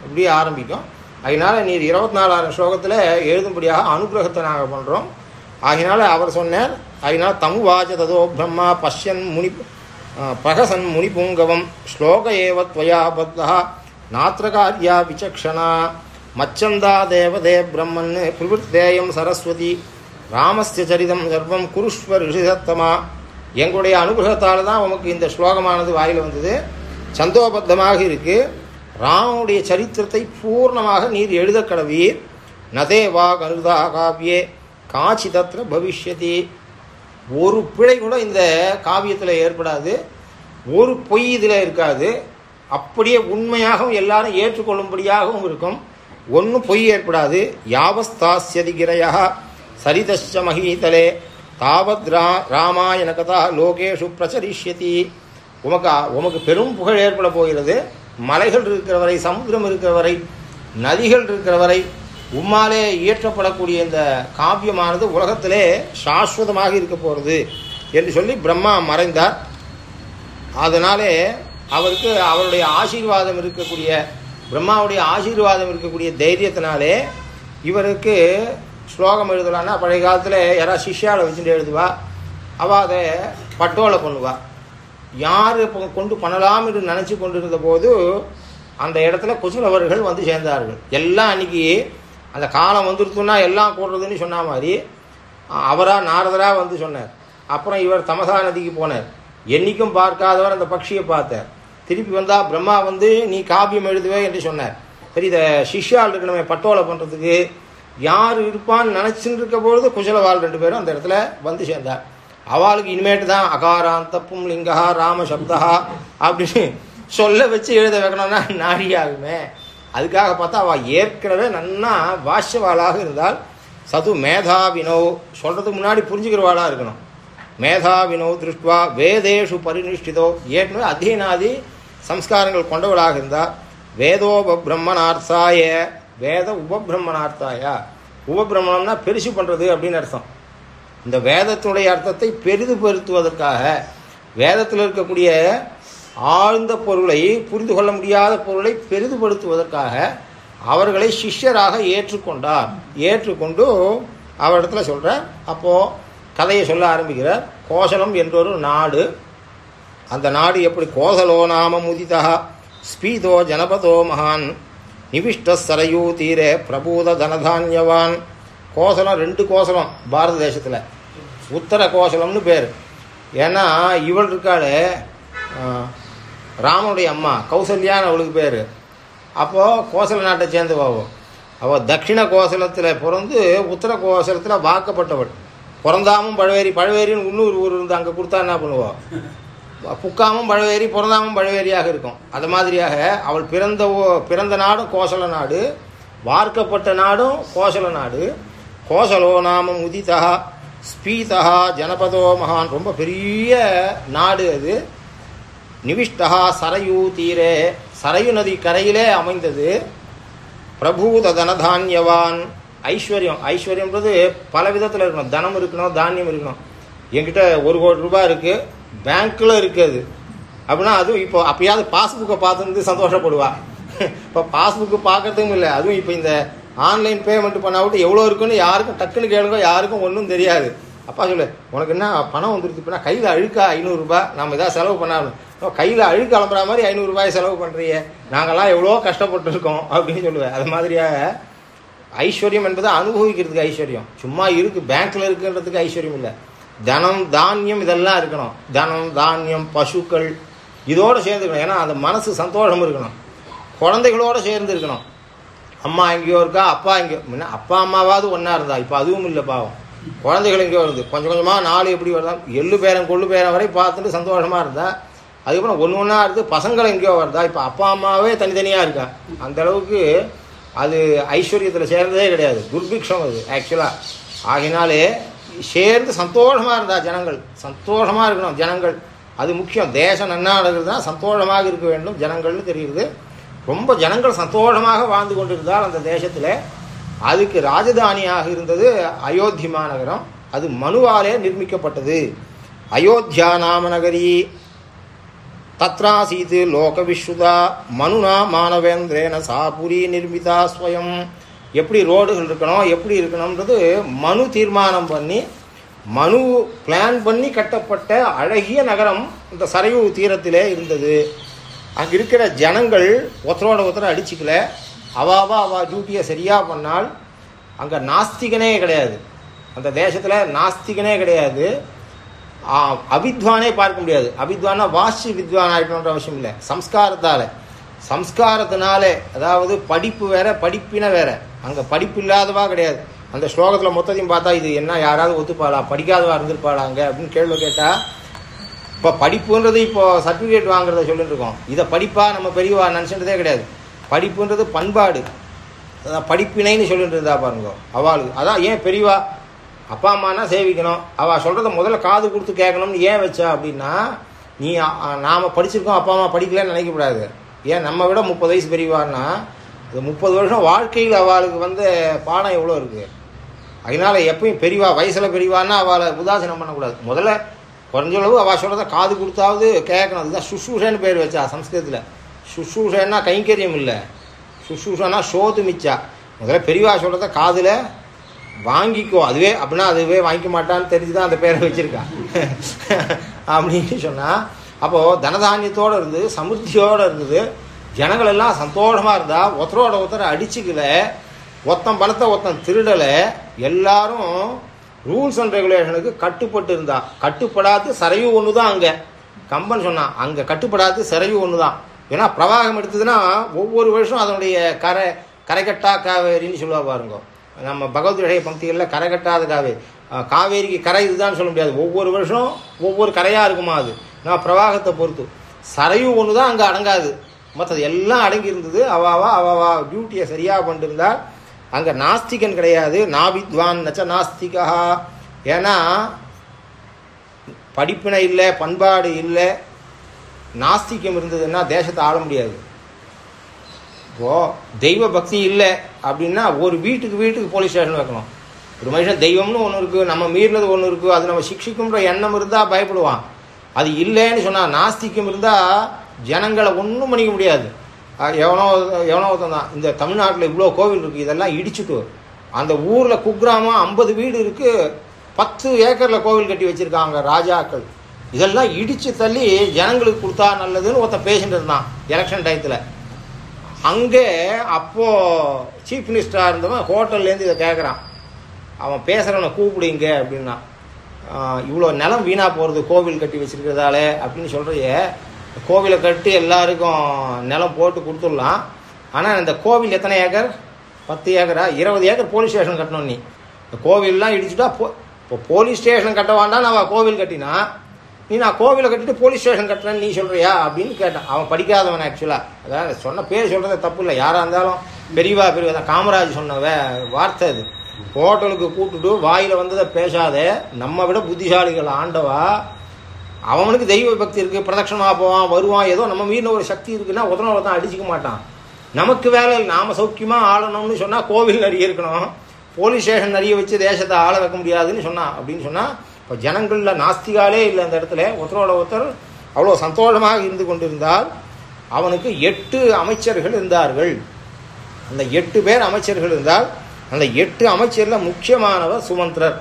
இப்படியே ஆரம்பிக்கும். அதனால் நீர் இருபத்தி நாலாயிரம் ஸ்லோகத்தில் எழுதும்படியாக அனுகிரகத்தை நாங்கள் பண்ணுறோம் ஆகினால் அவர் சொன்னார் ஆகினால் தம் வாச்ச ததோ பிரம்மா பஷ்யன் முனி பகசன் முனி பூங்கவம் ஸ்லோக ஏவ துவயா பத்தா நாத்திரகாரியா விச்சக்ஷணா மச்சந்தா தேவதே பிரம்மன் பிரவிருத்தேயம் சரஸ்வதி ராமஸ்ய சரிதம் சர்வம் குருஷ்வ ரிஷிதத்தமா எங்களுடைய அனுகிரகத்தால் தான் உமக்கு இந்த ஸ்லோகமானது வாயில் வந்தது. சந்தோபத்தமாக இருக்குது ராமனுடைய சரித்திரத்தை பூர்ணமாக நீர் எழுத கடவீர் நதே வா கருதா காவியே காட்சி தத்திர பவிஷ்யதி. ஒரு பிழை கூட இந்த காவியத்தில் ஏற்படாது. ஒரு பொய் இதில் இருக்காது. அப்படியே உண்மையாகவும் எல்லாரும் ஏற்றுக்கொள்ளும்படியாகவும் இருக்கும். ஒன்றும் பொய் ஏற்படாது. யாவஸ்தாசியதி கிரையா சரிதஸ்ச மகீதலே. தாவத் ரா ராமாயண கதா லோகேஷு பிரச்சரிஷ்யதி உமக்கு உமக்கு பெரும் புகழ் ஏற்பட போகிறது. மலைகள் இருக்கிற வரை சமுத்திரம் இருக்கிற வரை நதிகள் இருக்கிற வரை உம்மாலே இயற்றப்படக்கூடிய இந்த காவியமானது உலகத்திலே சாஸ்வதமாக இருக்க போகிறது என்று சொல்லி பிரம்மா மறைந்தார். அதனாலே அவருக்கு அவருடைய ஆசீர்வாதம் இருக்கக்கூடிய பிரம்மாவுடைய ஆசீர்வாதம் இருக்கக்கூடிய தைரியத்தினாலே இவருக்கு ஸ்லோகம் எழுதலான்னா பழைய காலத்தில் யாராவது சிஷ்யாவை வச்சுட்டு எழுதுவா அவள் அதை பட்டோலை பண்ணுவா. யார் இப்போ கொண்டு பண்ணலாம் என்று நினச்சி கொண்டிருந்த போது அந்த இடத்துல குசுலவர்கள் வந்து சேர்ந்தார்கள். எல்லாம் அன்னைக்கு அந்த காலம் வந்துருத்துன்னா எல்லாம் கூடுறதுன்னு சொன்ன மாதிரி அவராக நாரதராக வந்து சொன்னார். அப்புறம் இவர் தமசா நதிக்கு போனார். என்னைக்கும் பார்க்காதவர் அந்த பட்சியை பார்த்தார். திருப்பி வந்தால் பிரம்மா வந்து நீ காவியம் எழுதுவே என்று சொன்னார். சரி இதை சிஷ்யால் இருக்கணுமே பட்டோலை பண்ணுறதுக்கு யார் இருப்பான்னு நினச்சின்னு இருக்க பொழுது குசலவாள் ரெண்டு பேரும் அந்த இடத்துல வந்து சேர்ந்தார். அவளுக்கு இனிமேட்டு தான் அகாராந்தப்பும் லிங்கா ராம சப்தா அப்படின்னு சொல்ல வச்சு எழுத வைக்கணும்னா நாடியாகுமே அதுக்காக பார்த்தா அவள் ஏற்கனவே நன்னா வாஷ்யவாளாக இருந்தால் சது மேதாவினோ சொல்கிறதுக்கு முன்னாடி புரிஞ்சுக்கிறவாளாக இருக்கணும். மேதாவினோ திருஷ்டுவா வேதேஷு பரிநிஷ்டிதோ ஏற்கனவே அத்தியனாதி சம்ஸ்காரங்கள் கொண்டவளாக இருந்தால் வேதோபபிரம்மணார்த்தாய வேத உபபிரம்மணார்த்தாயா. உபபிரம்மணம்னா பெருசு பண்ணுறது அப்படின்னு அர்த்தம். இந்த வேதத்தினுடைய அர்த்தத்தை பெரிதுபடுத்துவதற்காக வேதத்தில் இருக்கக்கூடிய ஆழ்ந்த பொருளை புரிந்து கொள்ள முடியாத பொருளை பெரிதுபடுத்துவதற்காக அவர்களை சிஷ்யராக ஏற்றுக்கொண்டார். ஏற்றுக்கொண்டு அவரிடத்துல சொல்கிறார் அப்போது கதையை சொல்ல ஆரம்பிக்கிறார் கோசலம் என்றொரு நாடு அந்த நாடு எப்படி கோசலோ நாம முதிதா ஸ்பீதோ ஜனபதோ மகான் நிவிஷ்ட சரையூ தீரே பிரபூத தனதான்யவான். கோசலம் ரெண்டு கோசலம் பாரத தேசத்தில். உத்தர கோசலம்னு பேர். ஏன்னா இவள் இருக்காள் ராமனுடைய அம்மா கௌசல்யான்னு அவளுக்கு பேர். அப்போது கோசல நாட்டை சேர்ந்தவாவும் அவள் தட்சிண கோசலத்தில் பிறந்து உத்தர கோசலத்தில் வாக்கப்பட்டவள். பிறந்தாமும் பழவேரி பழவேரின்னு இன்னொரு ஊர் இருந்து அங்கே கொடுத்தா என்ன பண்ணுவோம் புக்காமும் பழவேரி பிறந்தாமும் பழவேரியாக இருக்கும். அது மாதிரியாக அவள் பிறந்த பிறந்த நாடும் கோசல நாடு வார்க்கப்பட்ட நாடும் கோசல நாடு. கோசலோ நாமம் உதிதா ஸ்பீதா ஜனபதோ மகான். ரொம்ப பெரிய நாடு அது. நிவிஷ்டா சரையூ தீரே. சரையு நதி கரையிலே அமைந்தது. பிரபூத தனதான்யவான் ஐஸ்வர்யம். ஐஸ்வர்யம்ன்றது பல விதத்தில் இருக்கணும். தனம் இருக்கணும் தானியம் இருக்கணும். என்கிட்ட ஒரு கோடி ரூபாய் இருக்குது பேங்க்கில் இருக்குது அப்படின்னா அதுவும் இப்போ அப்பயாவது பாஸ்புக்கை பார்த்துருந்து சந்தோஷப்படுவா. இப்போ பாஸ்புக்கு பார்க்கறதுக்கும் இல்லை. அதுவும் இப்போ இந்த ஆன்லைன் பேமெண்ட் பண்ணாவிட்டு எவ்வளோ இருக்குன்னு யாருக்கும் டக்குன்னு கேளுங்க யாருக்கும் ஒன்றும் தெரியாது. அப்பா சொல்லு உனக்கு என்ன பணம் வந்துருச்சு இப்போனா கையில் அழுக்கா ஐநூறுரூபா நம்ம எதாவது செலவு பண்ணாலும். கையில் அழுக்கு கிளம்புற மாதிரி ஐநூறுரூபாய் செலவு பண்ணுறியே நாங்கள்லாம் எவ்வளோ கஷ்டப்பட்டுருக்கோம் அப்படின்னு சொல்லுவேன். அது மாதிரியாக ஐஸ்வர்யம் என்பது அனுபவிக்கிறதுக்கு ஐஸ்வர்யம். சும்மா இருக்குது பேங்க்கில் இருக்குன்றதுக்கு ஐஸ்வர்யம் இல்லை. தனம் தானியம் இதெல்லாம் இருக்கணும். தனம் தானியம் பசுக்கள் இதோடு சேர்ந்துக்கணும். ஏன்னா அந்த மனசு சந்தோஷம் இருக்கணும். குழந்தைகளோட சேர்ந்து இருக்கணும். அம்மா எங்கேயோ இருக்கா அப்பா எங்கேயோ முன்ன அப்பா அம்மாவாவது ஒன்றா இருந்தா இப்போ அதுவும் இல்லை பாவம். குழந்தைகள் எங்கே வருது. கொஞ்சம் கொஞ்சமாக நாலு எப்படி வருதா? எள்ளு பேரன் கொள்ளு பேரன் வரை பார்த்துட்டு சந்தோஷமாக இருந்தா அதுக்கப்புறம் ஒன்று ஒன்றா இருந்து பசங்கள் எங்கேயோ வருதா? இப்போ அப்பா அம்மாவே தனித்தனியாக இருக்கா? அந்த அளவுக்கு அது ஐஸ்வர்யத்தில் சேர்ந்ததே கிடையாது. துர்பிக்ஷம் அது ஆக்சுவலாக ஆகினாலே சேர்ந்து சந்தோஷமாக இருந்தா ஜனங்கள். சந்தோஷமாக இருக்கணும் ஜனங்கள். அது முக்கியம். தேசம் நன்னா தான் சந்தோஷமாக இருக்க வேண்டும் ஜனங்கள்னு தெரியுது. ரொம்ப ஜனங்கள் சந்தோஷமாக வாழ்ந்து கொண்டிருந்தால் அந்த தேசத்தில் அதுக்கு ராஜதானியாக இருந்தது அயோத்தி மாநகரம். அது மனுவாலே நிர்மிக்கப்பட்டது. அயோத்தியா நாம நகரி தத்ராசீத் லோகவிஸ்ருதா மனுனா மாணவேந்திரேன சாபுரி நிர்மிதா ஸ்வயம். எப்படி ரோடுகள் இருக்கணும் எப்படி இருக்கணும்ன்றது மனு தீர்மானம் பண்ணி மனு பிளான் பண்ணி கட்டப்பட்ட அழகிய நகரம் இந்த சரையூர் தீரத்திலே இருந்தது. அங்கே இருக்கிற ஜனங்கள் ஒருத்தரோட ஒருத்தரை அடிச்சுக்கல. அவாவா அவா டியூட்டியை சரியாக பண்ணால் அங்கே நாஸ்திகனே கிடையாது. அந்த தேசத்தில் நாஸ்திகனே கிடையாது. அவித்வானே பார்க்க முடியாது. அவித்வானா வாசி வித்வான் ஆகிட்டோன்ற அவசியம் இல்லை. சம்ஸ்காரத்தால். சம்ஸ்காரத்தினாலே அதாவது படிப்பு வேற படிப்பின வேற. அங்கே படிப்பு இல்லாதவா கிடையாது. அந்த ஸ்லோகத்தில் மொத்தத்தையும் பார்த்தா இது என்ன யாராவது ஒத்துப்பாளா? படிக்காதவா இருந்திருப்பாளாங்க அப்படின்னு கேள்வி கேட்டால் இப்போ படிப்புன்றது இப்போ சர்டிஃபிகேட் வாங்குறத சொல்லிட்டு இருக்கோம். இதை படிப்பா நம்ம பெரியவா நினச்சின்றதே கிடையாது. படிப்புன்றது பண்பாடு. அதான் படிப்பினைன்னு சொல்லிட்டு இருந்தா பாருங்க. அவளுக்கு அதான் ஏன் பெரியவா? அப்பா அம்மானா சேவிக்கணும். அவள் சொல்கிறத முதல்ல காது கொடுத்து கேட்கணும்னு ஏன் வச்சா அப்படின்னா நீ நாம் படிச்சிருக்கோம் அப்பா அம்மா படிக்கலன்னு நினைக்கக்கூடாது. ஏன்? நம்ம விட முப்பது வயசு பெரியவான்னா அது முப்பது வருஷம் வாழ்க்கையில் அவளுக்கு வந்து பாடம் எவ்வளோ இருக்குது அதனால் எப்பயும் பெரியவா வயசில் பெரியவான்னா அவளை உதாசீனம் பண்ணக்கூடாது. முதல்ல குறைஞ்சளவு அவள் சொல்கிறத காது கொடுத்தாவது கேட்கணும். அதுதான் சுஷூஷன்னு பேர் வச்சா சம்ஸ்கிருதத்தில். சுஷூஷன்னா கைங்கரியம் இல்லை சுஷூஷனா சோத்து மிச்சா. முதல்ல பெரியவா சொல்கிறத காதில் வாங்கிக்கோ. அதுவே அப்படின்னா அதுவே வாங்கிக்க மாட்டான்னு தெரிஞ்சு தான் அந்த பேரை வச்சிருக்கா. அப்படின்னு சொன்னால் அப்போது தனதானியத்தோடு இருந்து சமிருத்தியோடு இருந்தது. ஜனங்கள் எல்லாம் சந்தோஷமாக இருந்தால் ஒருத்தரோட ஒருத்தரை அடிச்சுக்கல ஒத்தன் பணத்தை ஒருத்தன் திருடலை எல்லாரும் ரூல்ஸ் அண்ட் ரெகுலேஷனுக்கு கட்டுப்பட்டு இருந்தா. கட்டுப்படாது சரையு ஒன்று தான் அங்கே. கம்பன் சொன்னான் அங்கே கட்டுப்படாது சிறையும் ஒன்று தான் ஏன்னா பிரவாகம் எடுத்ததுன்னா ஒவ்வொரு வருஷம் அதனுடைய கரை கரைகட்டா காவேரின்னு சொல்லுவா பாருங்க. நம்ம பகவத்கீதை பக்திகளில் கரைகட்டாத காவேரி காவேரிக்கு கரை இதுதான் சொல்ல முடியாது. ஒவ்வொரு வருஷம் ஒவ்வொரு கரையாக இருக்குமா அது? நான் பிரவாகத்தை பொறுத்து. சரையு ஒன்று தான் அங்கே அடங்காது. மற்றது எல்லாம் அடங்கி இருந்தது அவாவா அவாவா டியூட்டியை சரியாக பண்ணிருந்தால் அங்கே நாஸ்திகன் கிடையாது. நாவித்வான் நச்ச நாஸ்திகா ஏன்னா படிப்பினை இல்லை பண்பாடு இல்லை. நாஸ்திகம் இருந்ததுன்னா தேசத்தை ஆள முடியாது. இப்போ தெய்வ பக்தி இல்லை அப்படின்னா ஒரு வீட்டுக்கு வீட்டுக்கு போலீஸ் ஸ்டேஷன் வைக்கணும். ஒரு மனுஷன் தெய்வம்னு ஒன்று இருக்குது நம்ம மீறினது ஒன்று இருக்குது அது நம்ம சிக்ஷிக்கும்ன்ற எண்ணம் இருந்தால் பயப்படுவான். அது இல்லைன்னு சொன்னால் நாஸ்திகம் இருந்தால் ஜனங்களை ஒன்றும் பண்ணிக்க முடியாது. எவனோ எவனோ ஒருத்தன் தான். இந்த தமிழ்நாட்டில் இவ்வளோ கோவில் இருக்குது இதெல்லாம் இடிச்சுட்டு அந்த ஊரில் குக்கிராமம் ஐம்பது வீடு இருக்குது பத்து ஏக்கரில் கோவில் கட்டி வச்சுருக்காங்க ராஜாக்கள். இதெல்லாம் இடித்து தள்ளி ஜனங்களுக்கு கொடுத்தா நல்லதுன்னு ஒருத்தன் பேசிட்டு இருந்தான் எலெக்ஷன் டயத்தில் அங்கே அப்போது சீஃப் மினிஸ்டராக இருந்தவன் ஹோட்டல்லேருந்து இதை கேட்குறான் அவன் பேசுகிறவனை கூப்பிடுங்க அப்படின்னா இவ்வளோ நிலம் வீணாக போகிறது கோவில் கட்டி வச்சிருக்கிறதால அப்படின்னு சொல்கிறையே கோவிலை கட்டி எல்லாருக்கும் நிலம் போட்டு கொடுத்துடலாம். ஆனால் இந்த கோவில் எத்தனை ஏக்கர்? பத்து ஏக்கரா? இருபது ஏக்கர் போலீஸ் ஸ்டேஷன் கட்டணும் நீ. இந்த கோவில்லாம் இடிச்சுட்டா போ இப்போ போலீஸ் ஸ்டேஷன் கட்ட வேண்டாம் நான் கோவில் கட்டினா நீ நான் கோவிலை கட்டிட்டு போலீஸ் ஸ்டேஷன் கட்டுறேன்னு நீ சொல்றியா அப்படின்னு கேட்டான். அவன் படிக்காதவன் ஆக்சுவலாக அதாவது சொன்ன பேர் சொல்கிறது தப்பு இல்லை. யாராக இருந்தாலும் பெரியவா பெரியவா தான். காமராஜ் சொன்ன வே- வார்த்தை அது. ஹோட்டலுக்கு கூப்பிட்டுட்டு வாயில் வந்ததை பேசாத. நம்ம விட புத்திசாலிகள் ஆண்டவா. அவனுக்கு தெய்வ பக்தி இருக்குது பிரதட்சணமாக போவான் வருவான். ஏதோ நம்ம மீறின ஒரு சக்தி இருக்குன்னா உதன தான் அடிச்சுக்க மாட்டான். நமக்கு வேலை நாம சௌக்கியமாக ஆளணும்னு சொன்னால் கோவில் நிறைய இருக்கணும். போலீஸ் ஸ்டேஷன் நிறைய வச்சு தேசத்தை ஆள வைக்க முடியாதுன்னு சொன்னான் அப்படின்னு சொன்னால் இப்போ ஜனங்களில் நாஸ்திகாலே இல்லை அந்த இடத்துல. ஒருத்தரோட ஒருத்தர் அவ்வளோ சந்தோஷமாக இருந்து கொண்டிருந்தால் அவனுக்கு எட்டு அமைச்சர்கள் இருந்தார்கள். அந்த எட்டு பேர் அமைச்சர்கள் இருந்தால் அந்த எட்டு அமைச்சரில் முக்கியமானவர் சுமந்திரர்.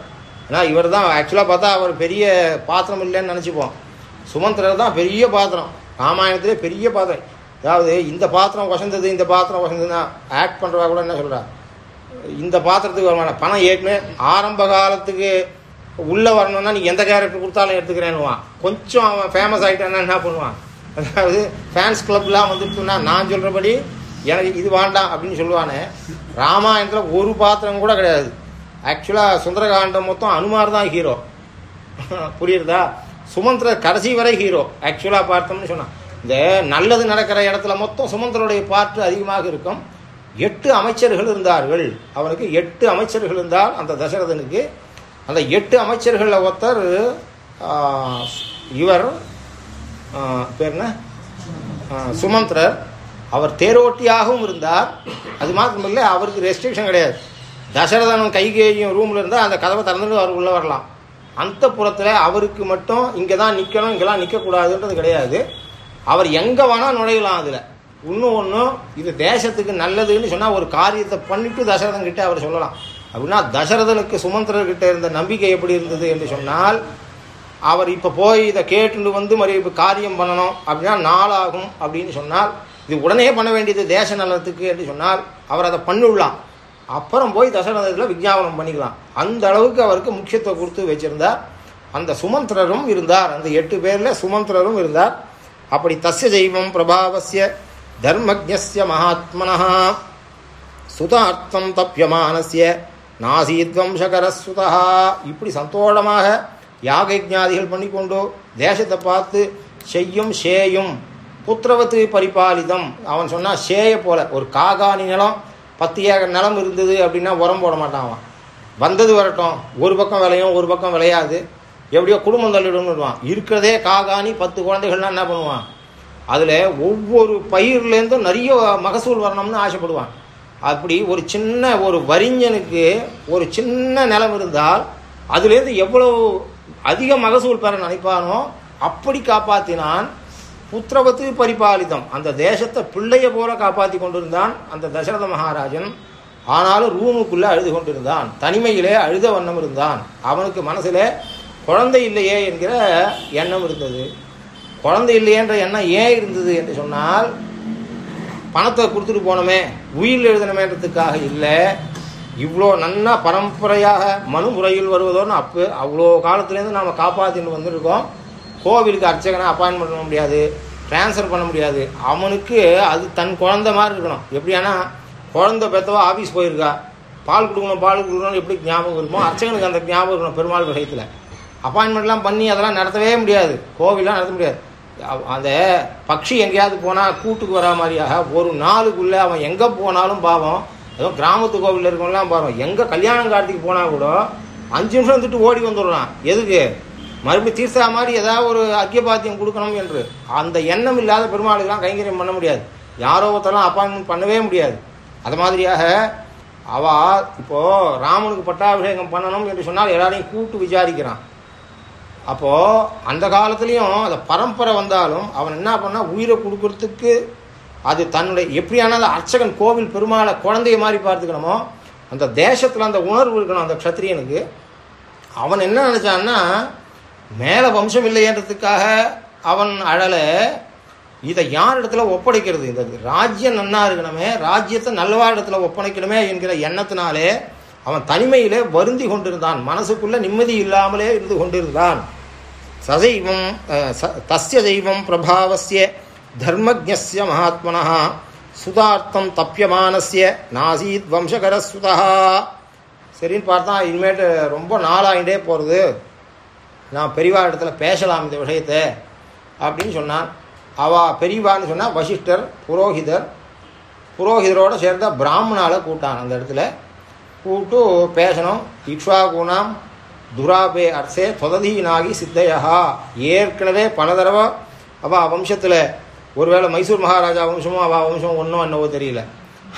ஏன்னா இவர் தான் ஆக்சுவலாக பார்த்தா அவர் பெரிய பாத்திரம் இல்லைன்னு நினச்சிப்போம். சுமந்திரர் தான் பெரிய பாத்திரம். ராமாயணத்திலே பெரிய பாத்திரம். அதாவது இந்த பாத்திரம் வசந்தது இந்த பாத்திரம் வசந்ததுன்னா ஆக்ட் பண்ணுறவா கூட என்ன சொல்கிறா இந்த பாத்திரத்துக்கு வருமான பணம் ஏற்கனவே ஆரம்ப காலத்துக்கு உள்ளே வரணும்னா நீ எந்த கேரக்டர் கொடுத்தாலும் எடுத்துக்கிறேன்னுவான். கொஞ்சம் அவன் ஃபேமஸ் ஆகிட்டான்னா என்ன பண்ணுவான்? அதாவது ஃபேன்ஸ் கிளப்லாம் வந்துட்டுன்னா நான் சொல்கிறபடி எனக்கு இது வேண்டாம் அப்படின்னு சொல்லுவானே. ராமாயணத்தில் ஒரு பாத்திரம் கூட கிடையாது. ஆக்சுவலாக சுந்தரகாண்டம் மொத்தம் அனுமார் தான் ஹீரோ புரியுறதா? சுமந்திர கடைசி வரை ஹீரோ ஆக்சுவலாக பார்த்தோம்னு சொன்னான் இந்த நல்லது நடக்கிற இடத்துல மொத்தம் சுமந்திரருடைய பாட்டு அதிகமாக இருக்கும். எட்டு அமைச்சர்கள் இருந்தார்கள். அவனுக்கு எட்டு அமைச்சர்கள் இருந்தால் அந்த தசரதனுக்கு அந்த எட்டு அமைச்சர்களில் ஒருத்தர் இவர் பேர் என்ன? சுமந்திரர். அவர் தேரோட்டியாகவும் இருந்தார். அது மாத்திரமில்லை அவருக்கு ரெஸ்ட்ரிக்ஷன் கிடையாது. தசரதனும் கைகேயும் ரூமில் இருந்தால் அந்த கதவை திறந்துட்டு அவர் உள்ளே வரலாம். அந்த புறத்தில் அவருக்கு மட்டும் இங்கே தான் நிற்கணும் இங்கெல்லாம் நிற்கக்கூடாதுன்றது கிடையாது. அவர் எங்கே வேணால் நுழையலாம் அதில். இன்னும் ஒன்றும் இது தேசத்துக்கு நல்லதுன்னு சொன்னால் ஒரு காரியத்தை பண்ணிட்டு தசரதன் கிட்டே அவர் சொல்லலாம். அப்படின்னா தசரதனுக்கு சுமந்திரர்கிட்ட இருந்த நம்பிக்கை எப்படி இருந்தது என்று சொன்னால் அவர் இப்போ போய் இதை கேட்டு வந்து மறு இப்போ காரியம் பண்ணணும் அப்படின்னா நாளாகும் அப்படின்னு சொன்னால் இது உடனே பண்ண வேண்டியது தேச நலத்துக்கு என்று சொன்னால் அவர் அதை பண்ணிவிடலாம் அப்புறம் போய் தசரதத்தில் விஞ்ஞாபனம் பண்ணிக்கலாம். அந்த அளவுக்கு அவருக்கு முக்கியத்துவம் கொடுத்து வச்சிருந்தார். அந்த சுமந்திரரும் இருந்தார். அந்த எட்டு பேரில் சுமந்திரரும் இருந்தார். அப்படி தஸ்ய ஜெய்வம் பிரபாவசிய தர்மஜஸ்ய மகாத்மனா சுதார்த்தம் தப்பியமானசிய நாசீத்வம்சகரஸ்வதா இப்படி சந்தோஷமாக யாக யஜ்ஞாதிகள் பண்ணிக்கொண்டு தேசத்தை பார்த்து செய்யும் ஷேயும் புத்திரவத்து பரிபாலிதம். அவன் சொன்னால் ஷேயை போல. ஒரு காகாணி நிலம் பத்து ஏக்கர் நிலம் இருந்தது அப்படின்னா உரம் போட மாட்டான் அவன். வந்தது வரட்டும். ஒரு பக்கம் விளையும் ஒரு பக்கம் விளையாது. எப்படியோ குடும்பம் தள்ளிடும்னுடுவான் இருக்கிறதே காகாணி பத்து குழந்தைகள்லாம் என்ன பண்ணுவான்? அதில் ஒவ்வொரு பயிர்லேருந்தும் நிறைய மகசூல் வரணும்னு ஆசைப்படுவான். அப்படி ஒரு சின்ன ஒரு வரிஞ்சனுக்கு ஒரு சின்ன நிலம் இருந்தால் அதுலேருந்து எவ்வளவு அதிக மகசூல் பெற நினைப்பானோ அப்படி காப்பாற்றினான் புத்திரவத்து பரிபாலிதம். அந்த தேசத்தை பிள்ளைய போல காப்பாற்றி கொண்டிருந்தான் அந்த தசரத மகாராஜன். ஆனாலும் ரூமுக்குள்ளே அழுது கொண்டிருந்தான். தனிமையிலே அழுத வண்ணம் இருந்தான். அவனுக்கு மனசில் குழந்தை இல்லையே என்கிற எண்ணம் இருந்தது. குழந்தை இல்லையென்ற எண்ணம் ஏன் இருந்தது என்று சொன்னால் பணத்தை கொடுத்துட்டு போனோமே உயிர் எழுதணுமேன்றதுக்காக இல்லை. இவ்வளோ நன்னா பரம்பரையாக மனு முறையில் வருவதோன்னு அப்போ அவ்வளோ காலத்துலேருந்து நாம் காப்பாற்றின்னு வந்திருக்கோம். கோவிலுக்கு அர்ச்சகனை அப்பாயின்மெண்ட் பண்ண முடியாது ட்ரான்ஸ்ஃபர் பண்ண முடியாது. அவனுக்கு அது தன் குழந்தை மாதிரி இருக்கணும். எப்படியானா குழந்த பெற்றவா ஆஃபீஸ் போயிருக்கா. பால் கொடுக்கணும் பால் கொடுக்கணும் எப்படி ஞாபகம் இருக்குமோ அர்ச்சகனுக்கு அந்த ஞாபகம் இருக்கணும் பெருமாள் விஷயத்தில். அப்பாயின்மெண்ட்லாம் பண்ணி அதெல்லாம் நடத்தவே முடியாது. கோவிலாம் நடத்த முடியாது. அந்த பக்ஷி எங்கேயாவது போனால் கூட்டுக்கு வரா மாதிரியாக ஒரு நாளுக்குள்ளே அவன் எங்கே போனாலும் பாவம். அதுவும் கிராமத்து கோவிலில் இருக்கவங்களாம் பாவம். எங்கே கல்யாணம் கார்த்திக்கு போனால் கூட அஞ்சு நிமிஷம் வந்துட்டு ஓடி வந்துடுறான். எதுக்கு? மறுபடியும் தீர்த்தா மாதிரி ஏதாவது ஒரு அக்கியபாத்தியம் கொடுக்கணும் என்று. அந்த எண்ணம் இல்லாத பெருமாளுக்கெல்லாம் கைங்கரியம் பண்ண முடியாது. யாரோ ஒருத்தரெல்லாம் அப்பாயின்மெண்ட் பண்ணவே முடியாது. அது மாதிரியாக அவ இப்போது ராமனுக்கு பட்டாபிஷேகம் பண்ணணும் என்று சொன்னால் எல்லாரையும் கூட்டு விசாரிக்கிறான். அப்போ அந்த காலத்துலேயும் அந்த பரம்பரை வந்தாலும் அவன் என்ன பண்ணால் உயிரை கொடுக்கறதுக்கு அது தன்னுடைய எப்படியானாலும் அர்ச்சகன் கோவில் பெருமாளை குழந்தைய மாதிரி பார்த்துக்கணுமோ அந்த தேசத்தில் அந்த உணர்வு இருக்கணும் அந்த க்ஷத்திரியனுக்கு. அவன் என்ன நினச்சான்னா மேலே வம்சம் இல்லைன்றதுக்காக அவன் அழலை. இதை யார் இடத்துல ஒப்படைக்கிறது? இந்த ராஜ்யம் நன்னா இருக்கணுமே ராஜ்யத்தை நல்லவா இடத்துல ஒப்படைக்கணுமே என்கிற எண்ணத்தினாலே அவன் தனிமையிலே வருந்தி கொண்டிருந்தான். மனசுக்குள்ளே நிம்மதி இல்லாமலே இருந்து கொண்டிருந்தான். சதைவம் ச- தஸ்ய தெய்வம் பிரபாவசிய தர்மஜஸ்ய மகாத்மனः சுதார்த்தம் தப்பியமானசிய நாசீத் வம்சகரஸ்வதா சரின்னு பார்த்தா இனிமேட்டு ரொம்ப நாளாகிட்டே போகிறது நான் பெரியவா இடத்துல பேசலாம் இந்த விஷயத்தை அப்படின்னு சொன்னான். அவ பெரியவான்னு சொன்னால் வசிஷ்டர் புரோகிதர் புரோஹிதரோடு சேர்ந்த பிராமணால் கூட்டான் அந்த இடத்துல. கூட்டு பேசணும் இக்ஷ்வாகுணாம் துராபே அர்சே தொததீனாகி சித்தையா. ஏற்கனவே பல தடவை அவள் வம்சத்தில் ஒருவேளை மைசூர் மகாராஜா வம்சமும் அவள் வம்சமோ ஒன்றும் என்னவோ தெரியல.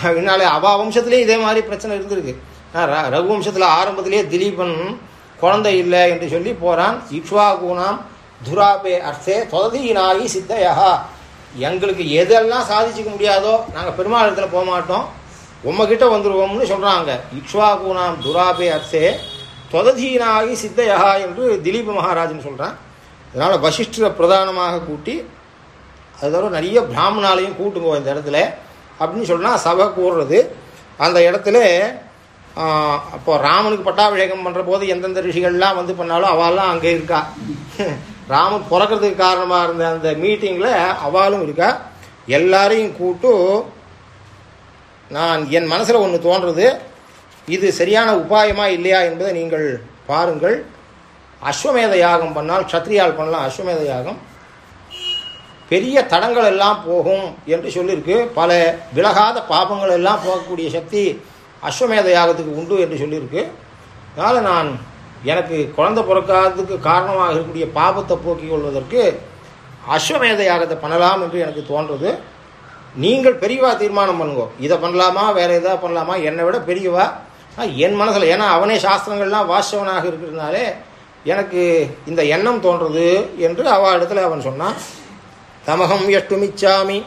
அதனால அவள் வம்சத்துலேயும் இதே மாதிரி பிரச்சனை இருந்திருக்கு. ர- ரகு வம்சத்தில் ஆரம்பத்திலேயே திலீபன் குழந்தை இல்லை என்று சொல்லி போகிறான் இக்ஷ்வாகுனாம் துராபே அர்த்தே தொததீனாகி சித்தையா. எங்களுக்கு எதெல்லாம் சாதிச்சிக்க முடியாதோ நாங்கள் பெருமாள் இடத்துல போக மாட்டோம். உம்மகிட்ட வந்துடுவோம்னு சொல்கிறாங்க இக்ஷ்வாகுனாம் துராபே அர்த்தே தொததீனாகி சித்தையா என்று திலீப மகாராஜன் சொல்கிறான் அதனால் வசிஷ்டரை பிரதானமாக கூட்டி அதோட நிறைய பிராமணாலையும் கூட்டுங்க இந்த இடத்துல. அப்படின்னு சொன்னால் சபை கூறுறது. அந்த இடத்துல அப்போ ராமனுக்கு பட்டாபிஷேகம் பண்ணுற போது எந்தெந்த ரிஷிகள்லாம் வந்து பண்ணாலும் அவெல்லாம் அங்கே இருக்கா. ராமன் பிறக்கிறதுக்கு காரணமாக இருந்த அந்த மீட்டிங்கில் அவளும் இருக்கா. எல்லாரையும் கூட்டு நான் என் மனசில் ஒன்று தோன்றுறது இது சரியான உபாயமா இல்லையா என்பதை நீங்கள் பாருங்கள். அஸ்வமேத யாகம் பண்ணால் க்ஷத்ரியால் பண்ணலாம் அஸ்வமேத யாகம். பெரிய தடங்கள் எல்லாம் போகும் என்று சொல்லியிருக்கு பல விலகாத பாபங்கள் எல்லாம் போகக்கூடிய சக்தி அஸ்வமேத யாகத்துக்கு உண்டு என்று சொல்லியிருக்கு அதனால் நான் எனக்கு குழந்தை பிறக்காததுக்கு காரணமாக இருக்கக்கூடிய பாபத்தை போக்கிக் கொள்வதற்கு அஸ்வமேத யாகத்தை பண்ணலாம் என்று எனக்கு தோன்றது. நீங்கள் பெரியவா தீர்மானம் பண்ணுங்க. இதை பண்ணலாமா வேறு எதாவது பண்ணலாமா? என்னை விட பெரியவா என் மனசில் ஏன்னா அவனே சாஸ்திரங்கள்லாம் வாசவனாக இருக்கிறதுனாலே எனக்கு இந்த எண்ணம் தோன்றது என்று அவ இடத்துல அவன் சொன்னான் தமகம் யஷ்டுமிச்சாமி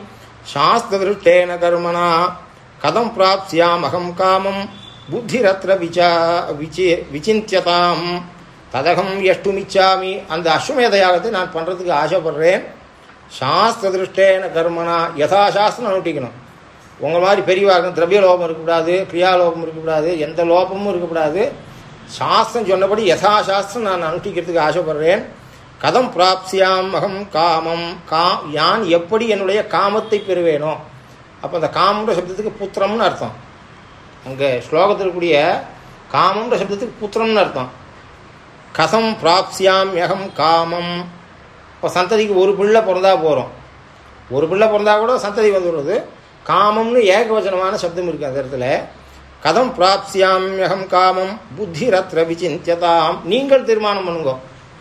திருஷ்டேன கர்மணா கதம் பிராப்சியாமகம் அகம் காமம் புத்திரத்ர விசா விசி விசிந்தியதாம் ததகம் யஷ்டுமிச்சாமி அந்த அஸ்வமேத யாகத்தை நான் பண்ணுறதுக்கு ஆசைப்படுறேன். சாஸ்திர திருஷ்டேன கர்மனா யதாசாஸ்திரம் அனுட்டிக்கணும். உங்கள் மாதிரி பெரியவா இருக்கணும் திரவிய லோபம் இருக்கக்கூடாது கிரியா லோபம் இருக்கக்கூடாது எந்த லோபமும் இருக்கக்கூடாது. சாஸ்திரம் சொன்னபடி யசாசாஸ்திரம் நான் அனுஷ்டிக்கிறதுக்கு ஆசைப்படுறேன். கதம் பிராப்சியாம் அகம் காமம். கா யான் எப்படி என்னுடைய காமத்தை பெறுவேனோ. அப்போ அந்த காமன்ற சப்தத்துக்கு புத்திரம்னு அர்த்தம். அங்கே ஸ்லோகத்தில் இருக்கக்கூடிய காமன்ற சப்தத்துக்கு புத்திரம்னு அர்த்தம். கதம் பிராப்சியாம் யகம் காமம். இப்போ சந்ததிக்கு ஒரு பிள்ளை பிறந்தா போகிறோம் ஒரு பிள்ளை பிறந்தா கூட சந்ததி வந்துடுறது காமம்னு ஏகவச்சனமான சப்தம் இருக்குது அந்த இடத்துல. கதம் பிராப்சியாமியகம் காமம் புத்தி ரத்ர விசிந்தியதாம். நீங்கள் தீர்மானம் பண்ணுங்க.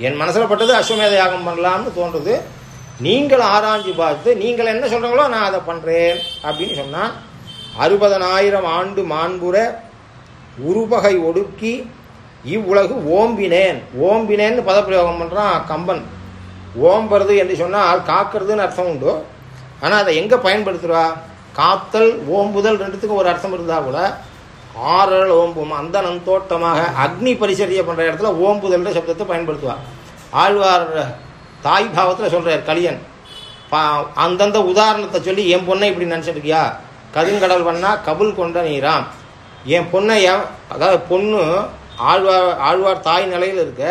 என் மனசில் பட்டது அஸ்வமேத யாகம் பண்ணலாம்னு தோன்றுது. நீங்கள் ஆராய்ஞ்சு பார்த்து நீங்கள் என்ன சொல்கிறீங்களோ நான் அதை பண்ணுறேன் அப்படின்னு சொன்னால் அறுபதனாயிரம் ஆண்டு மாண்புற உருபகை ஒடுக்கி இவ்வுலகு ஓம்பினேன். ஓம்பினேன்னு பதப்பிரயோகம் பண்ணுறான் கம்பன். ஓம்புறது என்று சொன்னால் காக்கிறதுன்னு அர்த்தம் உண்டு. ஆனால் அதை எங்கே பயன்படுத்துகிறா காத்தல் ஓம்புதல் ரெண்டுத்துக்கும் ஒரு அர்த்தம் இருந்தால் கூட ஆறல் ஓம்பும் அந்த நந்தோட்டமாக அக்னி பரிசரியை பண்ணுற இடத்துல ஓம்புதல்ன்ற சப்தத்தை பயன்படுத்துவார் ஆழ்வார் தாய் பாவத்தில் சொல்கிறார் கலியன் பா அந்தந்த உதாரணத்தை சொல்லி என் பொண்ணை இப்படி நினச்சிருக்கியா? கருங்கடல் பண்ணா கபுல் கொண்ட நீராம். என் பொண்ணை என் அதாவது பொண்ணு ஆழ்வார் ஆழ்வார் தாய் நிலையில் இருக்க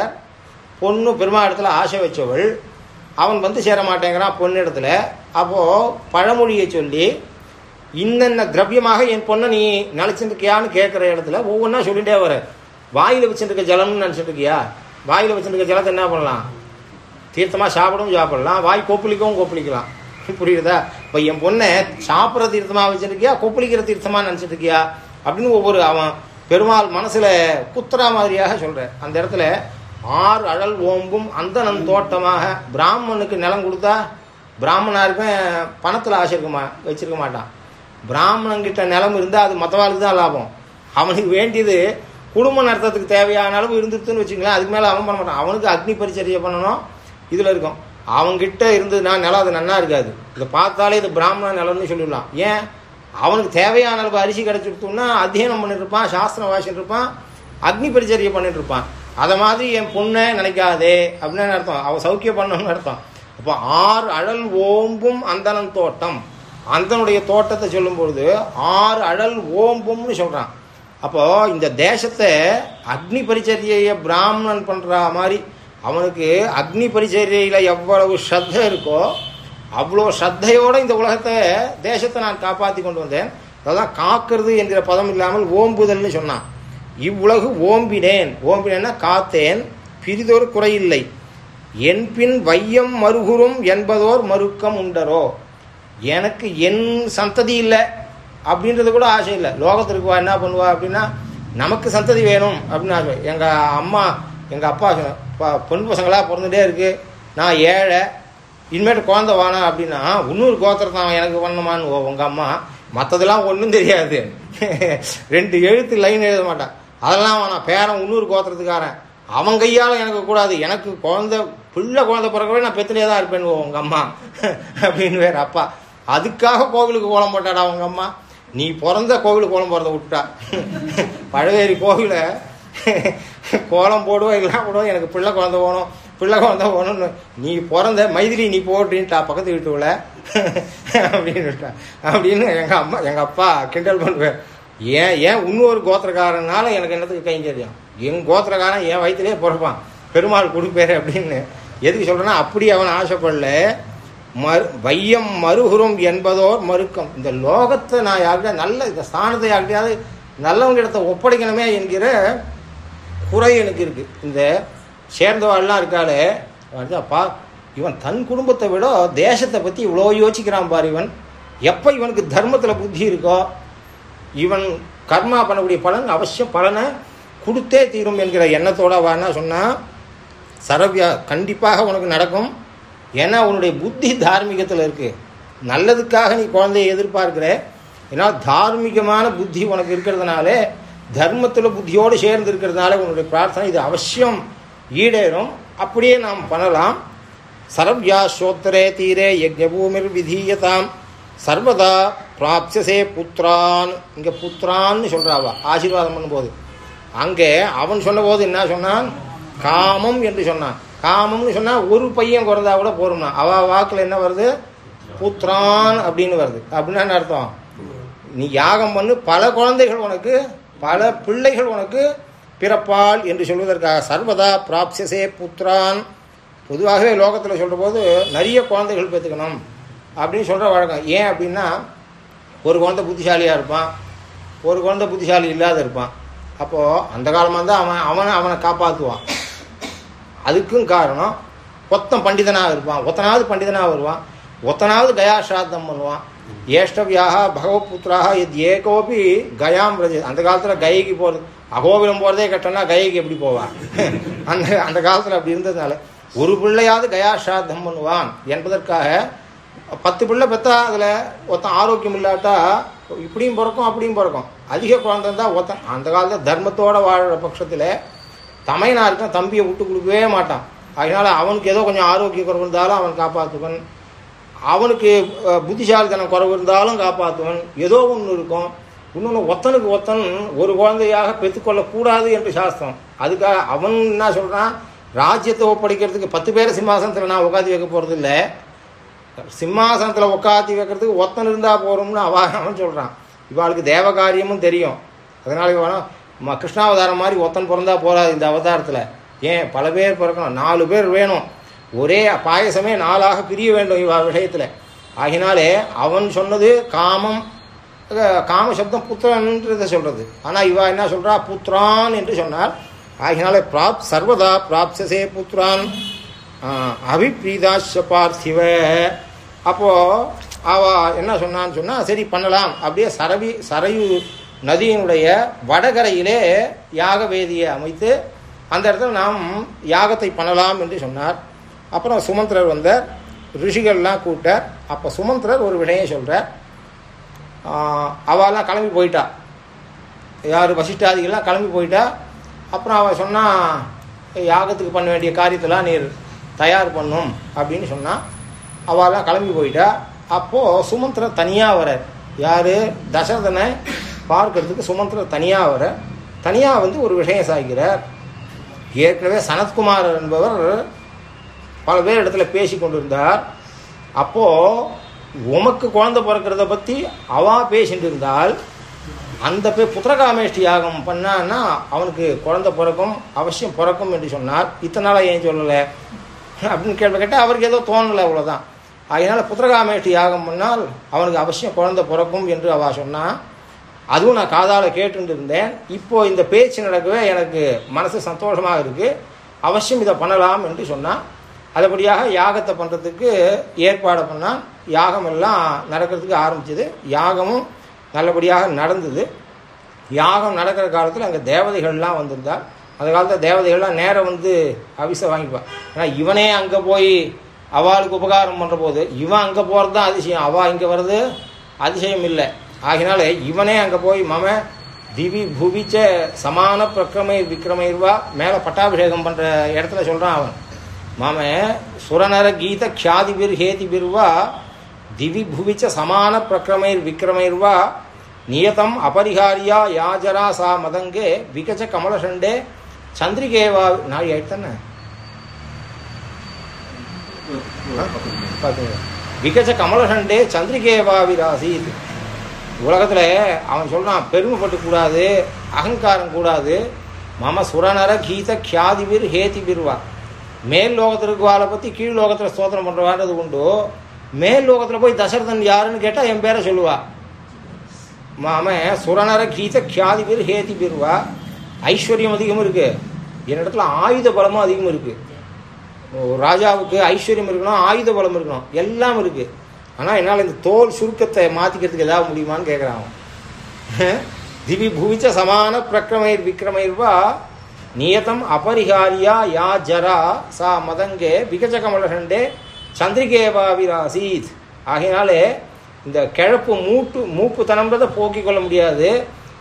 பொண்ணு பெருமா இடத்துல ஆசை வச்சவள் அவன் வந்து சேர மாட்டேங்கிறான் பொண்ணு இடத்துல. அப்போது பழமொழியை சொல்லி இன்னென்ன திரவியமாக என் பொண்ணை நீ நினச்சிருக்கியான்னு கேட்குற இடத்துல ஒவ்வொன்றா சொல்லிகிட்டே வர. வாயில் வச்சுருக்க ஜலம்னு நினச்சிருக்கியா? வாயில் வச்சுருக்க ஜலத்தை என்ன பண்ணலாம்? தீர்த்தமாக சாப்பிடவும் சாப்பிடலாம். வாய் கொப்பளிக்கவும் கொப்பளிக்கலாம். புரியுதா? இப்போ என் பொண்ணை சாப்பிட்ற தீர்த்தமாக வச்சுருக்கியா? கொப்பளிக்கிற தீர்த்தமாக நினச்சிருக்கியா? அப்படின்னு ஒவ்வொரு அவன் பெருமாள் மனசில் குத்துறா மாதிரியாக சொல்கிறேன் அந்த இடத்துல ஆறு அழல் ஓம்பும் அந்தனன் தோட்டமாக பிராமணனுக்கு நிலம் கொடுத்தா பிராமணாருக்கும் பணத்தில் ஆசை இருக்குமா? வச்சிருக்க மாட்டான். பிராமணங்கிட்ட நிலம் இருந்தால் அது மற்றவாளுக்கு தான் லாபம். அவனுக்கு வேண்டியது குடும்பம் நடத்துறதுக்கு தேவையான அளவு இருந்துருதுன்னு வச்சுங்களேன் அதுக்கு மேலே அவன் பண்ண மாட்டான். அவனுக்கு அக்னி பரிச்சரியை பண்ணணும். இதில் இருக்கும். அவன்கிட்ட இருந்ததுன்னா நிலம் அது நன்னா இருக்காது. இதை பார்த்தாலே இது பிராமண நிலம்னு சொல்லிடலாம். ஏன்? அவனுக்கு தேவையான அளவு அரிசி கிடச்சிருத்தோம்னா அத்தியனம் பண்ணிட்டு இருப்பான் சாஸ்திரம் வாசிட்டு இருப்பான் அக்னி பரிச்சரியை பண்ணிட்டு இருப்பான். அதை மாதிரி என் பொண்ணை நினைக்காதே அப்படின்னு அர்த்தம். அவன் சௌக்கியம் பண்ணணும்னு அர்த்தம். அப்போ ஆறு அழல் ஓம்பும் அந்தனன் தோட்டம். அந்தனுடைய தோட்டத்தை சொல்லும்பொழுது ஆறு அழல் ஓம்பும்னு சொல்கிறான் அப்போ இந்த தேசத்தை அக்னி பரிச்சரியையை பிராமணன் பண்ணுற மாதிரி அவனுக்கு அக்னி பரிச்சரியில் எவ்வளவு ஸ்ரத்த இருக்கோ அவ்வளோ ஸ்ரத்தையோடு இந்த உலகத்தை தேசத்தை நான் காப்பாற்றி கொண்டு வந்தேன். அதெல்லாம் காக்கிறது என்கிற பதம் இல்லாமல் ஓம்புதல்னு சொன்னான். இவ்வுலகு ஓம்பினேன். ஓம்பினேன்னா காத்தேன். பிரிதொரு குறையில்லை. என் பின் வையம் மறுகுறும் என்பதோர் மறுக்கம் உண்டரோ? எனக்கு என் சந்ததி இல்லை அப்படின்றது கூட ஆசை இல்லை. லோகத்திற்கு வா என்ன பண்ணுவா அப்படின்னா நமக்கு சந்ததி வேணும் அப்படின்னு ஆசை எங்கள் அம்மா எங்கள் அப்பா பொன் பசங்களாக பிறந்துட்டே இருக்குது நான் ஏழை. இனிமேட்டு குழந்த வானா அப்படின்னா இன்னொரு கோத்திரத்தான் எனக்கு பண்ணமான்னு உங்கள் அம்மா மற்றதெல்லாம் ஒன்றும் தெரியாது. ரெண்டு எழுத்து லைன் எழுத மாட்டான் அதெல்லாம் வேணாம். பேரன் இன்னொரு கோத்திரத்துக்காரன். அவன் கையால் எனக்கு கூடாது. எனக்கு குழந்த பிள்ளை குழந்த பிறக்கவே நான் பெத்திலே தான் இருப்பேன்னு உங்கள் அம்மா. அப்படின்னு வேற அப்பா. அதுக்காக கோவிலுக்கு கோலம் போட்டாடா அவங்க அம்மா. நீ பிறந்த கோவிலுக்கு கோலம் போகிறத விட்டுட்டா. பழவேரி கோவிலை கோலம் போடுவோம் எல்லாம் போடுவோம் எனக்கு பிள்ளை குழந்த போகணும் பிள்ளை குழந்த போகணும்னு நீ பிறந்த மைதிலி நீ போட்டின்ட்டா பக்கத்து வீட்டுக்குள்ள அப்படின்னு அப்படின்னு எங்கள் அம்மா எங்கள் அப்பா கிண்டல் பண்ணுவேன் ஏன் ஏன் இன்னொரு கோத்திரக்காரனால எனக்கு என்னத்துக்கு கைங்கரியம்? என் கோத்திரக்காரன் என் வயிற்றுலேயே பிறப்பான். பெருமாள் கொடுப்பேரு அப்படின்னு. எதுக்கு சொல்கிறேன்னா அப்படி அவன் ஆசைப்படல. மறு வையம் மறுகுறும் என்பதோர் மறுக்கம். இந்த லோகத்தை நான் யார்கிட்ட நல்ல இந்த ஸ்தானத்தை யார்கிட்டயாவது நல்லவங்க இடத்த ஒப்படைக்கணுமே என்கிற குறை எனக்கு இருக்கு. இந்த சேர்ந்தவாள்லாம் இருக்காளே அப்பா இவன் தன் குடும்பத்தை விட தேசத்தை பற்றி இவ்வளோ யோசிக்கிறான் பார் இவன். எப்போ இவனுக்கு தர்மத்தில் புத்தி இருக்கோ இவன் கர்மா பண்ணக்கூடிய பலன் அவசியம் பலனை கொடுத்தே தீரும் என்கிற எண்ணத்தோட வானா சொன்னால் சரவ்யா கண்டிப்பாக உனக்கு நடக்கும். ஏன்னா உன்னுடைய புத்தி தார்மீகத்தில் இருக்குது நல்லதுக்காக நீ குழந்தையை எதிர்பார்க்குற ஏன்னா தார்மீகமான புத்தி உனக்கு இருக்கிறதுனால தர்மத்தில் புத்தியோடு சேர்ந்து இருக்கிறதுனால உன்னுடைய பிரார்த்தனை இது அவசியம். ஈடேறும். அப்படியே நாம் பண்ணலாம். சரவ்யா ஸ்ரோத்திரே தீரே யஜ்ஞபூமிர் விதீயதாம். சர்வதா பிராப்சசே புத்ரான் இங்கே புத்திரான்னு சொல்கிறாவா ஆசீர்வாதம் பண்ணும்போது. அங்கே அவன் சொன்னபோது என்ன சொன்னான்? காமம் என்று சொன்னான். காமம்னு சொன்னால் ஒரு பையன் குறந்தா கூட போரும்னா. அவ வாக்கில் என்ன வருது? புத்ரான் அப்படின்னு வருது. அப்படின்னா என்ன அர்த்தம்? நீ யாகம் பண்ணு பல குழந்தைகள் உனக்கு பல பிள்ளைகள் உனக்கு பிறப்பாள் என்று சொல்வதற்காக. சர்வதா பிராப்சசே புத்ரான் பொதுவாகவே லோகத்தில் சொல்கிற போது நிறைய குழந்தைகள் பெற்றுக்கணும் அப்படின்னு சொல்கிற வழக்கம். ஏன் அப்படின்னா ஒரு குழந்தை புத்திசாலியாக இருப்பான். ஒரு குழந்தை புத்திசாலி இல்லாத இருப்பான். அப்போது அந்த காலமாக தான் அவன் அவனை அவனை காப்பாற்றுவான் அதுக்கும் காரணம் ஒத்தன் பண்டிதனாக இருப்பான். ஒத்தனாவது பண்டிதனாக வருவான். ஒத்தனாவது கயா ஸ்ராத்தம் பண்ணுவான். ஏஷ்டவியாக பகவத்புத்திராக இது ஏகோபி கயாம் ரஜி அந்த காலத்தில் கைக்கு போகிறது அகோபிலம் போகிறதே கட்டணா கயைக்கு எப்படி போவான்? அந்த அந்த காலத்தில் அப்படி இருந்ததுனால ஒரு பிள்ளையாவது கயா ஸ்ராத்தம் பண்ணுவான் என்பதற்காக பத்து பிள்ளை பெற்றா அதில் ஒருத்தன் ஆரோக்கியம் இல்லாட்டா இப்படியும் பிறக்கும் அப்படியும் பிறக்கும். அதிக குழந்தை தான் ஒருத்தன் அந்த காலத்தில் தர்மத்தோடு வாழ்கிற பட்சத்தில் தமையனா இருக்கான் தம்பியை விட்டு கொடுக்கவே மாட்டான். அதனால அவனுக்கு ஏதோ கொஞ்சம் ஆரோக்கிய குறைவு இருந்தாலும் அவன் காப்பாற்றுவன் அவனுக்கு புத்திசாலித்தனம் குறைவு இருந்தாலும் காப்பாற்றுவன் ஏதோ ஒன்று இருக்கும். இன்னொன்று ஒத்தனுக்கு ஒத்தன் ஒரு குழந்தையாக பெற்றுக்கொள்ளக்கூடாது என்று சாஸ்திரம். அதுக்காக அவன் என்ன சொல்கிறான் ராஜ்யத்தை ஒப்படைக்கிறதுக்கு பத்து பேர் சிம்மாசனத்தில் நான் உட்காந்து வைக்க போகிறது இல்லை சிம்மாசனத்தில் உட்காத்தி வைக்கிறதுக்கு ஒத்தன் இருந்தால் போகிறோம்னு அவன் அவன் சொல்கிறான் இவாளுக்கு தேவ காரியமும் தெரியும். அதனால இவன் ம கிருஷ்ணாவதாரம் மாதிரி ஒத்தன் பிறந்தா போகாது இந்த அவதாரத்தில். ஏன்? பல பேர் பிறக்கணும். நாலு பேர் வேணும். ஒரே பாயசமே நாளாக பிரிய வேண்டும் இவ விஷயத்தில் ஆகினாலே அவன் சொன்னது காமம். காம சப்தம் புத்திரன்றதை சொல்கிறது ஆனால் இவா என்ன சொல்கிறா புத்ரான் என்று சொன்னார். ஆகினாலே பிராப் சர்வதா பிராப்சசே புத்ரான் அபிப்ரீதாஷ பார்த்திவ. அப்போ அவ என்ன சொன்னான்னு சொன்னால் சரி பண்ணலாம். அப்படியே சரவி சரையு நதியினுடைய வடகரையிலே யாக வேதியை அமைத்து அந்த இடத்துல நாம் யாகத்தை பண்ணலாம் என்று சொன்னார். அப்புறம் சுமந்திரர் வந்தார். ரிஷிகள்லாம் கூட்டார் அப்போ சுமந்திரர் ஒரு விடையை சொல்கிறார் அவெல்லாம் கிளம்பி போயிட்டா. யார் வசிஷ்டாதிகள்லாம் கிளம்பி போயிட்டா. அப்புறம் அவன் சொன்னால் யாகத்துக்கு பண்ண வேண்டிய காரியத்தெல்லாம் நீர் தயார் பண்ணும் அப்படின்னு சொன்னால் அவெல்லாம் கிளம்பி போயிட்டா. அப்போது சுமந்திரர் தனியாக வரார் யார்? தசரதனை பார்க்கறதுக்கு சுமந்திரர் தனியாக வர தனியாக வந்து ஒரு விஷயம் சாய்கிறார். ஏற்கனவே சனத்குமார் என்பவர் பல பேர் இடத்துல பேசி கொண்டிருந்தார். அப்போது உமக்கு குழந்தை பிறக்கிறத பற்றி அவா பேசிட்டு இருந்தால் அந்த பே புத்திரகாமேஷ்டி யாகம் பண்ணான்னா அவனுக்கு குழந்தை பிறக்கும் அவசியம் பிறக்கும் என்று சொன்னார். இத்தனை நாளாக ஏன் சொல்லலை? அப்படின்னு கேள்வி கேட்டால் அவருக்கு ஏதோ தோணலை அவ்வளோதான் அதனால் புத்திரகாமேஷ்டி யாகம் பண்ணால் அவனுக்கு அவசியம் குழந்தை பிறக்கும் என்று அவள் சொன்னான் அதுவும் நான் காதால் கேட்டுட்டு இருந்தேன் இப்போ இந்த பேச்சு நடக்கவே எனக்கு மனசு சந்தோஷமாக இருக்குது அவசியம் இதை பண்ணலாம் என்று சொன்னான். அதுபடியாக யாகத்தை பண்ணுறதுக்கு ஏற்பாடு பண்ணால் யாகம் எல்லாம் நடக்கிறதுக்கு ஆரம்பிச்சது. யாகமும் நல்லபடியாக நடந்தது. யாகம் நடக்கிற காலத்தில் அங்கே தேவதைகள்லாம் வந்திருந்தார் அந்த காலத்தில் தேவதைகள்லாம் நேரம் வந்து அவிசை வாங்கிப்பான் ஏன்னா இவனே அங்கே போய் அவளுக்கு உபகாரம் பண்ணுற போது இவன் அங்கே போகிறது தான் அதிசயம். அவள் இங்கே வர்றது அதிசயம் இல்லை. ஆகினால இவனே அங்கே போய் மம திவி புவிச்ச சமான பிரக்கிரமை விக்ரமைர்வா மேலே பட்டாபிஷேகம் பண்ணுற இடத்துல சொல்கிறான் அவன். மம சுரநர கீத க்ஷாதிபிர் ஹேதிபிர்வா திவி புவிச்ச சமான பிரக்கிரமைர் விக்ரமைர்வா நியதம் அபரிகாரியா யாஜரா சா மதங்கே விகச்ச கமலசண்டே சந்திரிகேவா நாளை ஆயிடுத்தானே விகச்ச கமலசண்டே சந்திரிகேவா விராசீத் உலகத்தில் அவன் சொல்கிறான் பெருமைப்பட்டு கூடாது அகங்காரம் கூடாது. மம சுரநர கீத கியாதிபிர் ஹேதிபிர்வா மேல் லோகத்தில் வாழை பற்றி கீழ் லோகத்தில் ஸ்தோத்திரம் பண்ணுறவான்றது உண்டு. மேல் லோகத்தில் போய் தசரதன் யாருன்னு கேட்டால் என் பேரை சொல்லுவா. மாம சுரநர கீத கியாதிபிர் ஹேதிபிர்வா ஐஸ்வர்யம் அதிகம் இருக்குது என்னிடத்துல ஆயுத பலமும் அதிகம் இருக்குது ராஜாவுக்கு ஐஸ்வர்யம் இருக்கணும் ஆயுத பலம் இருக்கணும். எல்லாம் இருக்குது ஆனால் என்னால் இந்த தோல் சுருக்கத்தை மாற்றிக்கிறதுக்கு ஏதாவது முடியுமான்னு கேட்குறான் திவி புவிச்ச சமான பிரக்கிரமைர் விக்ரமைர்வா நியதம் அபரிகாரியா யா ஜரா சா மதங்கே விகஜகமலகண்டே சந்திரிகேவாவிராசீத் ஆகையினாலே இந்த கிழப்பு மூட்டு மூப்புத்தனம்ன்றதை போக்கிக் கொள்ள முடியாது.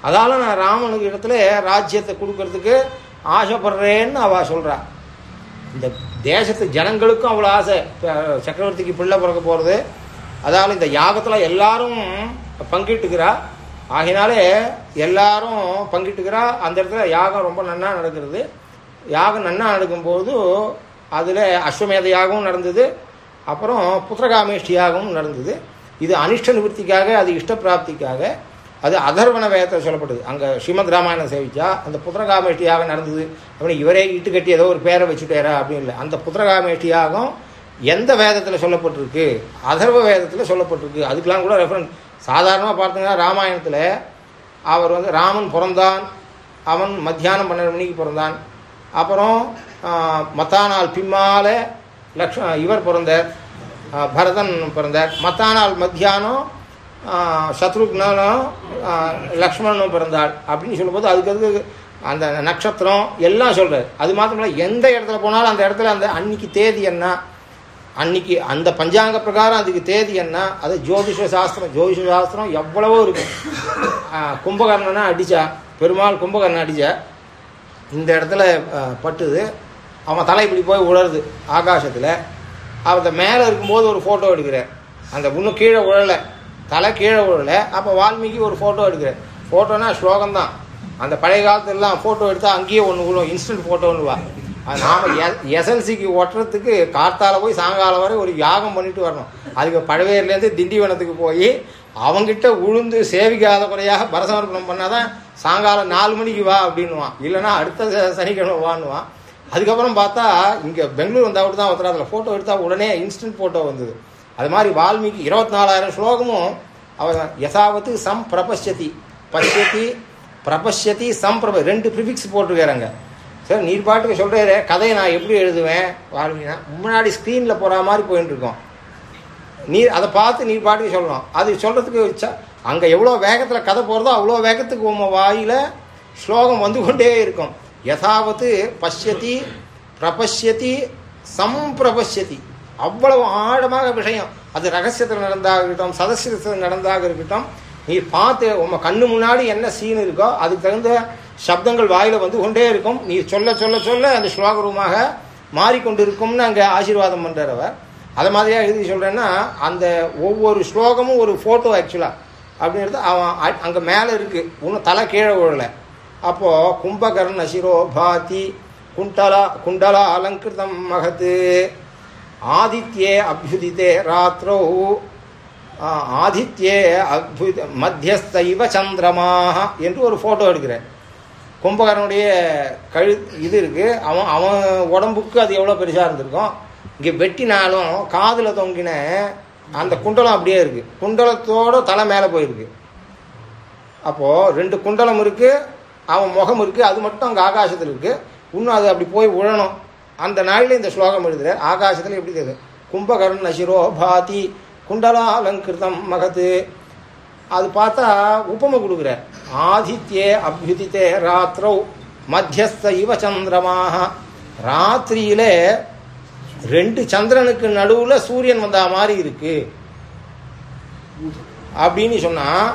அதால் நான் ராமனுக்கு இடத்துல ராஜ்யத்தை கொடுக்கறதுக்கு ஆசைப்படுறேன்னு அவள் சொல்கிறா இந்த தேசத்து ஜனங்களுக்கும் அவ்வளோ ஆசை. சக்கரவர்த்திக்கு பிள்ளை பிறக்க போகிறது அதாவது இந்த யாகத்தில் எல்லாரும் பங்கிட்டுக்கிறா. ஆகினாலே எல்லாரும் பங்கிட்டுக்கிறா. அந்த இடத்துல யாகம் ரொம்ப நன்னா நடக்கிறது. யாகம் நன்னா நடக்கும்போது அதில் அஸ்வமேத யாகமும் நடந்தது. அப்புறம் புத்திரகாமேஷ்டி யாகமும் நடந்தது. இது அனிஷ்ட நிவர்த்திக்காக அது இஷ்ட பிராப்திக்காக அது அதர்வண வேதத்தில் சொல்லப்படுது அங்கே ஸ்ரீமத் ராமாயணம் சேவிச்சா அந்த புத்திரகாமேஷ்டி யாகம் நடந்தது. அப்படின்னு இவரே இட்டு கட்டி ஏதோ ஒரு பேரை வச்சுட்டாரா அப்படின்னு இல்லை. அந்த புத்திரகாமேஷ்டி யாகம் எந்த வேதத்தில் சொல்லப்பட்டிருக்கு? அதர்வ வேதத்தில் சொல்லப்பட்டிருக்கு. அதுக்கெலாம் கூட ரெஃபரன்ஸ் சாதாரணமாக பார்த்தீங்கன்னா ராமாயணத்தில் அவர் வந்து ராமன் பிறந்தான். அவன் மத்தியானம் பன்னெண்டு மணிக்கு பிறந்தான். அப்புறம் மத்தானால் மத்தா லக்ஷ் லக்ஷ இவர் பிறந்தார். பரதன் பிறந்தார். மத்தானால் மத்தியானம் சத்ருக்னனும் லக்ஷ்மணனும் பிறந்தாள். அப்படின்னு சொல்லும்போது அதுக்கு அதுக்கு அந்த நட்சத்திரம் எல்லாம் சொல்கிறார் அது மாத்திரமில்ல எந்த இடத்துல போனாலும் அந்த இடத்துல அந்த அன்னைக்கு தேதி என்ன? அன்னைக்கு அந்த பஞ்சாங்க பிரகாரம் அதுக்கு தேதி என்ன? அது ஜோதிஷ சாஸ்திரம். ஜோதிஷ சாஸ்திரம் எவ்வளவோ இருக்கு. கும்பகர்ணனா கும்பகர்ணனை அடிச்சா பெருமாள் கும்பகர்ணன் அடிச்சா இந்த இடத்துல பட்டுது. அவன் தலை இப்படி போய் உழருது ஆகாசத்தில். அவன் மேலே இருக்கும்போது ஒரு ஃபோட்டோ எடுக்கிறேன். அந்த இன்னும் கீழே உழலை. தலை கீழே உழலை. அப்போ வால்மீகி ஒரு ஃபோட்டோ எடுக்கிறேன். ஃபோட்டோனா ஸ்லோகம் தான் அந்த பழைய காலத்துலலாம் ஃபோட்டோ எடுத்தால் அங்கேயே ஒன்று விழும் இன்ஸ்டன்ட் ஃபோட்டோன்னு வா. நாம் எஸ்எல்சிக்கு ஒட்டுறதுக்கு கார்த்தால போய் சாயங்காலம் வரை ஒரு யாகம் பண்ணிட்டு வரணும். அதுக்கு பழவேர்லேருந்து திண்டிவனத்துக்கு போய் அவங்கிட்ட உளுந்து சேவிக்காத குறையாக பரசமர்ப்பணம் பண்ணாதான் சாயங்காலம் நாலு மணிக்கு வா அப்படின்னுவான். இல்லைன்னா அடுத்த ச- சனிக்கிழமை வான்னுவான். அதுக்கப்புறம் பார்த்தா இங்கே பெங்களூர் வந்தால் தான் ஒருத்தர் அதில் ஃபோட்டோ எடுத்தால் உடனே இன்ஸ்டன்ட் ஃபோட்டோ வந்தது. அது மாதிரி வால்மீகி இருபத்தி நாலாயிரம் ஸ்லோகமும் அவர் யசாவத்து சம் பிரபஷதி பஷ்யதி பிரபஷ்யதி சம் பிரப ரெண்டு ப்ரிஃபிக்ஸ் போட்டிருக்காருங்க சார் நீர் பாட்டுக்கு சொல்கிறாரு கதையை நான் எப்படி எழுதுவேன்? வாழ்வினா முன்னாடி ஸ்க்ரீனில் போகிற மாதிரி போயிட்டு நீர் அதை பார்த்து நீர் பாட்டுக்கு சொல்லணும். அது சொல்கிறதுக்கு அங்கே எவ்வளோ வேகத்தில் கதை போகிறதோ அவ்வளோ வேகத்துக்கு உங்கள் வாயில் ஸ்லோகம் வந்து கொண்டே இருக்கும். யதாவத்து பஷ்யதி பிரபஷ்யதி சம்பிரபஷ்யதி. அவ்வளவு ஆழமாக விஷயம். அது ரகசியத்தில் நடந்தாக இருக்கட்டும் சதசியத்தில் நடந்தாக இருக்கட்டும் நீ பார்த்து உங்கள் கண்ணு முன்னாடி என்ன சீன் இருக்கோ அதுக்கு தகுந்த சப்தங்கள் வாயில வந்து கொண்டே இருக்கும். நீ சொல்ல சொல்ல சொல்ல அந்த ஸ்லோகரூமாக மாறிக்கொண்டிருக்கும்னு அங்கே ஆசீர்வாதம் பண்ணுறவர் அவர். அதை மாதிரியாக எழுதி சொல்கிறேன்னா அந்த ஒவ்வொரு ஸ்லோகமும் ஒரு ஃபோட்டோ ஆக்சுவலாக அப்படின்றது அவன் அங்கே மேலே இருக்குது இன்னும் தலை கீழே விழலை. அப்போது கும்பகரன் அசிரோ பாதி குண்டலா குண்டலா அலங்கிருதம் மகத்து. ஆதித்யே அபியுதிதே ராத்திரோ ஆதித்யே அபியுத மத்தியஸ்தைவ சந்திரமாக என்று ஒரு ஃபோட்டோ எடுக்கிறேன் கும்பகாரனுடைய கழு இது இருக்குது அவன் அவன் உடம்புக்கு அது எவ்வளோ பெருசாக இருந்திருக்கும். இங்கே வெட்டினாலும் காதில் தொங்கின அந்த குண்டலம் அப்படியே இருக்குது குண்டலத்தோட தலை மேலே போயிருக்கு. அப்போது ரெண்டு குண்டலம் இருக்குது அவன் முகம் இருக்குது அது மட்டும் அங்கே ஆகாசத்தில் இருக்குது இன்னும் அது அப்படி போய் உழணும். அந்த நாளில் இந்த ஸ்லோகம் எழுதுற ஆகாசத்தில் எப்படி தெரியுது? கும்பகர்ண சிரோ பாதி குண்டலாலங்கிருதம் மகத்து. அது பார்த்தா உபமை கொடுக்குறார் ஆதித்யே அபியுதித்தே ராத்திரோ மத்தியஸ்த இவ சந்திரமாக ராத்திரியில் ரெண்டு சந்திரனுக்கு நடுவில் சூரியன் வந்தா மாதிரி இருக்கு. அப்படின்னு சொன்னால்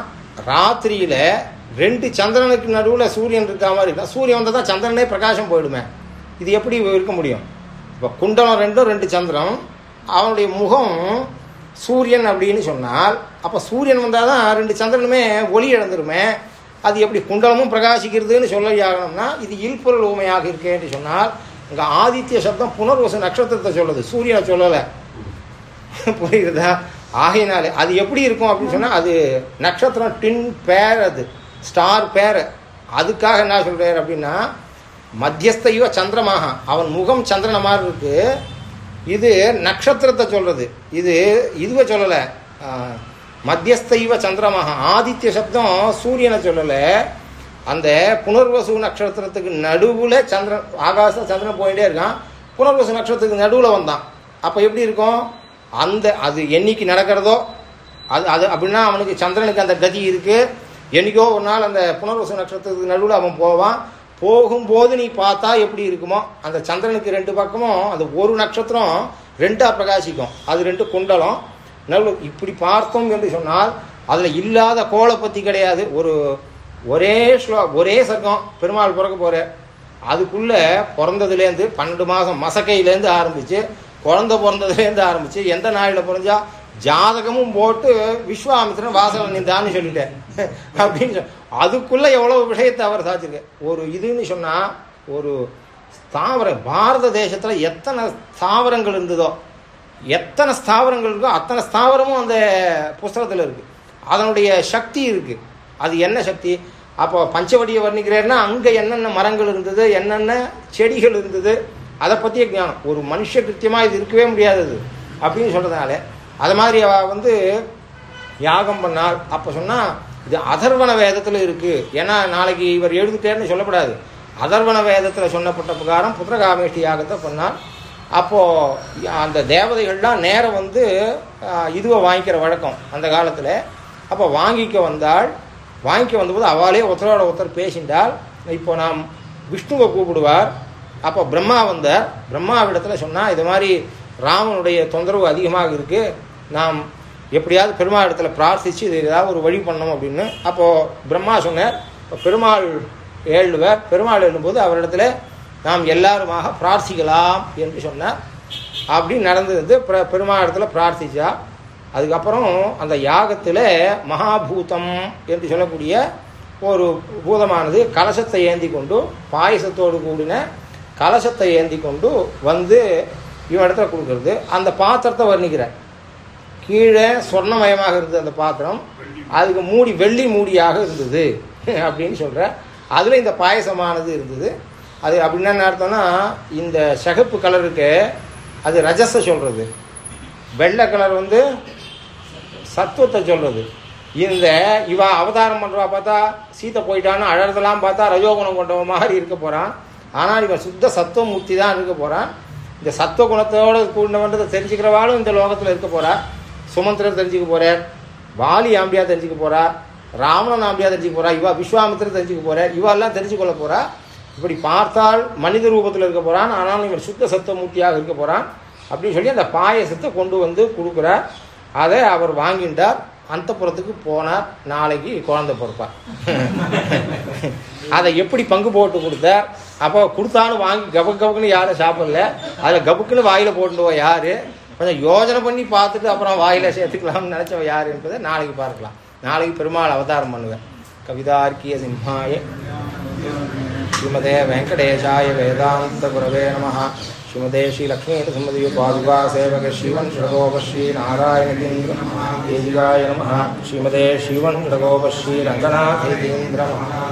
ராத்திரியில் ரெண்டு சந்திரனுக்கு நடுவில் சூரியன் இருக்கா மாதிரி இருக்கா சூரியன் வந்தால் தான் சந்திரனே பிரகாசம் போயிடுமே. இது எப்படி இருக்க முடியும்? இப்போ குண்டலம் ரெண்டும் ரெண்டு சந்திரம். அவனுடைய முகம் சூரியன் அப்படின்னு சொன்னால் அப்போ சூரியன் வந்தால் தான் ரெண்டு சந்திரனுமே ஒளி இழந்துருமே. அது எப்படி குண்டலமும் பிரகாசிக்கிறதுன்னு சொல்ல ஆகணும்னா இது இல்பொருள் ஊமையாக இருக்கேன்னு சொன்னால் இங்கே ஆதித்ய சப்தம் புனர்வசு நட்சத்திரத்தை சொல்லுது. சூரியனை சொல்லலை. புரியுதா? ஆகையினாலே அது எப்படி இருக்கும் அப்படின்னு சொன்னால் அது நட்சத்திரம் டின் பேர் அது ஸ்டார் பேர். அதுக்காக என்ன சொல்கிறார் அப்படின்னா மத்தியஸ்தையோ சந்திரமாக. அவன் முகம் சந்திரன மாதிரி இருக்குது இது நட்சத்திரத்தை சொல்கிறது இது இதுவை சொல்லலை. மத்தியஸ்தைவ சந்திரமாக. ஆதித்ய சப்தம் சூரியனை சொல்லலை. அந்த புனர்வசு நட்சத்திரத்துக்கு நடுவில் சந்திரன் ஆகாச சந்திரன் போயிட்டே இருக்கான். புனர்வசு நட்சத்திரத்துக்கு நடுவில் வந்தான். அப்போ எப்படி இருக்கும்? அந்த அது என்னைக்கு நடக்கிறதோ அது அது அப்படின்னா அவனுக்கு சந்திரனுக்கு அந்த கதி இருக்குது என்னைக்கோ ஒரு நாள் அந்த புனர்வசு நட்சத்திரத்துக்கு நடுவில் அவன் போவான். போகும்போது நீ பார்த்தா எப்படி இருக்குமோ அந்த சந்திரனுக்கு ரெண்டு பக்கமும் அந்த ஒரு நட்சத்திரம் ரெண்டாக பிரகாசிக்கும். அது ரெண்டு குண்டலம். நல்ல இப்படி பார்த்தோம் என்று சொன்னால் அதில் இல்லாத கோலை பற்றி கிடையாது. ஒரு ஒரே ஸ்லோ ஒரே சர்க்கம். பெருமாள் பிறக்க போகிற அதுக்குள்ளே பிறந்ததுலேருந்து பன்னெண்டு மாதம் மசக்கையிலேருந்து ஆரம்பித்து குழந்த பிறந்ததுலேருந்து ஆரம்பித்து எந்த நாளில் பிறந்தா ஜாதகமும் போட்டு விஸ்வாமித்திரன் வாசல் நின்றான்னு சொல்லிட்டேன். அப்படின்னு சொல் அதுக்குள்ள எவ்வளவு விஷயத்தை அவர் சாச்சிருக்க ஒரு இதுன்னு சொன்னா ஒரு ஸ்தாவரம் பாரத தேசத்துல எத்தனை ஸ்தாவரங்கள் இருந்ததோ எத்தனை ஸ்தாவரங்கள் இருக்கோ அத்தனை ஸ்தாவரமும் அந்த புஸ்தகத்தில் இருக்கு. அதனுடைய சக்தி இருக்கு. அது என்ன சக்தி? அப்போ பஞ்சவடியை வர்ணிக்கிறேன்னா அங்கே என்னென்ன மரங்கள் இருந்தது என்னென்ன செடிகள் இருந்தது அதை பற்றிய ஞானம். ஒரு மனுஷ கிருத்தியமாக இது இருக்கவே முடியாதது அப்படின்னு சொல்கிறதுனால அது மாதிரி அவ வந்து யாகம் பண்ணால் அப்போ சொன்னால் இது அதர்வன வேதத்தில் இருக்குது ஏன்னா நாளைக்கு இவர் எழுதிட்டேன்னு சொல்லக்கூடாது அதர்வன வேதத்தில் சொன்னப்பட்ட பிரகாரம் புத்திரகாமேஷ்டி யாகத்தை பண்ணால் அப்போது அந்த தேவதைகள்லாம் நேரம் வந்து இதுவை வாங்கிக்கிற வழக்கம் அந்த காலத்தில். அப்போ வாங்கிக்க வந்தால் வாங்கிக்க வந்தபோது அவளே ஒருத்தரோட ஒருத்தர் பேசிண்டால் இப்போ நாம் விஷ்ணுவை கூப்பிடுவார். அப்போ பிரம்மா வந்தார். பிரம்மாவிடத்தில் சொன்னால் இது மாதிரி ராமனுடைய தொந்தரவு அதிகமாக இருக்குது நாம் எப்படியாவது பெருமாள் இடத்துல பிரார்த்திச்சு இது ஏதாவது ஒரு வழி பண்ணோம் அப்படின்னு. அப்போது பிரம்மா சொன்னார் பெருமாள் எழுவர் பெருமாள் எழும்போது அவரிடத்துல நாம் எல்லாருமாக பிரார்த்திக்கலாம் என்று சொன்னார். அப்படி நடந்தது. பிர- பெருமாள் இடத்துல பிரார்த்திச்சா. அதுக்கப்புறம் அந்த யாகத்தில் மகாபூதம் என்று சொல்லக்கூடிய ஒரு பூதமானது கலசத்தை ஏந்தி கொண்டு பாயசத்தோடு கூடின கலசத்தை ஏந்தி கொண்டு வந்து இவன் இடத்துல கொடுக்கறது. அந்த பாத்திரத்தை வர்ணிக்கிறார். கீழே சொர்ணமயமாக இருந்தது அந்த பாத்திரம் அதுக்கு மூடி வெள்ளி மூடியாக இருந்தது அப்படின்னு சொல்கிற அதில் இந்த பாயசமானது இருந்தது. அது அப்படின்னா என்ன அர்த்தம்னா இந்த சிகப்பு கலருக்கு அது ரஜஸை சொல்கிறது வெள்ளை கலர் வந்து சத்துவத்தை சொல்கிறது இந்த இவ அவதாரம் பண்ணுறா பார்த்தா சீத்தை போயிட்டான்னு அழறதெல்லாம் பார்த்தா ரஜோகுணம் கொண்டவ மாதிரி இருக்க போகிறான் ஆனால் இவன் சுத்த சத்துவமூர்த்தி தான் இருக்க போகிறான் இந்த சத்துவ குணத்தோடு கூடினவன்றதை தெரிஞ்சுக்கிறவாளும் இந்த லோகத்தில் இருக்க போகிறான் சுமந்திரர் தெரிஞ்சுக்க போகிறார் வாலி ஆம்பியா தெரிஞ்சுக்க போகிறா ராவணன் ஆம்பியா தெரிஞ்சுக்க போகிறா இவா விஸ்வாமித்திரர் தெரிஞ்சுக்க போகிறார் இவாலாம் தெரிஞ்சுக்கொள்ள போகிறா இப்படி பார்த்தால் மனித ரூபத்தில் இருக்க போகிறான் ஆனாலும் இவன் சுத்த சத்துவமூர்த்தியாக இருக்க போகிறான் அப்படின்னு சொல்லி அந்த பாயசத்தை கொண்டு வந்து கொடுக்குறார். அதை அவர் வாங்கிட்டார். அந்தப்புறத்துக்கு போனார். நாளைக்கு குழந்தை பிறப்பார். அதை எப்படி பங்கு போட்டு கொடுத்தார்? அப்போ கொடுத்தாலும் வாங்கி கபக்கு கபக்குன்னு யாரும் சாப்பிடல. அதில் கபுக்குன்னு வாயில் போட்டுவா யார்? கொஞ்சம் யோஜனை பண்ணி பார்த்துட்டு அப்புறம் வாயில சேர்த்துக்கலாம்னு நினைச்சவ யார் என்பதை நாளைக்கு பார்க்கலாம். நாளைக்கு பெருமாள் அவதாரம் பண்ணுவேன் கவிதார்க்கிய சிம்ஹாய. ஸ்ரீமதே வெங்கடேஷாய வேதாந்த குரவே நம ஸ்ரீமதே ஸ்ரீ லக்ஷ்மீ சுமதி பாதுகா சேவக ஸ்ரீவன் ஷடகோபஸ்ரீ ஸ்ரீ நாராயணதீந்திர நம ஸ்ரீமதே ஸ்ரீவன் ஷடகோபஸ்ரீ ஸ்ரீ ரங்கநாதேந்திர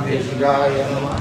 தேசிகாய நம